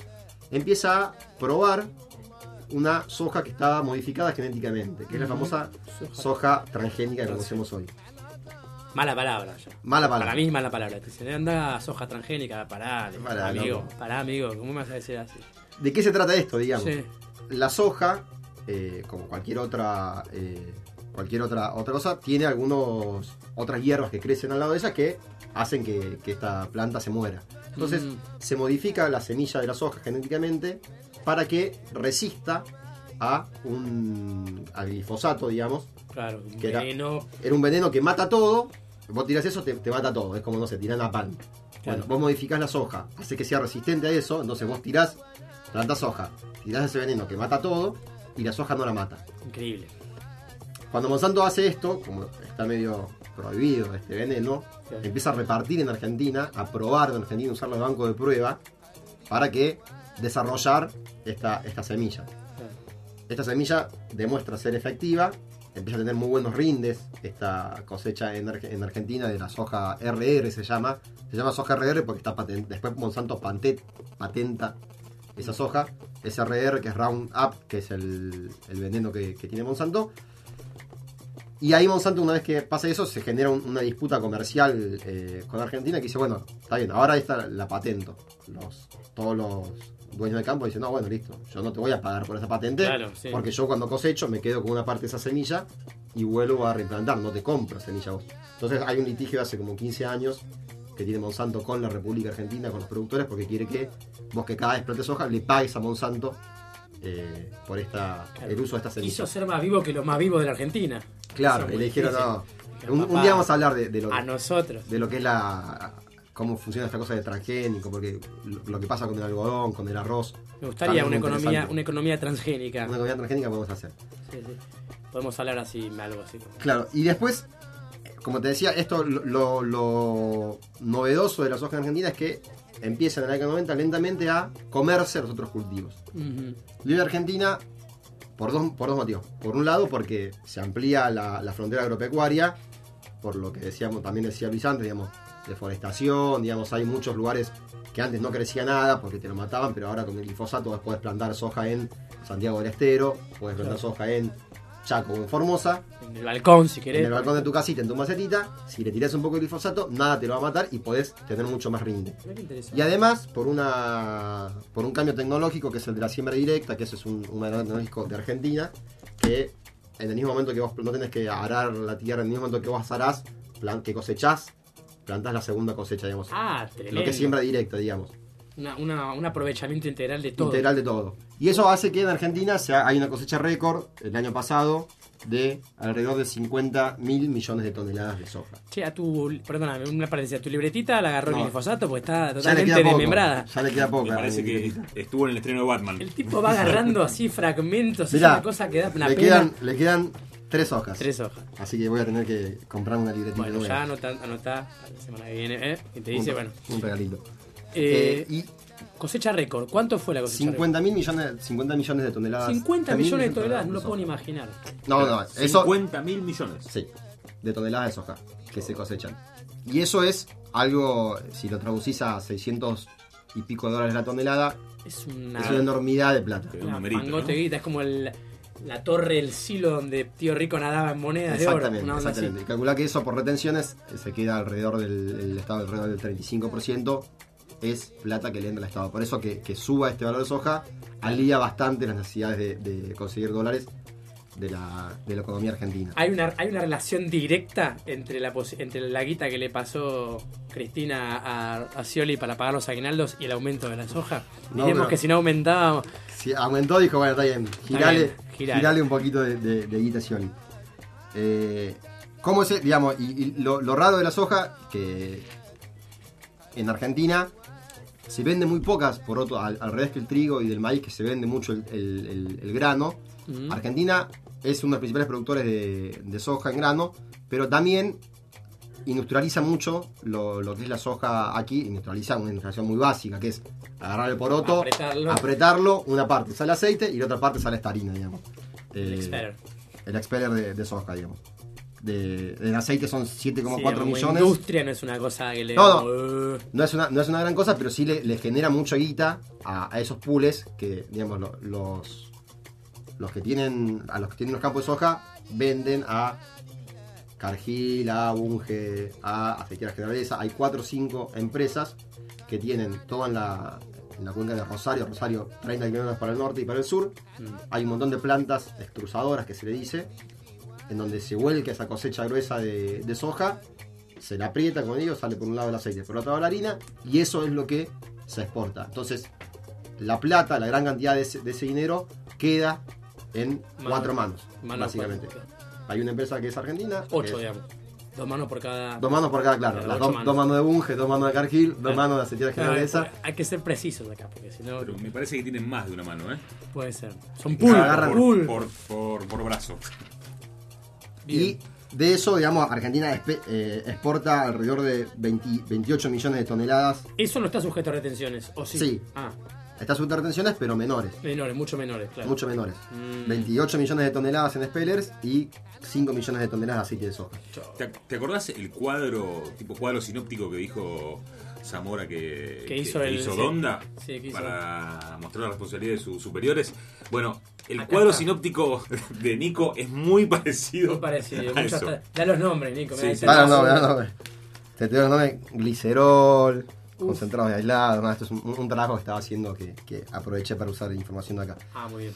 Speaker 3: empieza a probar una soja que estaba modificada genéticamente, que es la famosa
Speaker 1: Soja.
Speaker 3: soja transgénica que conocemos hoy.
Speaker 1: Mala palabra.
Speaker 3: Mala palabra.
Speaker 1: Para mí es mala palabra. Te dicen, anda soja transgénica, pará,
Speaker 3: Pará,
Speaker 1: amigo,
Speaker 3: loco.
Speaker 1: pará, amigo, ¿cómo me vas a decir así?
Speaker 3: ¿De qué se trata esto, digamos?
Speaker 1: Sí.
Speaker 3: La soja, eh, como cualquier otra, eh, cualquier otra, otra cosa, tiene algunos otras hierbas que crecen al lado de ella que hacen que, que esta planta se muera. Entonces
Speaker 1: Mm.
Speaker 3: se modifica la semilla de la soja genéticamente para que resista a un glifosato, digamos.
Speaker 1: Claro, un
Speaker 3: que
Speaker 1: veneno.
Speaker 3: Era, un veneno que mata todo. Vos tirás eso, te, te mata todo. Es como, no sé, tirás la pan. Bueno, vos modificás la soja, hace que sea resistente a eso, entonces vos tirás, plantás soja, tirás ese veneno que mata todo y la soja no la mata.
Speaker 1: Increíble.
Speaker 3: Cuando Monsanto hace esto, como está medio prohibido este veneno,
Speaker 1: Claro.
Speaker 3: empieza a repartir en Argentina, a probar en Argentina, usarlo de banco de prueba para que desarrollar esta, esta semilla. Esta semilla demuestra ser efectiva, empieza a tener muy buenos rindes. Esta cosecha en, Arge- en Argentina de la soja RR se llama. Se llama soja RR porque está paten- después Monsanto patenta esa soja. SRR, que es Roundup, que es el, el veneno que, tiene Monsanto. Y ahí Monsanto, una vez que pasa eso, se genera un- una disputa comercial eh, con Argentina que dice, bueno, está bien, ahora esta la patento. Los, todos los dueños de campo dicen, no, bueno, listo, yo no te voy a pagar por esa patente,
Speaker 1: Claro, sí.
Speaker 3: porque yo cuando cosecho me quedo con una parte de esa semilla y vuelvo a reimplantar, no te compro semilla vos. Entonces hay un litigio de hace como 15 años que tiene Monsanto con la República Argentina, con los productores, porque quiere que vos que cada vez plantes soja le pagues a Monsanto eh, por esta, el uso de esta semilla.
Speaker 1: Quiso ser más vivo que los más vivos de la Argentina.
Speaker 3: Claro, y le dijeron, no. Un, día vamos a hablar de, de lo,
Speaker 1: A nosotros.
Speaker 3: de lo que es la. Cómo funciona esta cosa de transgénico, porque lo, que pasa con el algodón, con el arroz.
Speaker 1: Me gustaría una economía, una economía transgénica.
Speaker 3: Una economía transgénica podemos hacer.
Speaker 1: Sí, sí. Podemos hablar así, algo así.
Speaker 3: Claro, y después, como te decía, esto lo, novedoso de la soja argentina es que empiezan en la década 90 lentamente a comerse los otros cultivos.
Speaker 1: Ujú.
Speaker 3: Y hoy Argentina, por dos, por dos motivos. Por un lado, porque se amplía la, la frontera agropecuaria, por lo que decíamos, también decía Luis antes, digamos, deforestación, digamos, hay muchos lugares que antes no crecía nada porque te lo mataban, pero ahora con el glifosato vos podés plantar soja en Santiago del Estero, podés plantar
Speaker 1: Claro.
Speaker 3: soja en Chaco o en Formosa.
Speaker 1: En el balcón, si querés.
Speaker 3: En el balcón de tu casita, en tu macetita, si le tirás un poco de glifosato, nada te lo va a matar y podés tener mucho más rinde. Y además, por una por un cambio tecnológico que es el de la siembra directa, que ese es un, un tecnológico de Argentina, que en el mismo momento que vos no tenés que arar la tierra, en el mismo momento que vos arás, plan, que cosechás, plantás la segunda cosecha, digamos.
Speaker 1: Ah,
Speaker 3: Lo
Speaker 1: tremendo.
Speaker 3: que es siembra directa, digamos.
Speaker 1: Una- una- un aprovechamiento integral de todo.
Speaker 3: Integral de todo. Y eso hace que en Argentina sea, hay una cosecha récord el año pasado de alrededor de 50 mil millones de toneladas de soja.
Speaker 1: Che, a tu, perdóname, una paréntesis, a tu libretita la agarró el
Speaker 3: No.
Speaker 1: glifosato porque está totalmente desmembrada.
Speaker 3: Ya le queda poco.
Speaker 4: Me parece que estuvo en el estreno de Batman.
Speaker 1: El tipo va agarrando así fragmentos, es
Speaker 3: Mirá,
Speaker 1: una cosa que da una
Speaker 3: le,
Speaker 1: pena.
Speaker 3: quedan, le quedan tres hojas.
Speaker 1: Tres hojas.
Speaker 3: Así que voy a tener que comprar una libretita
Speaker 1: Bueno, ya anotá, anotá la semana que viene, ¿eh? Y te dice,
Speaker 3: un,
Speaker 1: bueno.
Speaker 3: Un regalito.
Speaker 1: Eh,
Speaker 3: Eh, y
Speaker 1: cosecha récord. ¿Cuánto fue la cosecha
Speaker 3: 50 mil millones, 50 millones de toneladas.
Speaker 1: 50
Speaker 3: mil
Speaker 1: millones de toneladas, no lo puedo ni imaginar.
Speaker 3: No, no, eso.
Speaker 4: 50 mil millones.
Speaker 3: Sí, de toneladas de soja que se cosechan. Y eso es algo, si lo traducís a 600 y pico de dólares la tonelada,
Speaker 1: Es una,
Speaker 3: es una enormidad de plata.
Speaker 1: una mangote guita, es como el, la torre del silo donde tío rico nadaba en monedas de oro.
Speaker 3: Exactamente, exactamente. Calcula que eso por retenciones eh, se queda alrededor del el Estado alrededor del 35%. Es plata que le entra al Estado. Por eso que, que suba este valor de soja alivia bastante las necesidades de, de conseguir dólares de la, de la economía argentina.
Speaker 1: Hay una, hay una relación directa entre la, entre la guita que le pasó Cristina a, a Scioli para pagar los aguinaldos y el aumento de la soja.
Speaker 3: No,
Speaker 1: Diremos que si no aumentaba.
Speaker 3: Si aumentó, dijo, bueno, está bien, girale,
Speaker 1: bien, girale.
Speaker 3: girale un poquito de, de, de. Eh, ¿Cómo es, digamos, y, y lo, lo raro de la soja, que en Argentina se vende muy pocas, por otro, al, al revés que el trigo y del maíz, que se vende mucho el, el- el- el grano. Argentina es uno de los principales productores de, de soja en grano, pero también industrializa mucho lo, lo que es la soja aquí, industrializa una industrialización muy básica, que es agarrar el poroto,
Speaker 1: Apretarlo.
Speaker 3: apretarlo, una parte sale aceite y la otra parte sale esta harina, digamos.
Speaker 1: El
Speaker 3: Eh,
Speaker 1: expeller.
Speaker 3: El expeller de, de soja, digamos. De, en aceite son 7,4
Speaker 1: Sí,
Speaker 3: millones.
Speaker 1: industria no es una cosa que le.
Speaker 3: No,
Speaker 1: Uh,
Speaker 3: No es una, no es una gran cosa, pero sí le, le genera mucha guita a, a esos pools que, digamos, lo- los, los que tienen, a los que tienen los campos de soja, venden a Cargill, a Bunge, a Aceiteras Generalesa. Hay 4 o 5 empresas que tienen todo en la, en la cuenca de Rosario, Rosario 30 kilómetros para el norte y para el sur.
Speaker 1: Mm.
Speaker 3: Hay un montón de plantas extrusadoras que se le dice, en donde se vuelca esa cosecha gruesa de, de soja, se la aprieta, como digo, sale por un lado el aceite, por otro lado la harina, y eso es lo que se exporta. Entonces, la plata, la gran cantidad de ese, de ese dinero, queda en
Speaker 1: Mano-
Speaker 3: cuatro manos,
Speaker 1: mano
Speaker 3: básicamente.
Speaker 1: cuatro,
Speaker 3: Hay una empresa que es argentina.
Speaker 1: ocho,
Speaker 3: es-
Speaker 1: digamos. Dos manos por cada.
Speaker 3: Dos manos por cada, claro.
Speaker 1: Claro,
Speaker 3: Las dos,
Speaker 1: manos.
Speaker 3: dos manos de Bunge, dos manos de Cargill, dos manos de Aceitera
Speaker 1: Claro,
Speaker 3: Generalesa.
Speaker 1: hay que ser precisos acá, porque si no.
Speaker 4: Pero me parece que tienen más de una mano, ¿eh?
Speaker 1: Puede ser. Son
Speaker 3: Por-
Speaker 1: pool.
Speaker 3: agarran-
Speaker 1: pool.
Speaker 4: Por, por, por brazo.
Speaker 3: Y de eso, digamos, Argentina espe- eh, exporta alrededor de 20 28 millones de toneladas.
Speaker 1: Eso no está sujeto a retenciones, ¿o sí?
Speaker 3: Sí.
Speaker 1: Ah,
Speaker 3: Está sujeto a retenciones, pero menores.
Speaker 1: menores, mucho menores, claro.
Speaker 3: Mucho menores.
Speaker 1: Mm.
Speaker 3: 28 millones de toneladas en spellers y 5 millones de toneladas de aceite de soja.
Speaker 4: ¿Te, te acordás el cuadro, tipo cuadro sinóptico que dijo Zamora que,
Speaker 1: Que hizo el- sí.
Speaker 4: Donda
Speaker 1: Sí, que hizo-
Speaker 4: para mostrar la responsabilidad de sus superiores? Bueno, el
Speaker 1: Acá
Speaker 4: cuadro
Speaker 1: está.
Speaker 4: sinóptico (laughs) de Nico es muy parecido.
Speaker 1: Muy parecido.
Speaker 4: a eso.
Speaker 1: hasta- Da los nombres, Nico.
Speaker 4: Sí, sí.
Speaker 1: dice
Speaker 3: Dale,
Speaker 1: Nazo.
Speaker 3: no, no, no. Te te doy el nombre glicerol, concentrados de aislado. no, esto es un, un trabajo que estaba haciendo que, que aproveché para usar información de acá.
Speaker 1: Ah, muy bien.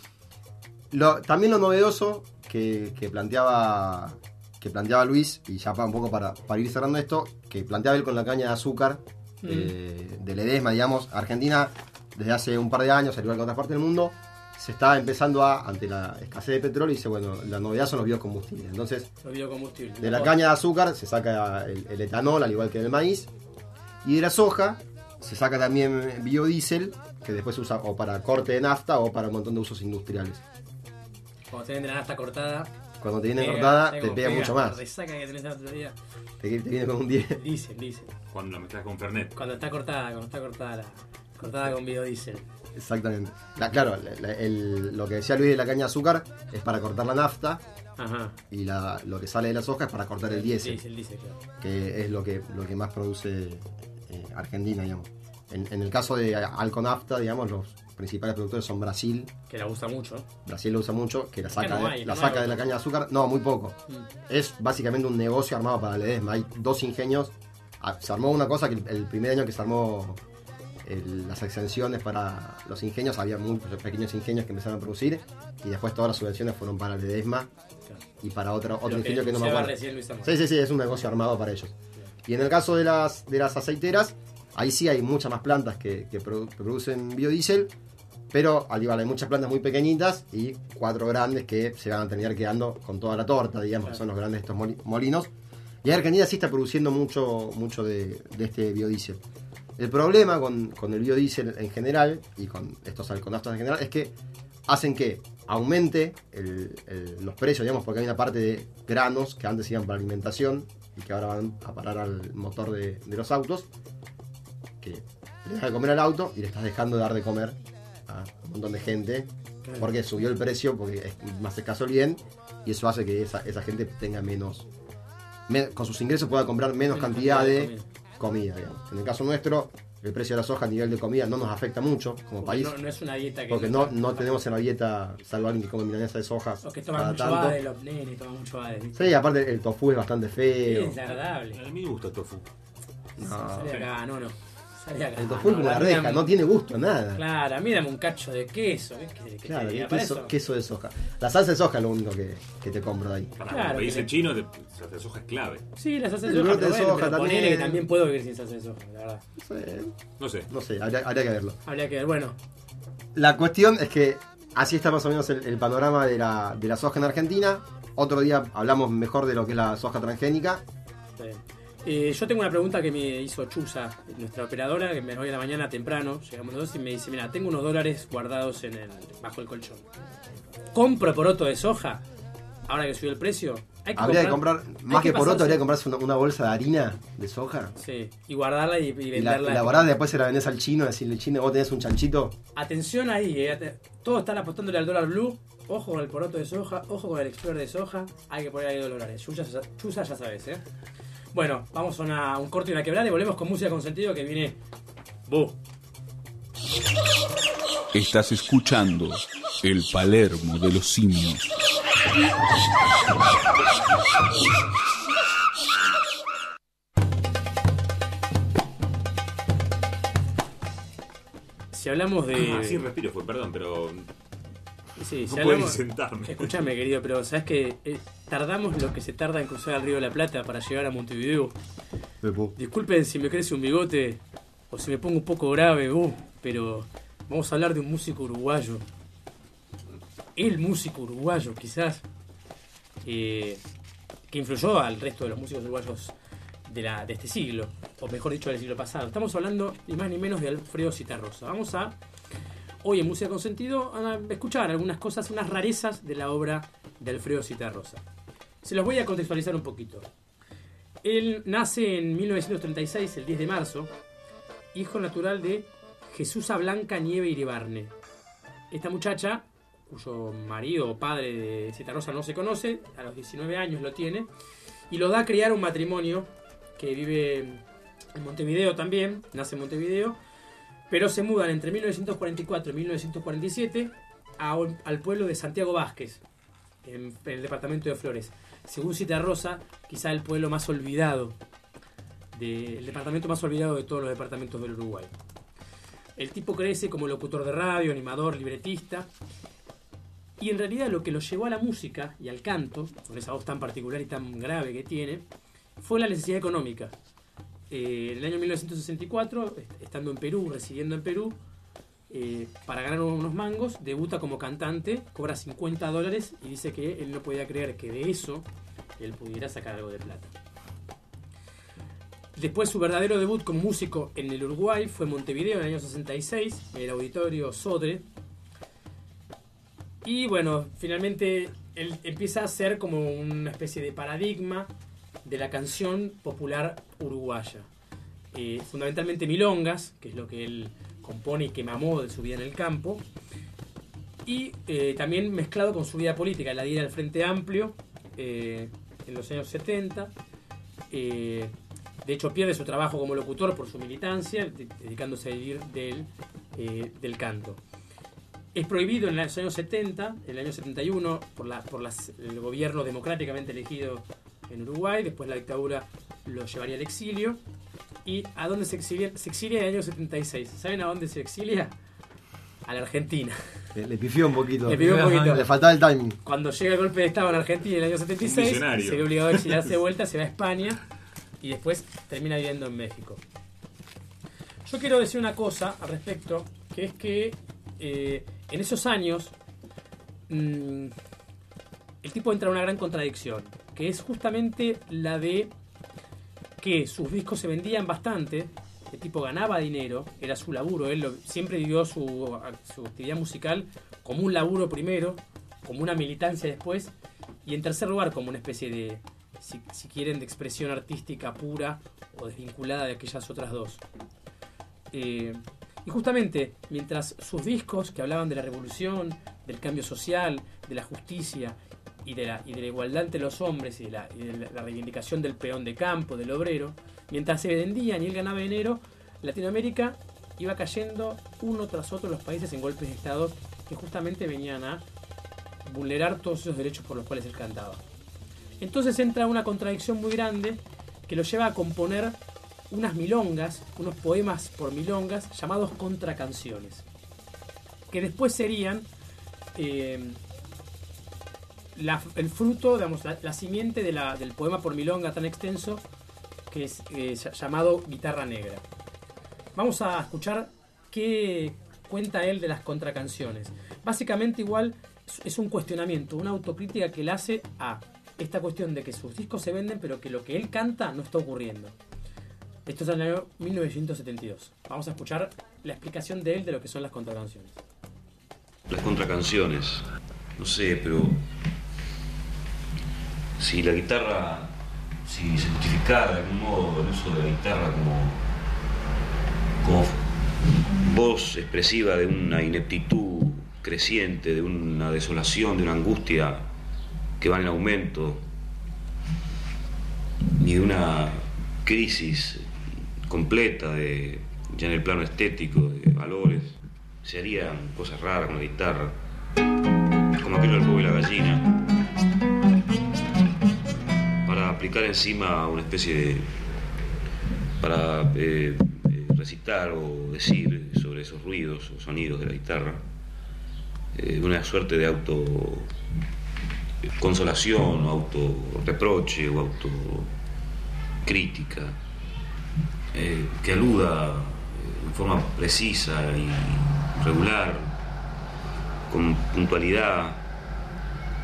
Speaker 3: Lo- también lo novedoso que, que planteaba que planteaba Luis, y ya para un poco para, para ir cerrando esto, que planteaba él con la caña de azúcar
Speaker 1: Mm.
Speaker 3: eh, del Edesma, digamos, Argentina desde hace un par de años, al igual que otras partes del mundo, se está empezando a, ante la escasez de petróleo, y dice, bueno, la novedad son los biocombustibles. Entonces,
Speaker 1: Los biocombustibles.
Speaker 3: de la caña de azúcar se saca el, el etanol, al igual que del maíz. Y de la soja se saca también biodiesel, que después se usa o para corte de nafta o para un montón de usos industriales.
Speaker 1: Cuando tienen de la nafta cortada.
Speaker 3: cuando te viene
Speaker 1: Pega,
Speaker 3: cortada,
Speaker 1: ¿sabes
Speaker 3: te pega mucho más.
Speaker 1: Resaca que tenés el otro día.
Speaker 3: Te, te viene con un 10.
Speaker 1: Dicen, dicen.
Speaker 4: Cuando la mezclas con Fernet.
Speaker 1: Cuando está cortada, cuando está cortada la, cortada con biodiesel.
Speaker 3: Exactamente. La- claro, la- la- el- lo que decía Luis de la caña de azúcar es para cortar la nafta
Speaker 1: Ajá.
Speaker 3: y la- lo que sale de la soja es para cortar el diésel,
Speaker 1: Diésel, diésel, claro.
Speaker 3: que es lo que, lo que más produce eh, Argentina, digamos. En, en el caso de Alconafta, digamos, los principales productores son Brasil.
Speaker 1: Que la usa mucho.
Speaker 3: Brasil lo usa mucho, que la saca,
Speaker 1: no
Speaker 3: de,
Speaker 1: hay,
Speaker 3: la
Speaker 1: no
Speaker 3: saca de la caña de azúcar. No, muy poco.
Speaker 1: Mm.
Speaker 3: Es básicamente un negocio armado para Ledesma. Hay dos ingenios. Ah, Se armó una cosa que el, el primer año que se armó el- las exenciones para los ingenios, había muchos pequeños ingenios que empezaron a producir y después todas las subvenciones fueron para Ledesma y para otro, otro
Speaker 1: Lo que
Speaker 3: ingenio que no me acuerdo. Sí, sí, sí, es un negocio armado para ellos. Y en el caso de las, de las aceiteras, ahí sí hay muchas más plantas que, que produ- que producen biodiesel, pero al igual hay muchas plantas muy pequeñitas y cuatro grandes que se van a terminar quedando con toda la torta, digamos, que son los grandes estos moli- molinos. Y Argentina sí está produciendo mucho, mucho de, de este biodiesel. El problema con, con el biodiesel en general y con estos alconaftas en general es que hacen que aumente los precios, digamos, porque hay una parte de granos que antes iban para alimentación y que ahora van a parar al motor de, de los autos, que le das de comer al auto y le estás dejando de dar de comer a un montón de gente
Speaker 1: Claro.
Speaker 3: porque subió el precio, porque es más escaso el bien y eso hace que esa, esa gente tenga menos, me- con sus ingresos pueda comprar menos,
Speaker 1: Menos
Speaker 3: cantidad,
Speaker 1: cantidad
Speaker 3: de,
Speaker 1: de
Speaker 3: comida. digamos. En el caso nuestro, el precio de la soja a nivel de comida no nos afecta mucho como
Speaker 1: Porque
Speaker 3: país.
Speaker 1: no, no es una dieta que.
Speaker 3: Porque no, no tenemos en la dieta, salvo alguien que come milanesa de soja.
Speaker 1: O que toman mucho
Speaker 3: tanto.
Speaker 1: bade, los nenes toman mucho. ¿viste?
Speaker 3: Sí, aparte el tofu es bastante
Speaker 1: Sí,
Speaker 3: feo.
Speaker 1: es desagradable.
Speaker 4: A mí me gusta el tofu.
Speaker 3: No.
Speaker 1: No, no.
Speaker 3: El tofu es como
Speaker 1: No,
Speaker 3: la reja, no tiene gusto, nada.
Speaker 1: Claro, a mí dame un cacho de queso. ¿qué querés que
Speaker 3: Claro,
Speaker 1: te
Speaker 3: queso,
Speaker 1: eso-
Speaker 3: queso de soja. La salsa de soja es lo único que, que te compro de ahí.
Speaker 4: Para
Speaker 1: Claro,
Speaker 4: el país
Speaker 1: que-
Speaker 4: el chino, de, salsa de soja es clave.
Speaker 1: Sí, la salsa de soja,
Speaker 3: de
Speaker 1: bueno,
Speaker 3: soja
Speaker 1: pero
Speaker 3: también.
Speaker 1: ponele que también puedo vivir sin salsa de soja, la verdad.
Speaker 4: No sé.
Speaker 3: No sé, habría, habría que verlo.
Speaker 1: Habría que ver, bueno.
Speaker 3: La cuestión es que así está más o menos el, el panorama de la, de la soja en Argentina. Otro día hablamos mejor de lo que es la soja transgénica.
Speaker 1: está bien. Eh, yo tengo una pregunta que me hizo Chusa, nuestra operadora, que me hoy a la mañana temprano, llegamos los dos y me dice, mira, tengo unos dólares guardados en el, bajo el colchón. ¿Compro poroto de soja? Ahora que subió el precio. Hay
Speaker 3: Habría que comprar, más que, por
Speaker 1: pasarse-
Speaker 3: otro, habría que comprarse una, una bolsa de harina de soja.
Speaker 1: Sí, y guardarla y, y
Speaker 3: Y la,
Speaker 1: venderla.
Speaker 3: y la guardás, después se la vendés al chino, decirle, chino, vos tenés un chanchito.
Speaker 1: Atención ahí, eh, todos están apostándole al dólar blue. Ojo con el poroto de soja, ojo con el explorer de soja. Hay que poner ahí dólares. Chusa, Chusa ya sabes, ¿eh? Bueno, vamos a una- un corte y una quebrada y volvemos con música con sentido que viene. Bu.
Speaker 18: Estás escuchando el Palermo de los simios.
Speaker 1: Si hablamos de.
Speaker 4: Ah, sí, respiro fue, perdón, pero.
Speaker 1: Sí,
Speaker 4: no puedo
Speaker 1: hablamos-
Speaker 4: ni sentarme.
Speaker 1: Escúchame, querido, pero ¿sabes que eh, tardamos lo que se tarda en cruzar el río de la Plata para llegar a Montevideo? Disculpen si me crece un bigote o si me pongo un poco grave, uh, pero vamos a hablar de un músico uruguayo. El músico uruguayo, quizás, eh, que influyó al resto de los músicos uruguayos de, la, de este siglo, o mejor dicho, del siglo pasado. Estamos hablando ni más ni menos de Alfredo Citarrosa. Vamos a, hoy en Música con Sentido, a escuchar algunas cosas, unas rarezas de la obra de Alfredo Citarrosa. Se los voy a contextualizar un poquito. Él nace en 1936, el 10 de marzo, hijo natural de Jesús Blanca Nieve Iribarne. Esta muchacha, cuyo marido o padre de Citarrosa no se conoce, a los 19 años lo tiene, y lo da a criar un matrimonio que vive en Montevideo también, nace en Montevideo, pero se mudan entre 1944 y 1947 a un- al pueblo de Santiago Vázquez, en, el departamento de Flores. Según Citarrosa, quizá el pueblo más olvidado, de- el departamento más olvidado de todos los departamentos del Uruguay. El tipo crece como locutor de radio, animador, libretista, y en realidad lo que lo llevó a la música y al canto, con esa voz tan particular y tan grave que tiene, fue la necesidad económica. Eh, en el año 1964, est- estando en Perú, residiendo en Perú, eh, para ganar unos mangos, debuta como cantante, cobra 50 dólares y dice que él no podía creer que de eso él pudiera sacar algo de plata. Después su verdadero debut como músico en el Uruguay fue Montevideo en el año 66, en el auditorio Sodre. Y bueno, finalmente él empieza a ser como una especie de paradigma de la canción popular uruguaya. Eh, fundamentalmente milongas, que es lo que él compone y que mamó de su vida en el campo, y eh, también mezclado con su vida política, la vida del Frente Amplio eh, en los años 70. Eh, de hecho, pierde su trabajo como locutor por su militancia, de- dedicándose a vivir del, eh, del canto. Es prohibido en los años 70, en el año 71, por, la, por el gobierno democráticamente elegido en Uruguay, después la dictadura lo llevaría al exilio. ¿Y a dónde se exilia? Se exilia en el año 76. ¿Saben a dónde se exilia? A la Argentina.
Speaker 3: Le, le pifió un poquito.
Speaker 1: Le pifió un poquito.
Speaker 3: Le faltaba el timing.
Speaker 1: Cuando llega el golpe de Estado en Argentina en el año 76,
Speaker 3: visionario.
Speaker 1: se ve obligado a exiliarse de (laughs) vuelta, se va a España y después termina viviendo en México. Yo quiero decir una cosa al respecto, que es que eh, en esos años mm, el tipo entra en una gran contradicción, que es justamente la de que sus discos se vendían bastante, el tipo ganaba dinero, era su laburo, él siempre vivió su, actividad musical como un laburo primero, como una militancia después, y en tercer lugar como una especie de, si, si quieren, de expresión artística pura o desvinculada de aquellas otras dos. Eh, y justamente, mientras sus discos que hablaban de la revolución, del cambio social, de la justicia y de la, y de la igualdad entre los hombres y de, la, la reivindicación del peón de campo, del obrero, mientras se vendían y él ganaba dinero, Latinoamérica iba cayendo uno tras otro los países en golpes de Estado que justamente venían a vulnerar todos esos derechos por los cuales él cantaba. Entonces entra una contradicción muy grande que lo lleva a componer unas milongas, unos poemas por milongas llamados contracanciones, que después serían eh, la- el fruto, digamos, la, la simiente de la- del poema por milonga tan extenso que es eh, ll- llamado Guitarra Negra. Vamos a escuchar qué cuenta él de las contracanciones. Básicamente igual es un cuestionamiento, una autocrítica que le hace a esta cuestión de que sus discos se venden pero que lo que él canta no está ocurriendo. Esto es en el año 1972. Vamos a escuchar la explicación de él de lo que son las contracanciones.
Speaker 40: Las contracanciones, no sé, pero si la guitarra, si se justificara de algún modo el uso de la guitarra como, voz expresiva de una ineptitud creciente, de una desolación, de una angustia que va en aumento, y de una crisis completa de, ya en el plano estético, de valores, se harían cosas raras con la guitarra, como aquello del huevo y la gallina, aplicar encima una especie de. para eh, eh, recitar o decir sobre esos ruidos o sonidos de la guitarra, eh, una suerte de auto consolación o auto reproche o auto crítica que aluda en forma precisa y regular, con puntualidad,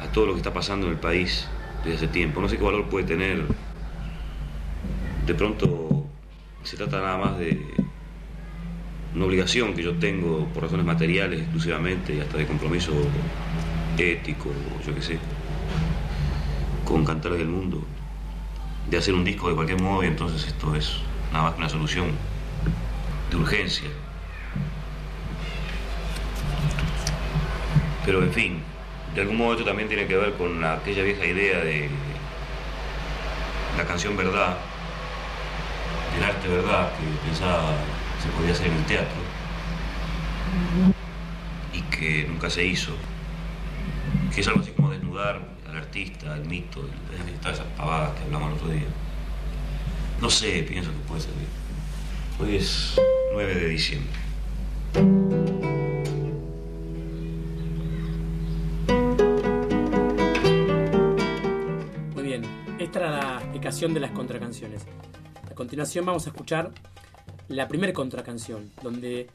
Speaker 40: a todo lo que está pasando en el país desde hace tiempo. No sé qué valor puede tener. De pronto se trata nada más de una obligación que yo tengo por razones materiales exclusivamente y hasta de compromiso ético, yo qué sé, con cantares del mundo, de hacer un disco de cualquier modo y entonces esto es nada más que una solución de urgencia. Pero en fin, de algún modo también tiene que ver con la- aquella vieja idea de la canción verdad, del arte verdad que pensaba se podía hacer en el teatro y que nunca se hizo, que es algo así como desnudar al artista, el mito, el- todas esas pavadas que hablamos el otro día. No sé, pienso que puede servir. Hoy es 9 de diciembre.
Speaker 1: Era la explicación de las contracanciones. A continuación vamos a escuchar la primera contracanción, donde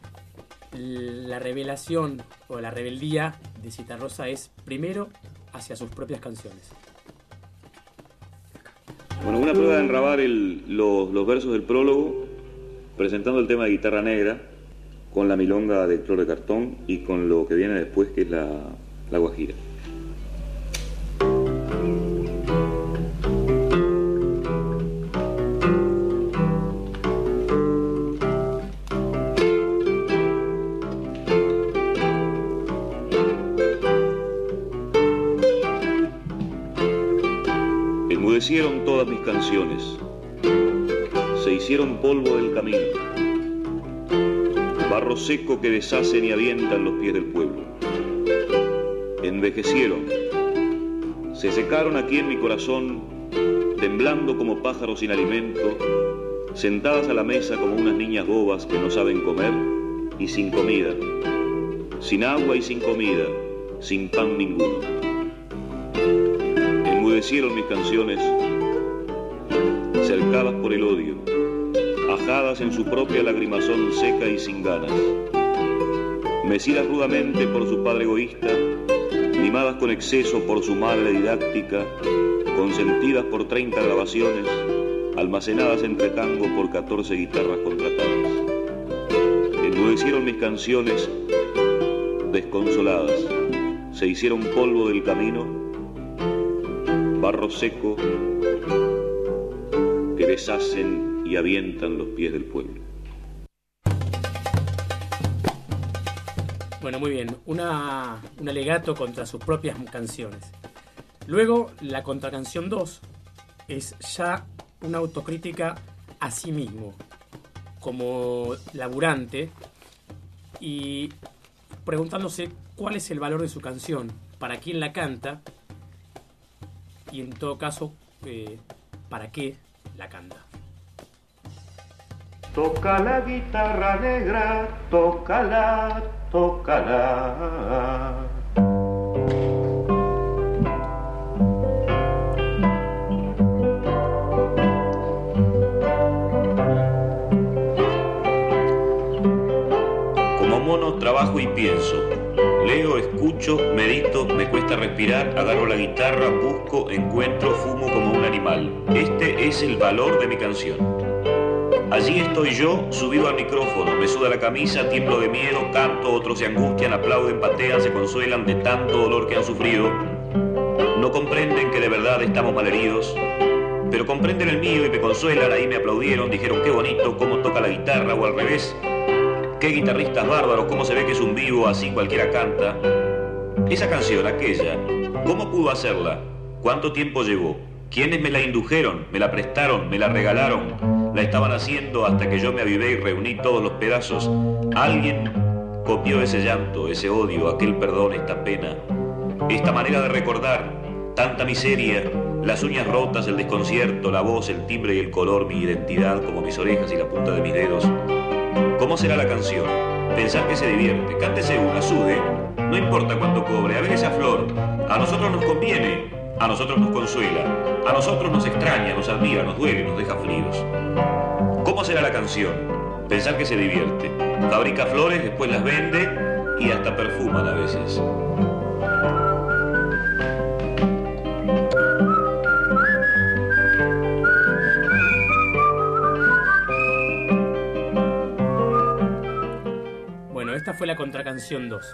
Speaker 1: la revelación o la rebeldía de Citarrosa es primero hacia sus propias canciones.
Speaker 40: Bueno, una prueba de enrabar el- los, versos del prólogo, presentando el tema de guitarra negra, con la milonga de flor de cartón y con lo que viene después, que es la guajira. Enmudecieron todas mis canciones, se hicieron polvo del camino, barro seco que deshacen y avientan los pies del pueblo. Envejecieron, se secaron aquí en mi corazón, temblando como pájaros sin alimento, sentadas a la mesa como unas niñas bobas que no saben comer y sin comida, sin agua y sin comida, sin pan ninguno. Enmudecieron mis canciones, cercadas por el odio, ajadas en su propia lagrimazón seca y sin ganas, mecidas rudamente por su padre egoísta, mimadas con exceso por su madre didáctica, consentidas por 30 grabaciones, almacenadas entre tango por 14 guitarras contratadas. Enmudecieron mis canciones desconsoladas, se hicieron polvo del camino, barro seco que deshacen y avientan los pies del pueblo.
Speaker 1: Bueno, muy bien. Una, un alegato contra sus propias canciones. Luego, la contracanción 2 es ya una autocrítica a sí mismo, como laburante, y preguntándose cuál es el valor de su canción, para quién la canta, y en todo caso, eh, para qué la canta.
Speaker 40: Toca la guitarra negra, tócala, tócala. Como mono trabajo y pienso. Leo, escucho, medito, me cuesta respirar, agarro la guitarra, busco, encuentro, fumo como un animal. Este es el valor de mi canción. Allí estoy yo, subido al micrófono, me suda la camisa, tiemblo de miedo, canto, otros se angustian, aplauden, patean, se consuelan de tanto dolor que han sufrido. No comprenden que de verdad estamos malheridos, pero comprenden el mío y me consuelan, ahí me aplaudieron, dijeron qué bonito, cómo toca la guitarra, o al revés, qué guitarristas bárbaros, cómo se ve que es un vivo, así cualquiera canta. Esa canción, aquella, ¿cómo pudo hacerla? ¿Cuánto tiempo llevó? ¿Quiénes me la indujeron? ¿Me la prestaron? ¿Me la regalaron? La estaban haciendo hasta que yo me avivé y reuní todos los pedazos. Alguien copió ese llanto, ese odio, aquel perdón, esta pena, esta manera de recordar, tanta miseria, las uñas rotas, el desconcierto, la voz, el timbre y el color, mi identidad como mis orejas y la punta de mis dedos. ¿Cómo será la canción? Pensar que se divierte, cántese una, sude, no importa cuánto cobre, a ver esa flor, a nosotros nos conviene, a nosotros nos consuela, a nosotros nos extraña, nos admira, nos duele, nos deja fríos. ¿Cómo será la canción? Pensar que se divierte. Fabrica flores, después las vende y hasta perfuman a veces.
Speaker 1: Fue la contracanción 2.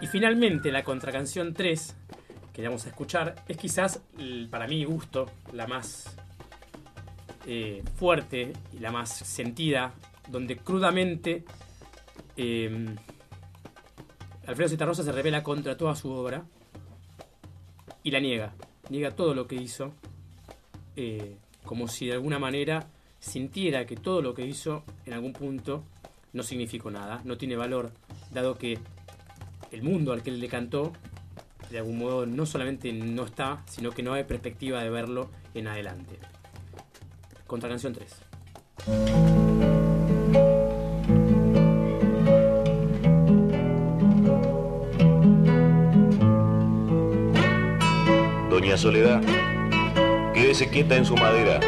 Speaker 1: Y finalmente la contracanción 3, que vamos a escuchar, es quizás, para mi gusto, la más eh, fuerte y la más sentida, donde crudamente eh, Alfredo Citarrosa se revela contra toda su obra y la niega. Niega todo lo que hizo, eh, como si de alguna manera sintiera que todo lo que hizo en algún punto no significó nada, no tiene valor, dado que el mundo al que él le cantó, de algún modo, no solamente no está, sino que no hay perspectiva de verlo en adelante. Contra canción 3.
Speaker 40: Doña Soledad, quédese quieta en su madera.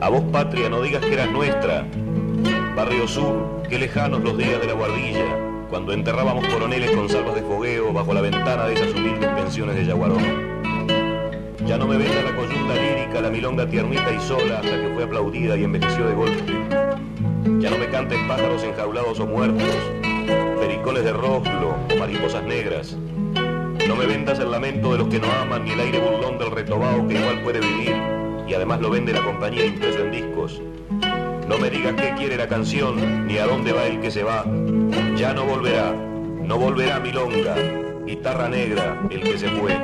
Speaker 40: A vos, patria, no digas que eras nuestra. Barrio Sur, qué lejanos los días de la guardilla, cuando enterrábamos coroneles con salvas de fogueo bajo la ventana de esas humildes pensiones de Yaguarón. Ya no me venda la coyunda lírica, la milonga tiernita y sola hasta que fue aplaudida y envejeció de golpe. Ya no me canten pájaros enjaulados o muertos, pericoles de roslo o mariposas negras. No me vendas el lamento de los que no aman ni el aire burlón del retobao que igual puede vivir y además lo vende la compañía impreso en discos. No me digas qué quiere la canción ni a dónde va el que se va. Ya no volverá, no volverá milonga, guitarra negra, el que se fue.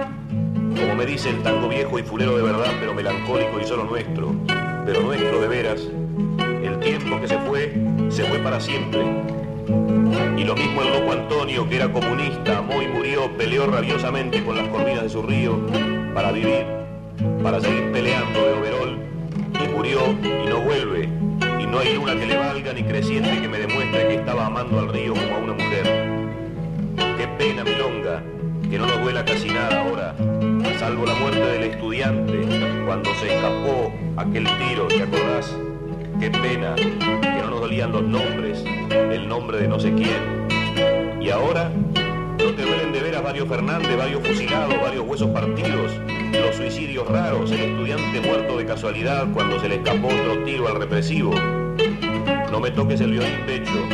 Speaker 40: Como me dice el tango viejo y fulero de verdad, pero melancólico y solo nuestro, pero nuestro de veras, el tiempo que se fue, se fue para siempre. Y lo mismo el loco Antonio, que era comunista, amó y murió, peleó rabiosamente con las corvinas de su río para vivir, para seguir peleando de overol, y murió y no vuelve, no hay luna que le valga ni creciente que me demuestre que estaba amando al río como a una mujer. Qué pena, milonga, que no nos duela casi nada ahora, salvo la muerte del estudiante cuando se escapó aquel tiro, ¿te acordás? Qué pena que no nos dolían los nombres, el nombre de no sé quién. Y ahora, ¿no te duelen de veras varios Fernández, varios fusilados, varios huesos partidos, los suicidios raros, el estudiante muerto de casualidad cuando se le escapó otro tiro al represivo? No me toques el violín pecho,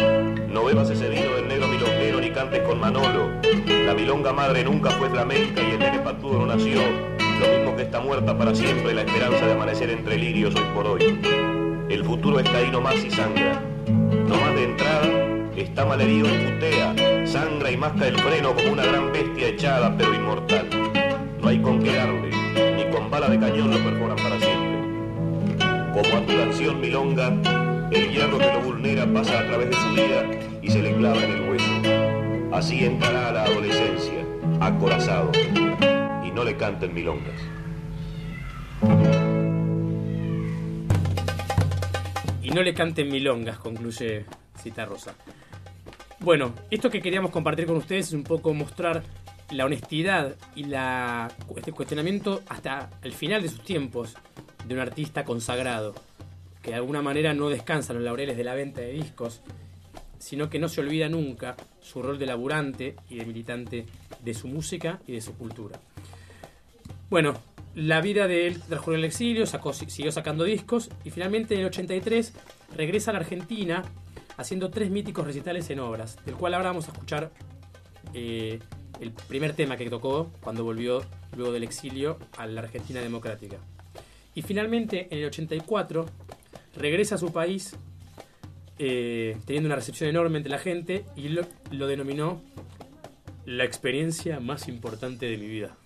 Speaker 40: no bebas ese vino del negro milonguero ni cantes con Manolo. La milonga madre nunca fue flamenca y el nene patudo no nació. Lo mismo que está muerta para siempre la esperanza de amanecer entre lirios hoy por hoy. El futuro está ahí nomás y sangra. Nomás de entrada está malherido y putea, sangra y masca el freno como una gran bestia echada pero inmortal. No hay con qué darle, ni con bala de cañón lo perforan para siempre. Como a tu canción milonga, el hierro que lo vulnera pasa a través de su vida y se le clava en el hueso. Así entrará a la adolescencia, acorazado, y no le canten milongas.
Speaker 1: Y no le canten milongas, concluye Cita Rosa. Bueno, esto que queríamos compartir con ustedes es un poco mostrar la honestidad y la, este cuestionamiento hasta el final de sus tiempos de un artista consagrado, que de alguna manera no descansa en los laureles de la venta de discos, sino que no se olvida nunca su rol de laburante y de militante de su música y de su cultura. Bueno, la vida de él transcurrió en el exilio, sacó, siguió sacando discos y finalmente en el 83 regresa a la Argentina haciendo tres míticos recitales en obras, del cual ahora vamos a escuchar eh, el primer tema que tocó cuando volvió luego del exilio a la Argentina Democrática. Y finalmente en el 84 regresa a su país eh, teniendo una recepción enorme entre la gente y lo, lo denominó la experiencia más importante de mi vida.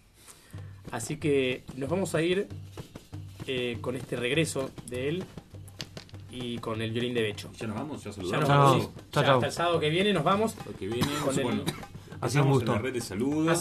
Speaker 1: Así que nos vamos a ir eh, con este regreso de él y con el violín de Becho.
Speaker 4: Ya nos vamos, ya
Speaker 1: Ya
Speaker 4: saludamos.
Speaker 1: nos vamos. Ya hasta el sábado que viene nos vamos.
Speaker 4: Lo que viene,
Speaker 1: con el-
Speaker 4: bueno,
Speaker 1: Ha sido
Speaker 4: pasamos
Speaker 1: un
Speaker 4: en la red de saludos.